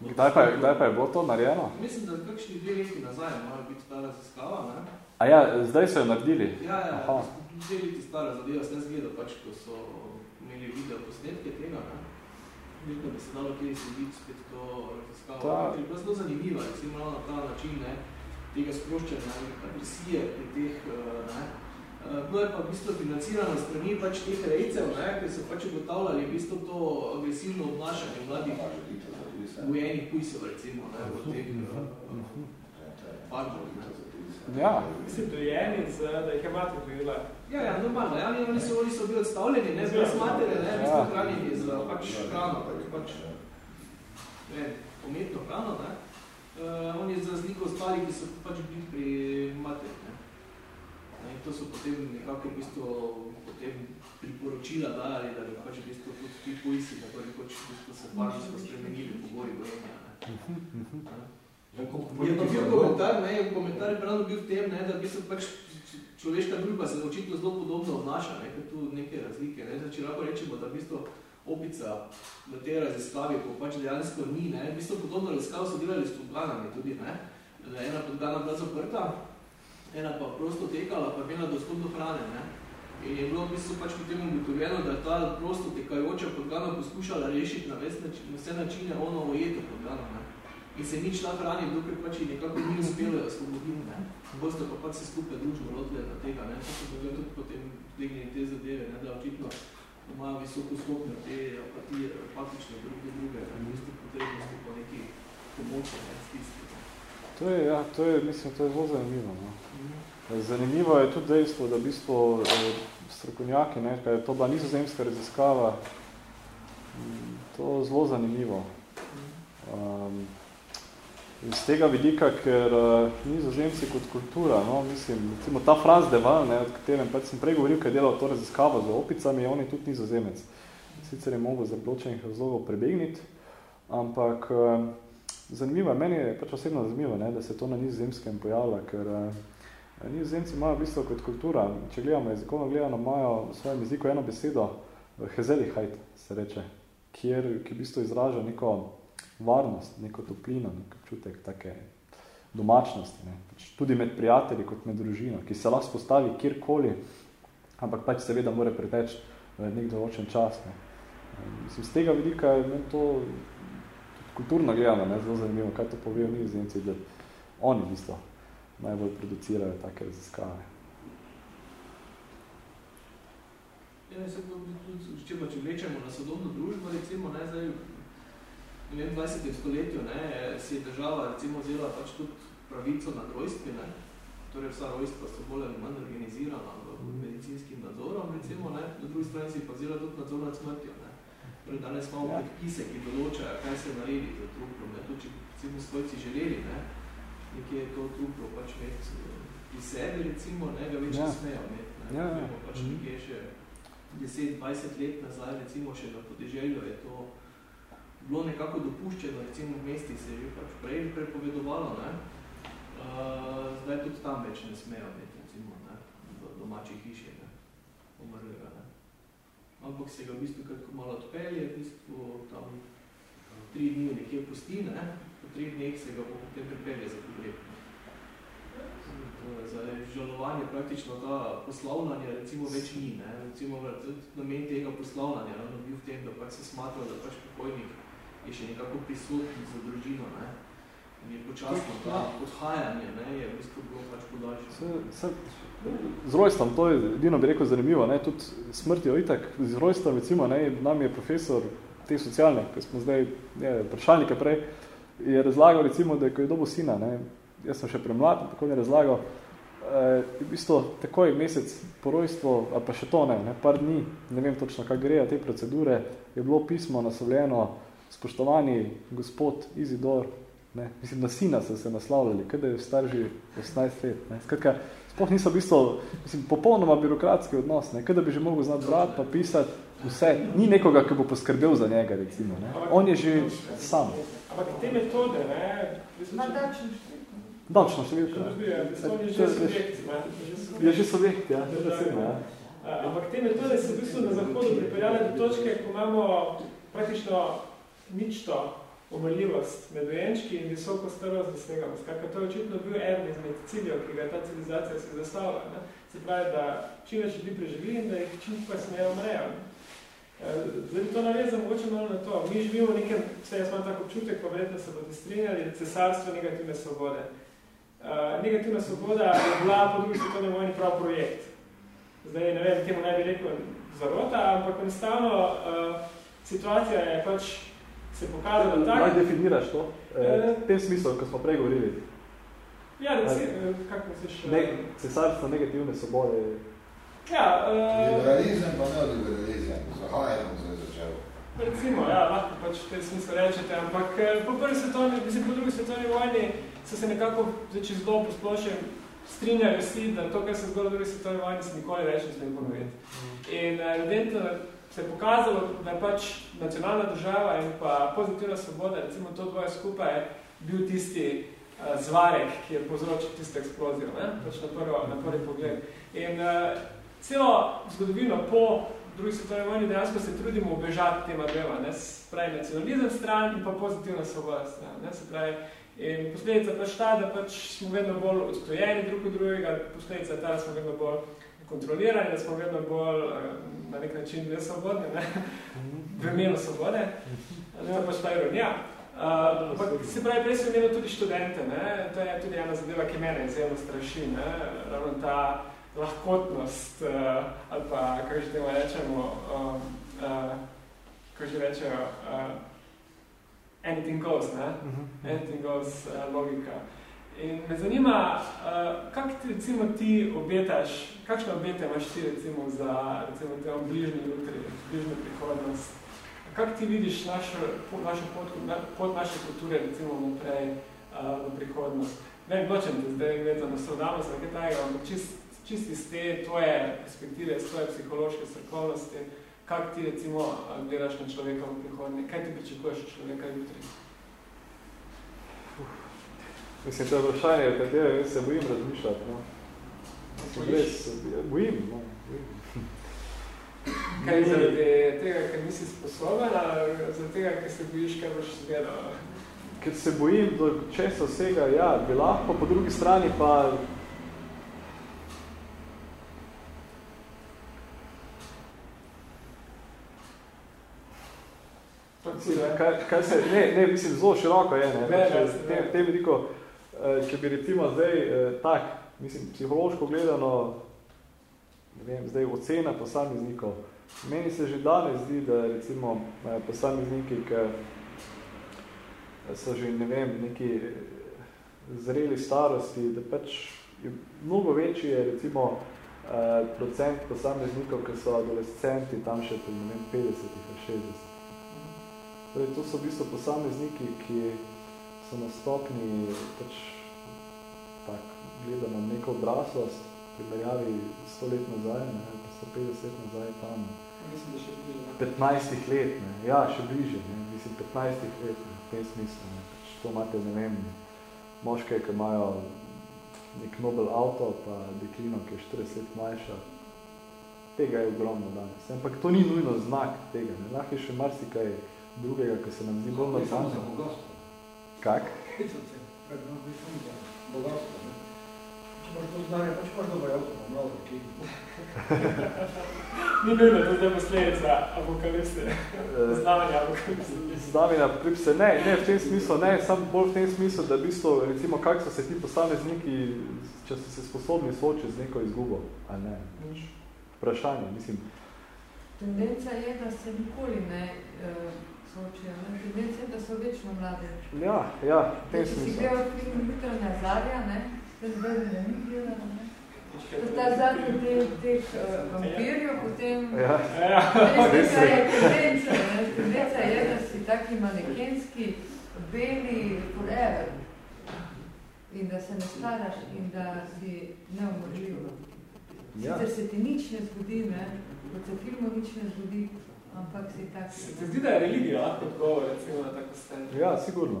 Kdaj pa, kdaj pa je bilo to narejeno? Mislim, da kakšni dve leti nazaj mora biti ta raziskava, ne? A ja, zdaj so jo naredili? Ja, ja, Aha. dve leti stara zadeva, sem zgledal pač, ko so imeli video posnetke tega, ne? Mislim, da bi se dalo kje slediti spet to raziskavo. Ta... Je bila zelo zanimiva, recimo na ta način, ne? Tega sproščanja, agresije pri teh, eh, ne? Bilo je pa v bistvu financirano strani pač teh rejcev, ne, ki so pač ugotavljali v bistvu to agresivno obnašanje mladih gojenih pujsov, recimo, ne, v teh parkov. Ja. Mislim, dojeni, da jih je mati dojela. Ja, ja, normalno. Ja, oni so, oni so bili odstavljeni, ne, brez matere, ne, v bistvu hranjeni za pač hrano, pač, ne, umetno hrano, ne. Uh, oni za razliko ostali, ki so pač bili pri materi, ne. In to so potem nekako v bistvu potem priporočila dali, da bi pač v bistvu tudi ti pojsi, tako rekoč v bistvu se pač so spremenili pogoji gojenja. Je pa bil komentar, ne, komentar je pravno bil v tem, ne, da v bistvu pač človeška družba se očitno zelo podobno obnaša, ne, ker tu neke razlike. Ne. Zdaj, če lahko rečemo, da v bistvu opica v tej raziskavi, ko pač dejansko ni, ne, v bistvu podobno raziskavo so delali s podganami tudi, ne, je ena podgana bila zaprta, ena pa prosto tekala, pa imela dostop do hrane. Ne? In je bilo v bistvu pač potem ugotovljeno, da je ta prosto tekajoča podgana poskušala rešiti na, način, na vse načine ono ojeto podgano. Ne? In se nič ta hrani, dokaj pač nekako ni uspelo osvoboditi. Ne? Boste pa pač se skupaj družbo lotili na tega. Ne? To so tudi potem vdegnili te zadeve, ne? da očitno imajo visoko stopnjo te apatije, apatične druge druge, ne? v bistvu potrebnosti po neki pomoči, ne? stiski. To je, ja, to je, mislim, to je zelo zanimivo. No. Zanimivo je tudi dejstvo, da v bistvu eh, strokovnjaki, ne, kaj je to bila nizozemska raziskava, to je zelo zanimivo. Um, iz tega vidika, ker uh, nizozemci kot kultura, no, mislim, recimo ta Franz de Waal, ne, od katerem pač sem prej govoril, kaj je delal to raziskavo z opicami, on je tudi nizozemec. Sicer je mogel za bločenih razlogov prebegniti, ampak uh, zanimivo, meni je pač osebno zanimivo, ne, da se to na nizozemskem pojavlja, ker uh, nizozemci imajo v bistvu kot kultura, če gledamo jezikovno gledano, imajo v svojem jeziku eno besedo, Hezeligkeit se reče, kjer, ki v bistvu izraža neko varnost, neko toplino, nek občutek take domačnosti, ne. Pač tudi med prijatelji kot med družino, ki se lahko spostavi kjerkoli, ampak pač seveda mora preteči nek določen čas. Ne. Mislim, z tega vidika je to kulturno gledano, ne, zelo zanimivo, kaj to povejo nizozemci, da oni v bistvu najbolj producirajo take raziskave. Ja, se tudi, če, če vlečemo na sodobno družbo, recimo, ne, zdaj, v 20. stoletju ne, si je država recimo vzela pač tudi pravico nad rojstvi, ne, torej vsa rojstva so bolj ali manj organizirana v medicinskim nadzorom, recimo, ne, na drugi strani si pa vzela tudi nadzor nad smrtjo, ne. Torej, danes imamo ja. predpise, ki določajo, kaj se naredi za truplo. Ne? To, če recimo svojci želeli, ne? nekje je to truplo pač imeti pri sebi, recimo, ne? ga več ja. ne smejo imeti. Ne? Ja, ja. Pač mhm. nekje še 10-20 let nazaj, recimo še na podeželju je to bilo nekako dopuščeno, recimo v mesti se je pač prej prepovedovalo, ne? Uh, zdaj tudi tam več ne smejo imeti, recimo, ne? v domači hiši, ne? umrlega. Ne? ampak se ga v bistvu kar malo odpelje, v bistvu tam tri dni nekje pusti, ne? po tri dneh se ga potem pripelje za pogreb. Za žalovanje praktično ta poslavljanje recimo več ni. Ne? Recimo namen tega poslavljanja ravno bil v tem, da pač se smatra, da pač pokojnik je še nekako prisutni za družino. Ne? In je počasno ta odhajanje, ne? je v bistvu bilo pač podaljšeno. Z rojstvom, to je edino bi rekel zanimivo, ne, tudi smrt je itak, z rojstvom recimo, ne, nam je profesor te socialne, ki smo zdaj, ne, vprašalnika prej, je razlagal recimo, da ko je dobo sina, ne, jaz sem še premlad, tako je razlagal, eh, v bistvu takoj mesec po rojstvu, ali pa še to ne, ne, par dni, ne vem točno, kak grejo te procedure, je bilo pismo naslovljeno, spoštovani gospod Izidor, ne, mislim, na sina so se naslavljali, kada je star že 18 let, ne, skratka, sploh niso v bistvu, mislim, popolnoma birokratski odnos, ne, kada bi že mogel znati brati, pa pisati vse, ni nekoga, ki bo poskrbel za njega, recimo, ne. On je že sam. Ampak te metode, ne, Ma dačno Dačno številka. Je že subjekt, ja. ja. Ampak te metode so v bistvu na zahodu pripeljale do točke, ko imamo praktično nič to umrljivost med dojenčki in visoko starost dosegajo. Skratka, to je očitno bil eden izmed ciljev, ki ga je ta civilizacija se zastavila. Ne? Se pravi, da čim več ljudi preživi in da jih čim pa smejo umrejo. Eh, zdaj to navezal mogoče malo na to. Mi živimo v nekem, vse jaz imam tako občutek, pa verjetno se bodo strinjali, cesarstvo negativne svobode. Uh, negativna svoboda je bila po drugi svetovni vojni prav projekt. Zdaj, ne vem, temu naj bi rekel zarota, ampak enostavno uh, situacija je pač se pokazalo tako. Kaj definiraš to? E, v tem smislu, ko smo prej govorili. Ja, da si, e, kako misliš? Ne, cesarstvo negativne sobode. Ja, uh, liberalizem pa ne liberalizem, zahajamo se začel. Recimo, ja, lahko pač v tem smislu rečete, ampak po prvi svetovni, mislim, po drugi svetovni vojni so se nekako začeli zelo posplošen strinjali vsi, da to, kar se zgodilo v drugi svetovni vojni, se nikoli več ne smem ponoviti. In evidentno se je pokazalo, da je pač nacionalna država in pa pozitivna svoboda, recimo to dvoje skupaj, bil tisti uh, zvarek, ki je povzročil tisto eksplozijo, ne? pač na, prvo, na prvi pogled. In uh, celo zgodovino po drugi svetovni vojni dejansko se trudimo obežati tema dvema, ne? pravi nacionalizem stran in pa pozitivna svoboda stran. Ne? Se pravi, in posledica pač ta, da pač smo vedno bolj odstojeni drug od drugega, posledica ta, da smo vedno bolj kontrolirani, da smo vedno bolj uh, na nek način nesvobodni, ne? v imenu svobode, to je pač ta ironija. Uh, se pravi, prej sem imel tudi študente, ne? to je tudi ena zadeva, ki mene izjemno straši, ne? ravno ta lahkotnost, uh, ali pa, kako že temo rečemo, uh, uh, kako že rečejo, uh, anything goes, ne? Mhm. anything goes uh, logika. In me zanima, uh, kak ti recimo ti obetaš, kakšne obete imaš ti recimo za recimo te bližnji jutri, bližnjo prihodnost? Kak ti vidiš našo, našo pot, pot naše kulture recimo naprej? uh, v prihodnost. Ne, nočem te zdaj vezano sodamo se nekaj tajega, ampak čist, čist iz te tvoje perspektive, iz tvoje psihološke strokovnosti, kak ti recimo gledaš na človeka v prihodnje, kaj ti pričakuješ od človeka jutri? Mislim, to je vprašanje, v katerem se bojim razmišljati. No. Res, bojim, no. bojim. Kaj zaradi tega, ker nisi sposoben, ali zaradi tega, ker se bojiš, kaj boš zgledal? Ker se bojim do česa vsega, ja, bi lahko, po drugi strani pa Kaj, kaj se, ne, ne, mislim, zelo široko je, ne, ne, ne, ne. Tem, tem veliko, eh, če bi recimo zdaj eh, tak, mislim, psihološko gledano, ne vem, zdaj ocena posameznikov, meni se že danes zdi, da recimo eh, posamezniki, ki so že, ne vem, neki zreli starosti, da pač je mnogo večji je recimo procent posameznikov, ki so adolescenti, tam še pri, ne vem, 50 ali 60. Torej, to so v bistvu posamezniki, ki so na stopni pač, tak, gledano neko odraslost, primerjavi 100 let nazaj, ne, pa 150 let nazaj tam. Mislim, da še bliže. 15 let, ne. ja, še bliže, ne. mislim 15 let, ne, v tem smislu. Ne. Pač to imate, ne vem, moške, ki imajo nek Nobel avto, pa deklino, ki je 40 let mlajša. Tega je ogromno danes. Ampak to ni nujno znak tega. Ne. Lahko je še marsikaj drugega, ki se nam zdi bolj nadsanje. Kak? Če imaš to znanje, pač imaš dobro avto, pa malo ki. Ni nujno, to zdaj posledica apokalipse, znamenja apokalipse. Znamenja apokalipse, ne, ne, v tem smislu, ne, samo bolj v tem smislu, da v bistvu, recimo, kak so se ti posamezniki, če so se sposobni soočiti z neko izgubo, ali ne, vprašanje, mislim. Tendenca je, da se nikoli ne uh, soočijo. Tendencija, da so večno mlade. Ja, ja, tem smislu. Če si gledal film Jutranja zarja, ne, to zdaj ne ni gledala, ne. Sta zadnji del teh uh, vampirjev, potem... Ja, ja. Tendenca je tendenca, ne. Tendenca je, da si taki manekenski, beli, forever. In da se ne staraš in da si neumorljiv. Ja. Sicer se ti nič ne zgodi, ne, kot se filmu nič ne zgodi, ampak si tak... Se ti zdi, da je religija lahko odgovor, recimo, na tako stanje? Ja, sigurno.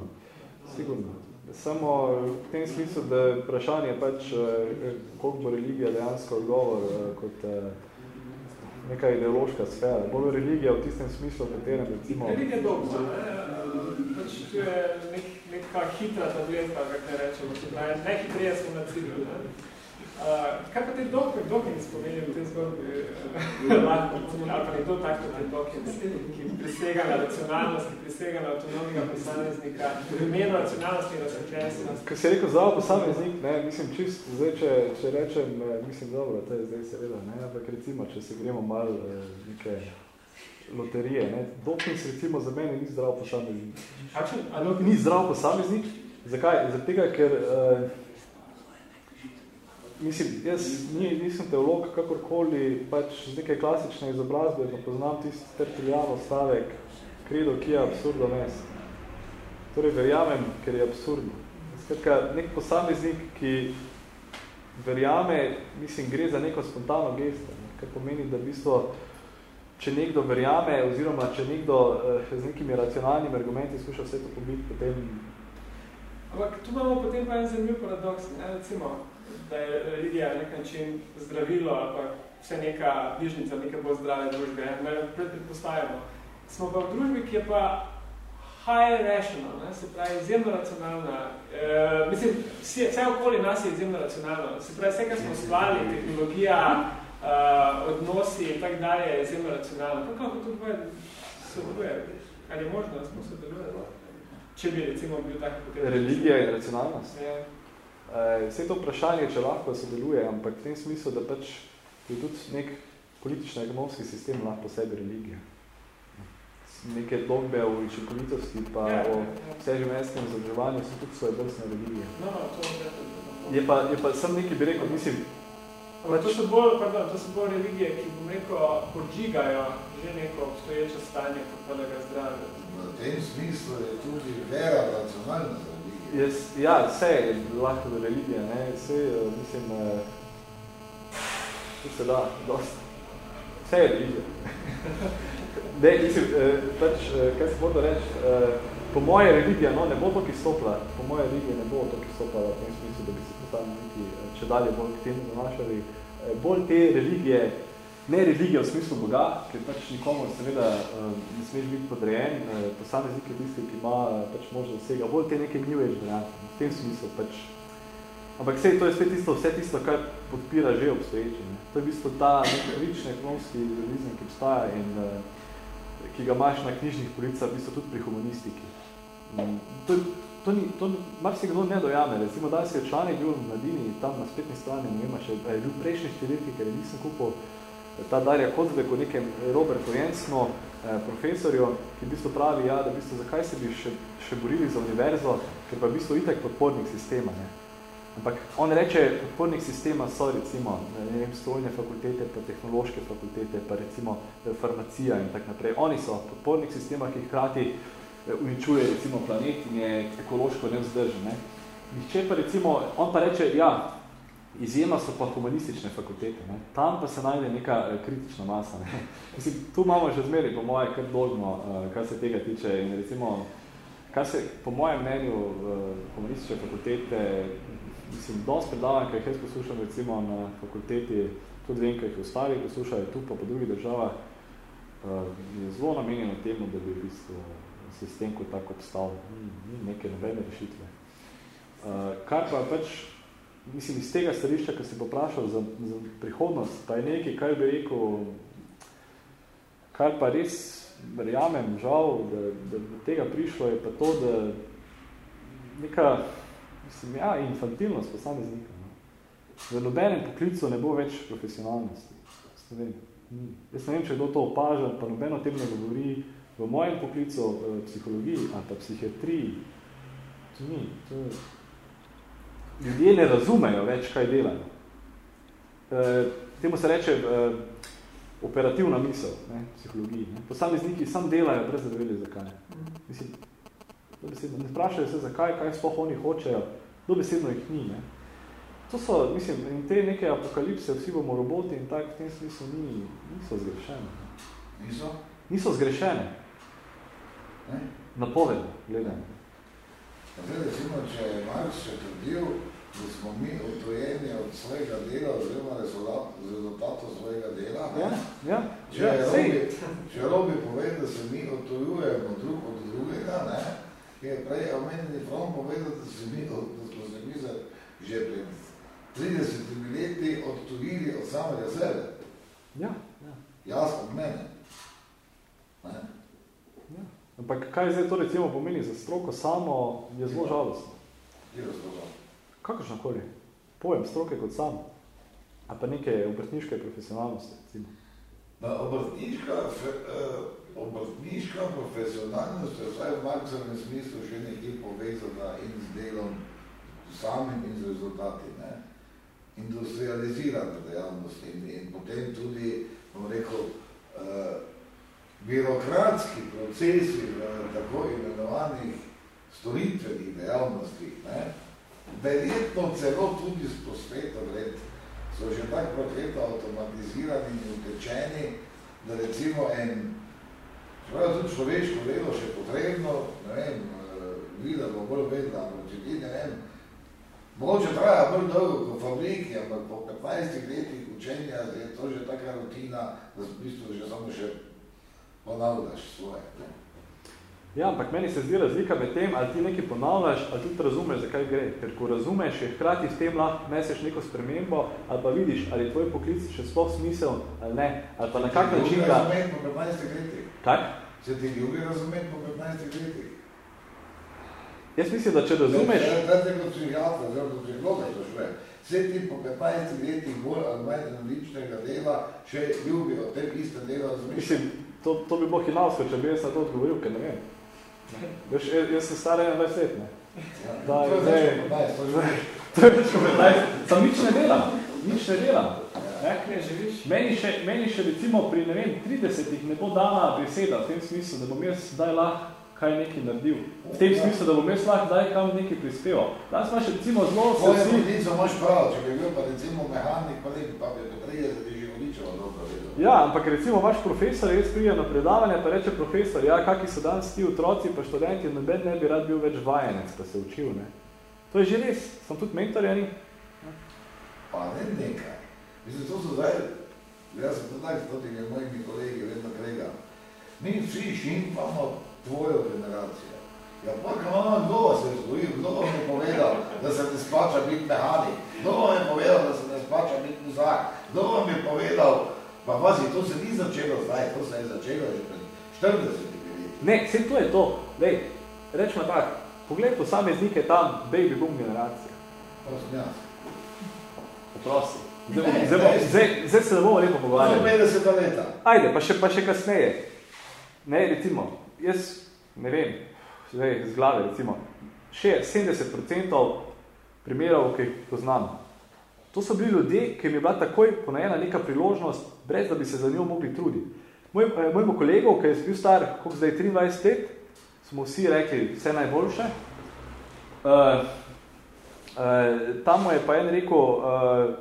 Sigurno. Samo v tem smislu, da vprašanje pač, koliko bo religija dejansko odgovor kot neka ideološka sfera. Bolj religija v tistem smislu, v katerem recimo... Religija je dobro, ne? Pač tu je nek, neka hitra tabletka, kako rečemo, se pravi, najhitreje smo na cilju, ne? Uh, kaj pa te dokaj, dokaj mi spomenili v tej zgodbi, lahko, ali pa nekdo tako te dokaj, ki prisega na racionalnost, ki prisega na avtonomnega posameznika, v imenu racionalnosti in razsvetljenosti. Ko si rekel za posameznik, ne, mislim čist, zdaj, če, če rečem, mislim dobro, to je zdaj seveda, ne, ampak recimo, če se gremo malo neke loterije, ne, Dawkins recimo za mene ni zdrav posameznik. Kakšen? Ni zdrav posameznik, zakaj? Zato tega, ker uh, Mislim, jaz nisem teolog, kakorkoli, pač z neke klasične izobrazbe, pa poznam tisti tertuliano stavek, kredo, ki je absurdo mes. Torej, verjamem, ker je absurdno. Skratka, nek posameznik, ki verjame, mislim, gre za neko spontano gesto, ne? kar pomeni, da v bistvu, če nekdo verjame, oziroma če nekdo eh, z nekimi racionalnimi argumenti skuša vse to pobiti, potem... Ampak tu imamo potem pa en zanimiv paradoks, ne? recimo, da je religija na nek način zdravilo ali pa vse neka bližnica, neke bolj zdrave družbe. Ne predpostavljamo. Smo pa v družbi, ki je pa high rational, ne? se pravi izjemno racionalna. E, mislim, vse, vse okoli nas je izjemno racionalno. Se pravi, vse, kar smo stvarili, tehnologija, uh, odnosi in tak dalje je izjemno racionalno. Kako to dvoje sodeluje? Ali je možno, da smo sodeluje? Če bi recimo bil tak potem... Religija in racionalnost? Ja. Vse to vprašanje, če lahko sodeluje, ampak v tem smislu, da pač je tudi nek politično-ekonomski sistem lahko po sebi religija. Neke dogbe o učinkovitosti pa Ja, o ja, ja. vseživljenjskem zadrževanju so tudi svoje vrstne religije. No, no, to je pa, je pa sem nekaj bi rekel, mislim, Ampak to so bolj, pardon, to so bolj religije, ki bom rekel, podžigajo že neko obstoječe stanje popolnega zdravja. V tem smislu je tudi vera racionalna. Jaz, ja, vse je lahko do religije, ne, vse, mislim, to se da, dosti. Vse je religija. ne, mislim, pač, kaj se bodo reči, po moje religija, no, ne bo to istopla, po moje religija ne bo to istopla v tem smislu, da bi se postavili neki, če dalje bolj k temu zanašali, bolj te religije, ne religija v smislu Boga, ker pač nikomu seveda ne smeš biti podrejen, posameznik je tisti, ki ima pač možnost vsega, bolj te neke new age variante, v tem smislu pač. Ampak vse, to je spet tisto, vse tisto, kar podpira že obstoječe. Ne. To je v bistvu ta rični ekonomski realizem, ki obstaja in ki ga imaš na knjižnih policah, v bistvu tudi pri humanistiki. To, to ni, to mar se kdo ne dojame, recimo da se je članek bil v mladini, tam na spletni strani, ne vem, še je bil prejšnji številki, ker nisem kupil ta Darja Kocbek o nekem Robertu Jensno, eh, profesorju, ki v bistvu pravi, ja, da v bistvu zakaj se bi še, še borili za univerzo, ker pa v bistvu itak podpornik sistema. Ne. Ampak on reče, podpornik sistema so recimo ne vem, strojne fakultete, pa tehnološke fakultete, pa recimo farmacija in tak naprej. Oni so podpornik sistema, ki hkrati uničuje recimo planet in je ekološko nevzdržen. Ne. Nihče pa recimo, on pa reče, ja, izjema so pa humanistične fakultete, ne. tam pa se najde neka kritična masa. Ne. Mislim, tu imamo že zmeri, po moje, kar dolgno, kar se tega tiče in recimo, kar se po mojem mnenju humanistične fakultete, mislim, dosti predavanj, kaj jaz poslušam recimo na fakulteti, tudi vem, kaj jih ostali poslušajo tu pa po drugih državah, je zelo namenjeno temu, da bi v bistvu sistem kot tako obstal, ni, ni neke nobene rešitve. Kar pa pač, mislim, iz tega starišča, ko si poprašal za, za prihodnost, pa je nekaj, kaj bi rekel, kar pa res verjamem, žal, da, da do tega prišlo, je pa to, da neka, mislim, ja, infantilnost posameznika. No. V nobenem poklicu ne bo več profesionalnosti. Ne vem. Jaz ne vem, če kdo to opaža, pa nobeno tem ne govori, v mojem poklicu v psihologiji ali pa psihiatriji, to ni, to je... ljudje ne razumejo več, kaj delajo. E, temu se reče e, operativna misel, ne, psihologiji. Ne. Posamezniki sam delajo, brez da vedeli, zakaj. Mislim, dobesedno, ne sprašajo se, zakaj, kaj sploh oni hočejo, dobesedno jih ni. Ne. To so, mislim, in te neke apokalipse, vsi bomo roboti in tak, v tem smislu ni, niso zgrešene. Niso? Niso zgrešene. Napovedno, gledajmo. Zdaj, recimo, če je Marx še trdil, da smo mi odtojeni od svojega dela, oziroma rezultatov svojega dela, ja, ja, če, ja, Robi, če Robi povedal, da se mi odtojujemo drug od drugega, ne, je prej omenjeni From povedal, da, se mi, da smo se mi za, že pred 30 leti odtojili od samega sebe. Ja, ja. Jaz od mene. Ne? Ampak kaj zdaj to recimo pomeni za stroko samo, je zelo žalostno. Je zelo žalostno. Kakršnakoli. Pojem stroke kot sam. A pa neke obrtniške profesionalnosti, recimo. Na obrtniška, uh, obrtniška profesionalnost je vsaj v Marksovem smislu še nekaj povezana in z delom samim in z rezultati. Ne? Industrializirana dejavnost in, in potem tudi, bom rekel, uh, birokratski procesi v tako imenovanih storitvenih dejavnostih, ne, verjetno celo tudi s posvetom let, so že tak prokleta avtomatizirani in utečeni, da recimo en, čeprav tudi človeško delo še potrebno, ne vem, vidimo bolj vedno, če ti ne vem, mogoče traja bolj dolgo kot fabriki, ampak po 15 letih učenja je to že taka rutina, da v bistvu že samo še ponavljaš svoje. Ne? Ja, ampak meni se zdi razlika med tem, ali ti nekaj ponavljaš, ali tudi razumeš, zakaj gre. Ker ko razumeš, je hkrati s tem lahko neseš neko spremembo, ali pa vidiš, ali je tvoj poklic še sploh smisel, ali ne. Ali pa na kak način ga... Se ti po 15 letih. Tak? Se ti ljubi razumeti po 15 letih. Jaz mislim, da če razumeš... Zdaj te kot psihiatra, zdaj kot psihologa to šve. Vse ti po 15 letih bolj ali manj različnega dela še ljubi od tem iste dela razmišljati. Mislim, to, to bi bilo hinavsko, če bi jaz na to odgovoril, ker ne vem. Veš, jaz, sem star 21 let, ne? Ja, da, to je zdaj, več kot 15, to je več kot 15, sam nič ne delam, nič ne delam. Ne? Meni še, meni še recimo pri, ne vem, 30-ih ne bo dana beseda v tem smislu, da bom jaz zdaj lahko kaj nekaj naredil. V tem smislu, da bom jaz lahko daj kam nekaj prispeval. Danes imaš recimo zelo Tvoje vsi... poklico imaš prav, če bi bil pa recimo mehanik, pa ne, pa bi po 30 že vodičevo dobro. Ja, ampak recimo vaš profesor jaz prije na predavanje, pa reče profesor, ja, kaki so danes ti otroci, pa študenti, noben ne bi rad bil več vajenec, pa se učil, ne. To je že res, sem tudi mentor, ja ni. Pa ne nekaj. Mislim, to so zdaj, jaz sem tudi tako, je mojimi kolegi vedno krega. Mi vsi šimpamo tvojo generacijo. Ja, pa kam kdo vas je vzgojil, kdo vam je povedal, da se ne splača biti mehanik, kdo vam je povedal, da se ne splača biti muzak, kdo vam je povedal, pa vazi, to se ni začelo zdaj, to se je začelo že pred 40 leti. Ne, vse to je to. Lej, rečemo tako, pogled posameznike tam, baby boom generacija. To sem jaz. Poprosi. Zdaj, Ne, zdaj, ne. zdaj, zdaj se ne bomo lepo pogovarjali. 50 leta. Ajde, pa še, pa še kasneje. Ne, recimo, jaz ne vem, zdaj z glave recimo, še 70% primerov, ki jih poznam. To so bili ljudje, ki jim je bila takoj ponajena neka priložnost, brez da bi se za njo mogli truditi. Moj, eh, mojemu kolegu, ki je bil star, koliko zdaj 23 let, smo vsi rekli vse najboljše. Uh, uh, tam mu je pa en rekel, uh,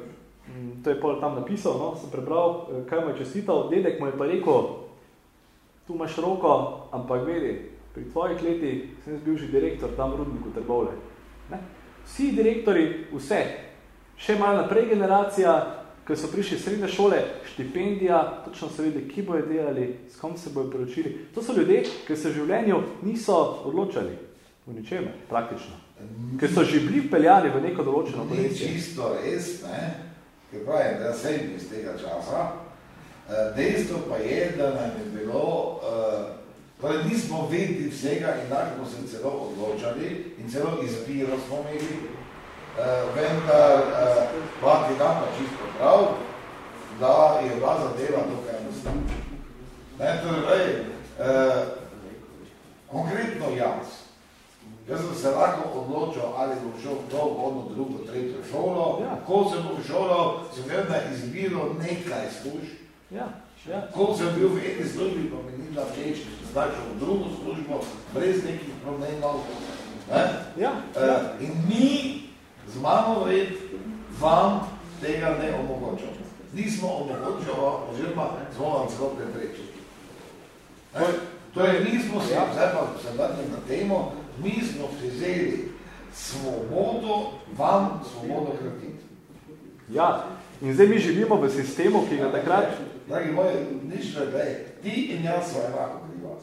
to je pol tam napisal, no, sem prebral, eh, kaj mu je čestital, dedek mu je pa rekel, tu imaš roko, ampak vedi, pri tvojih letih sem jaz bil že direktor tam v Rudniku Trbovle. Ne? Vsi direktori, vse, še malo naprej generacija, ki so prišli iz srednje šole, štipendija, točno so vedeli, kje bojo delali, s kom se bojo preučili. To so ljudje, ki se v življenju niso odločali v ničemer, praktično. Ker so že bili vpeljani v neko določeno Ni kolekcijo. čisto res, ne, ker pravim, da sem iz tega časa. Eh, Dejstvo pa je, da nam je bilo, eh, torej nismo vedeli vsega in tako smo se celo odločali in celo izbiro smo imeli, vendar eh, pa ti dam pa čisto prav, da je bila zadeva dokaj enostavna. Ne, torej, eh, konkretno jaz, Jaz sem se lahko odločil, ali bom šel v to, ono, drugo, tretjo šolo. Ja. Ko sem bom šolal, sem imel na izbiro nekaj služb. Ja, ja. Ko sem bil v eni službi, pa mi ni bila všeč, zdaj šel v drugo službo, brez nekih problemov. Ne? Ja, Uh, in mi z mano red vam tega ne omogočamo. Nismo omogočali, oziroma smo vam celo preprečili. Ne? Torej, mi smo Ja. zdaj pa se vrnem na temo, mi smo si vzeli svobodo, vam svobodo kratiti. ja. In zdaj mi živimo v sistemu, ki ga takrat, Dragi moji, nič ne dej, ti in jaz sva enako kriva.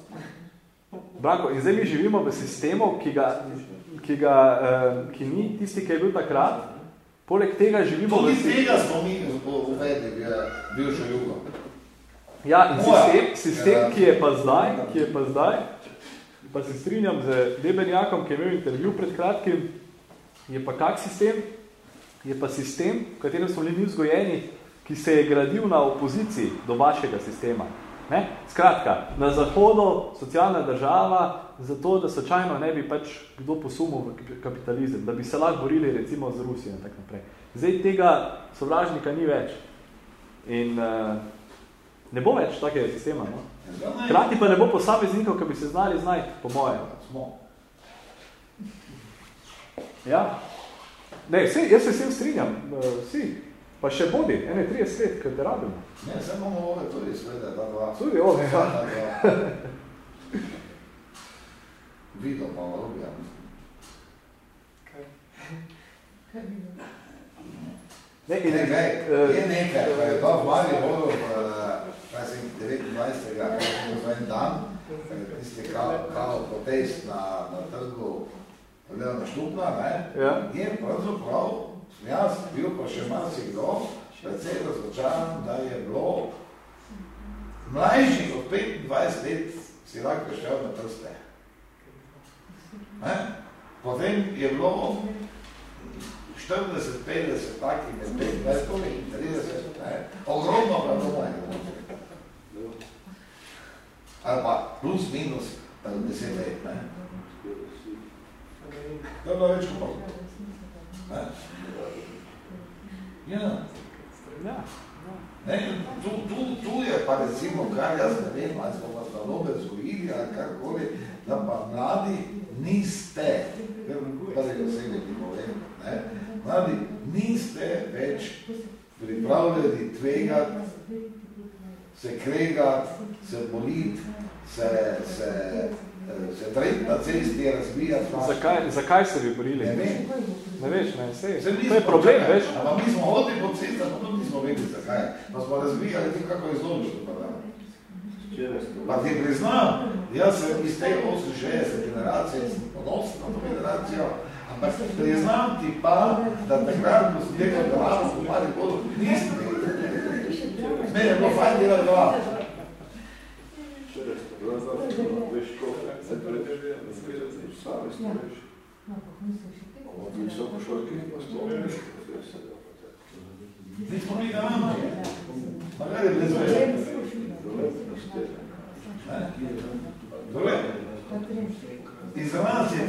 Branko, in zdaj mi živimo v sistemu, ki ga, ki ga, eh, ki ni tisti, ki je bil takrat, poleg tega živimo v Tudi sistemu, tega smo mi uvedli, bi je bivšo jugo. Ja, in sistem, sistem, generacija. ki je pa zdaj, ki je pa zdaj, pa se strinjam z Debenjakom, ki je imel intervju pred kratkim, je pa kak sistem? Je pa sistem, v katerem smo bili mi vzgojeni, ki se je gradil na opoziciji do vašega sistema. Ne? Skratka, na zahodu socialna država, zato da sočajno ne bi pač kdo posumil v kapitalizem, da bi se lahko borili recimo z Rusijo in tako naprej. Zdaj tega sovražnika ni več. In uh, ne bo več takega sistema. No? Hkrati pa ne bo posameznikov, ki bi se znali znajti, po moje. Smo. Ja. Ne, vsi, jaz se vsem strinjam, eh, vsi. Pa še bodi, ene 30 let, ker te rabimo. Ne, samo imamo ove tudi, sveda, ta dva. Tudi ove, ja. Vido pa Rubija. Ne, in, Ne, gaj, eh, je nekaj, ko je pa v Mariboru, eh, kaj sem 29. kaj sem za en dan, eh, tisti kao, kao protest na, na trgu Leona Štupna, ne, Ja. je pravzaprav, jaz bil pa še marsikdo, precej razočaran, da je bilo mlajših od 25 let si lahko šel na prste. Ne? Potem je bilo 40, 50, takih med 25 in 30, ne? ogromno pravdoma je Ali pa plus, minus eh, 10 let. Ne? To je bilo več kot pol. Ne? Ja. Ne, tu, tu, tu je pa recimo, kar jaz ne vem, ali smo vas nalobe zgojili ali karkoli, da pa mladi niste, ker prvi osebi ti povem, ne, mladi niste več pripravljeni tvegati, se kregati, se moliti, se, se, se treti na cesti, razbijati. Zakaj, zakaj se bi borili? Ne vem. Ne veš, ne, sej. Se To je problem, čakaj, veš. Ampak mi smo hodili po cestah, pa tudi nismo vedeli zakaj. Pa smo razvijali tudi kako je zelo pa da. Pa ti priznam, jaz sem iz te 68 generacije, sem ponosen na to generacijo, ampak priznam ti pa, da takrat, ko sem tega glavo v Mariboru, nisem vedel. Mene je bilo fajn delati glavo. Nismo mi ga mama. Pa kaj je brez veze? Добре. И за нас е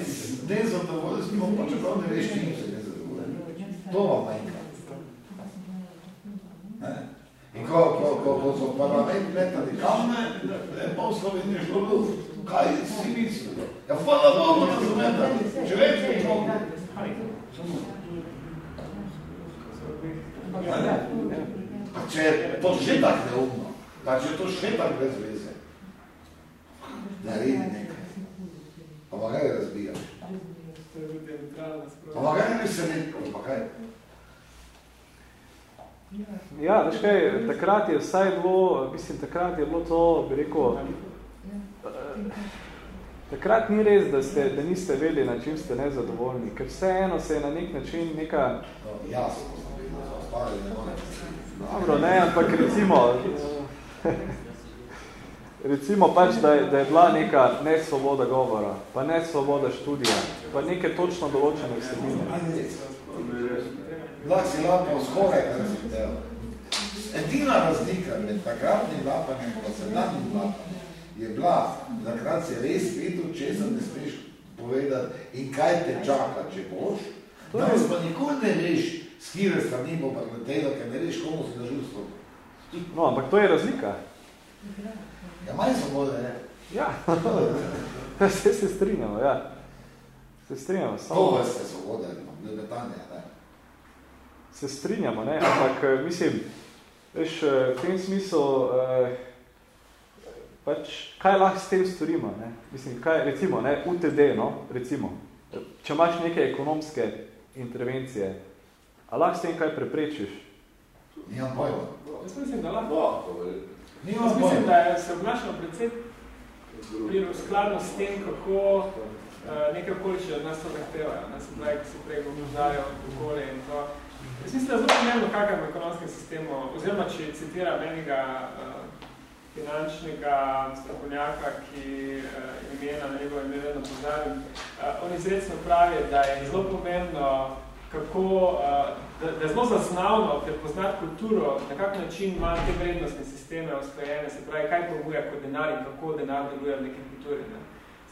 незадоволство, но по-чудовне вещи им се незадоволени. Това майка. И колко за парламент лета не камне, е после нещо друго. Kaj si mislio? Ja hvala Bogu da sam ja da čovjek u Bogu. Pa če je početak neumno. Pa če je to še tak brez veze, naredi nekaj. Pa pa kaj razbijaš? Pa pa kaj ne se ne, pa kaj? Ja, veš kaj, takrat je vsaj bilo, mislim, takrat je bilo to, bi rekel, eh, takrat ni res, da, ste, da niste vedeli, na čim ste nezadovoljni, ker vseeno se je na nek način neka... No, jasno morem. Dobro, ne, ampak recimo, recimo pač, da je, da je bila neka nesvoboda govora, pa nesvoboda študija, pa neke točno določene vsebine. Lahko si lapal skoraj, kar si del. Edina razlika med takratnim lapanjem in sedanjim lapanjem je bila, da takrat si res vedel, česa ne smeš povedati in kaj te čaka, če boš. Danes pa nikoli ne veš, s kire strani bo preletelo, ker ne veš, komu si nažil stopiti. No, ampak to je razlika. Ja, manj svobode, ne? Ja, se, se strinjamo, ja. Se strinjamo, To samo... vrste svobode, lebetanje, ne? Se strinjamo, ne, ampak eh, mislim, veš, eh, v tem smislu, eh, pač, kaj lahko s tem storimo, ne? Mislim, kaj, recimo, ne, UTD, no, recimo, če imaš neke ekonomske intervencije, a lahko s tem kaj preprečiš? Nimam pojma. Jaz mislim, da lahko. Nimam Jaz mislim, da se obnašal predvsem pri skladno s tem, kako uh, neke okoliče od nas to zahtevajo. Ne se pravi, ko se prej govorzajo okolje in to. Jaz mislim, da je zelo pomembno, kakam ekonomskem sistemu, oziroma če citiram enega uh, finančnega strokovnjaka, ki uh, imena na njegovem ime vedno pozabim, uh, on izredno pravi, da je zelo pomembno, kako, da, da je zelo zaznavno prepoznati kulturo, na kak način ima te vrednostne sisteme usklajene, se pravi, kaj pomuje kot denar in kako denar deluje v neki kulturi. Ne.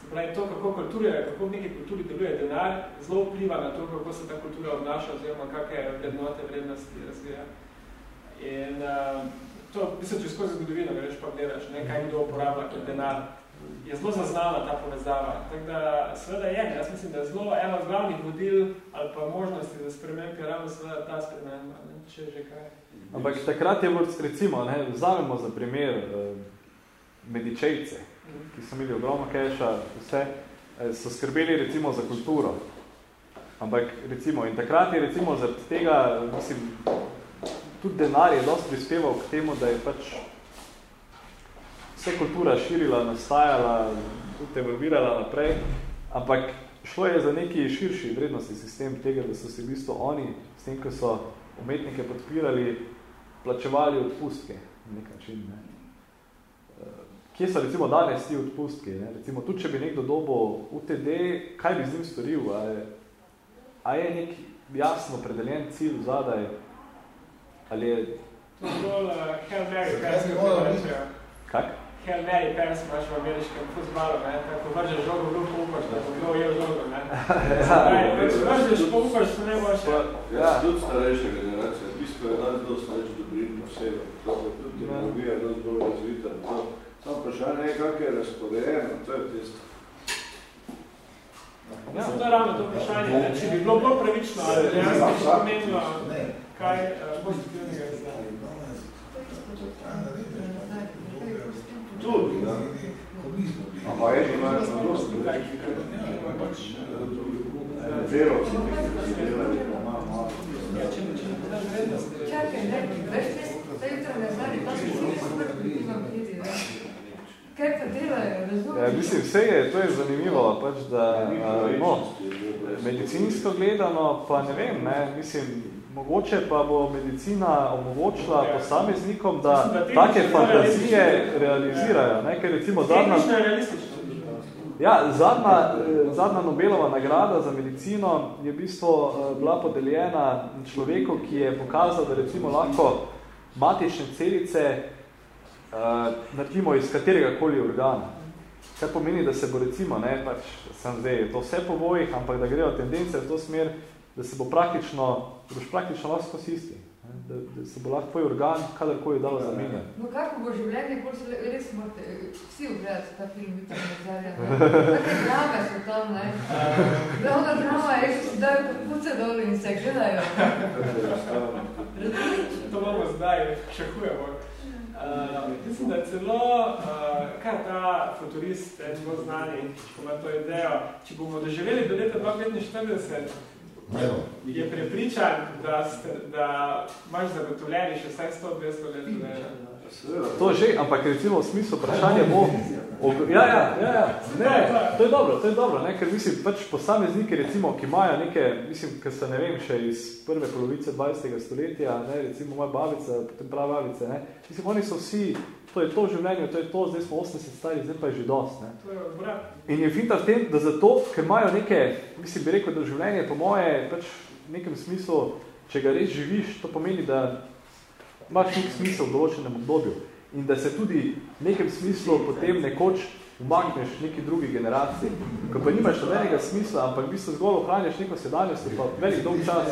Se pravi, to, kako, kulture, kako v neki kulturi deluje denar, zelo vpliva na to, kako se ta kultura obnaša, oziroma kakšne vrednote, vrednosti razvija. In uh, to, mislim, če skozi zgodovino greš pa gledaš, ne, kaj kdo uporablja kot denar, je zelo zaznana ta povezava. Tako da, seveda je, jaz mislim, da je zelo eno od glavnih vodil ali pa možnosti za sprememb je ravno seveda ta sprememba, ne, če že kaj. Ampak takrat je recimo, ne, vzamemo za primer eh, medičejce, ki so imeli ogromno keša, vse, eh, so skrbeli recimo za kulturo. Ampak recimo, in takrat je recimo zaradi tega, mislim, tudi denar je dosti prispeval k temu, da je pač vse kultura širila, nastajala, tudi evolvirala naprej, ampak šlo je za neki širši vrednostni sistem tega, da so se v bistvu oni, s tem, ko so umetnike podpirali, plačevali odpustke na nek način. Ne. Eh, Kje so recimo danes ti odpustki? Ne? Recimo, tudi če bi nekdo dobil UTD, kaj bi z njim storil? A je, a je nek jasno predeljen cilj zadaj? Ali je... To je bolj uh, Hail Mary, kaj se bi ga moralo rečejo. Kak? Hail Mary, se imaš v ameriškem fuzbalu, ne? Tako vržeš žogo v lupo, upaš, da bo kdo ujel žogo, ne? Zdaj, pač vržeš pa upaš, da ne boš. Pa, Ja, tudi starejša generacija, v bistvu je danes dosti več dobrin, posebno, zato je tudi tehnologija dosti bolj razvita. Samo vprašanje je, kak je razporejeno, to je tisto. Ja. To je ravno to vprašanje, ne? če bi bilo bolj pravično, ali dejansko bi pomenilo kaj uh, pozitivnega zdaj. Tudi, da. Ampak je imaš na dosti, pač delovci, ki se delali, pa malo, malo. Čakaj, ne, veš, te jutra ne znali, pa si vsi smrti, imam vidi, ne? Kaj pa delajo, razumeš? Ja, mislim, vse je, to je zanimivo, pač, da, no, medicinsko gledano, pa ne vem, ne, mislim, mogoče pa bo medicina omogočila posameznikom, da take fantazije realizirajo, ne, ker recimo zadnja... Ja, zadnja, zadnja Nobelova nagrada za medicino je v bistvu bila podeljena človeku, ki je pokazal, da recimo lahko matične celice uh, naredimo iz katerega koli organa. Kar pomeni, da se bo recimo, ne, pač sem zdaj, to vse po vojih, ampak da grejo tendence v to smer, da se bo praktično, da boš praktično lahko isti. Da, da se bo lahko tvoj organ kadarkoli dalo zamenjati. No kako bo življenje, bolj se res morate, vsi ogledati ta film, Vitra Nazarja, take drame so tam, ne? Glavna drama je, že si dajo podpuce dol in se gledajo. To bomo zdaj, šahujemo. Uh, mislim, da celo, uh, kaj ta futurist, en bolj znani, ko ima to idejo, če bomo doživeli do leta 2045, je prepričan, da, ste, da imaš zagotovljeni še vsaj 100-200 let življenja. To že, ampak recimo v smislu vprašanje bo... Ja, ja, ja, ja. Ne, to je dobro, to je dobro, ne, ker mislim, pač posamezniki, recimo, ki imajo neke, mislim, ker se ne vem, še iz prve polovice 20. stoletja, ne, recimo moja babica, potem prava babice, ne, mislim, oni so vsi, to je to življenje, to je to, zdaj smo 80 stari, zdaj pa je že dost, ne. In je finta v tem, da zato, ker imajo neke, mislim, bi rekel, da življenje po moje, pač v nekem smislu, če ga res živiš, to pomeni, da imaš nek smisel v določenem obdobju in da se tudi v nekem smislu potem nekoč umakneš neki drugi generaciji. Ko pa nimaš nobenega smisla, ampak v bistvu zgolj ohranjaš neko sedanjost, pa velik dolg čas,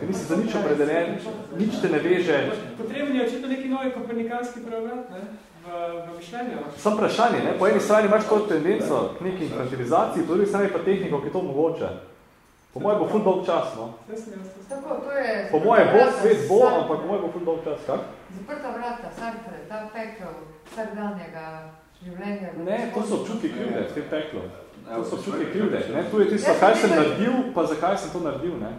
ker nisi za nič opredeljen, nič te ne veže. Potrebni je očitno neki novi kopernikanski preobrat, ne? V, v mišljenju. Sam vprašanje, ne? po eni strani imaš to tendenco k neki infantilizaciji, po drugi strani pa tehniko, ki to omogoča. Po moje bo ful dolg čas, no. Tako, to je... Po moje bo, svet bo, ampak po moje bo ful dolg čas, kak? Zaprta vrata, Sartre, ta pekel vsakdanjega življenja. Ne, to so občutki krivde, v tem peklu. To so občutki krivde. Ne? Tu je tisto, kaj sem naredil, pa zakaj sem to naredil. Ne?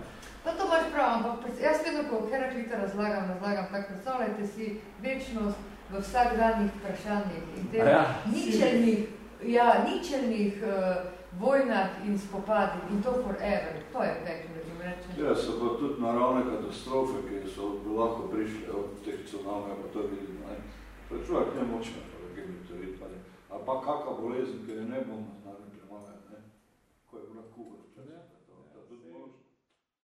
Pa to imaš prav, ampak jaz vedno, ko Heraklita razlagam, razlagam, tako predstavljajte si večnost v vsakdanjih vprašanjih in teh ja. ničelnih, ja, ničelnih uh, vojnah in spopadih in to forever. To je peklo. Ja, so pa tudi naravne katastrofe, ki so lahko prišle od teh tsunami, pa to vidimo. Ne? Je človek nemočne, pa da gemi to vidpali. A pa kakva bolezen, ki je ne bomo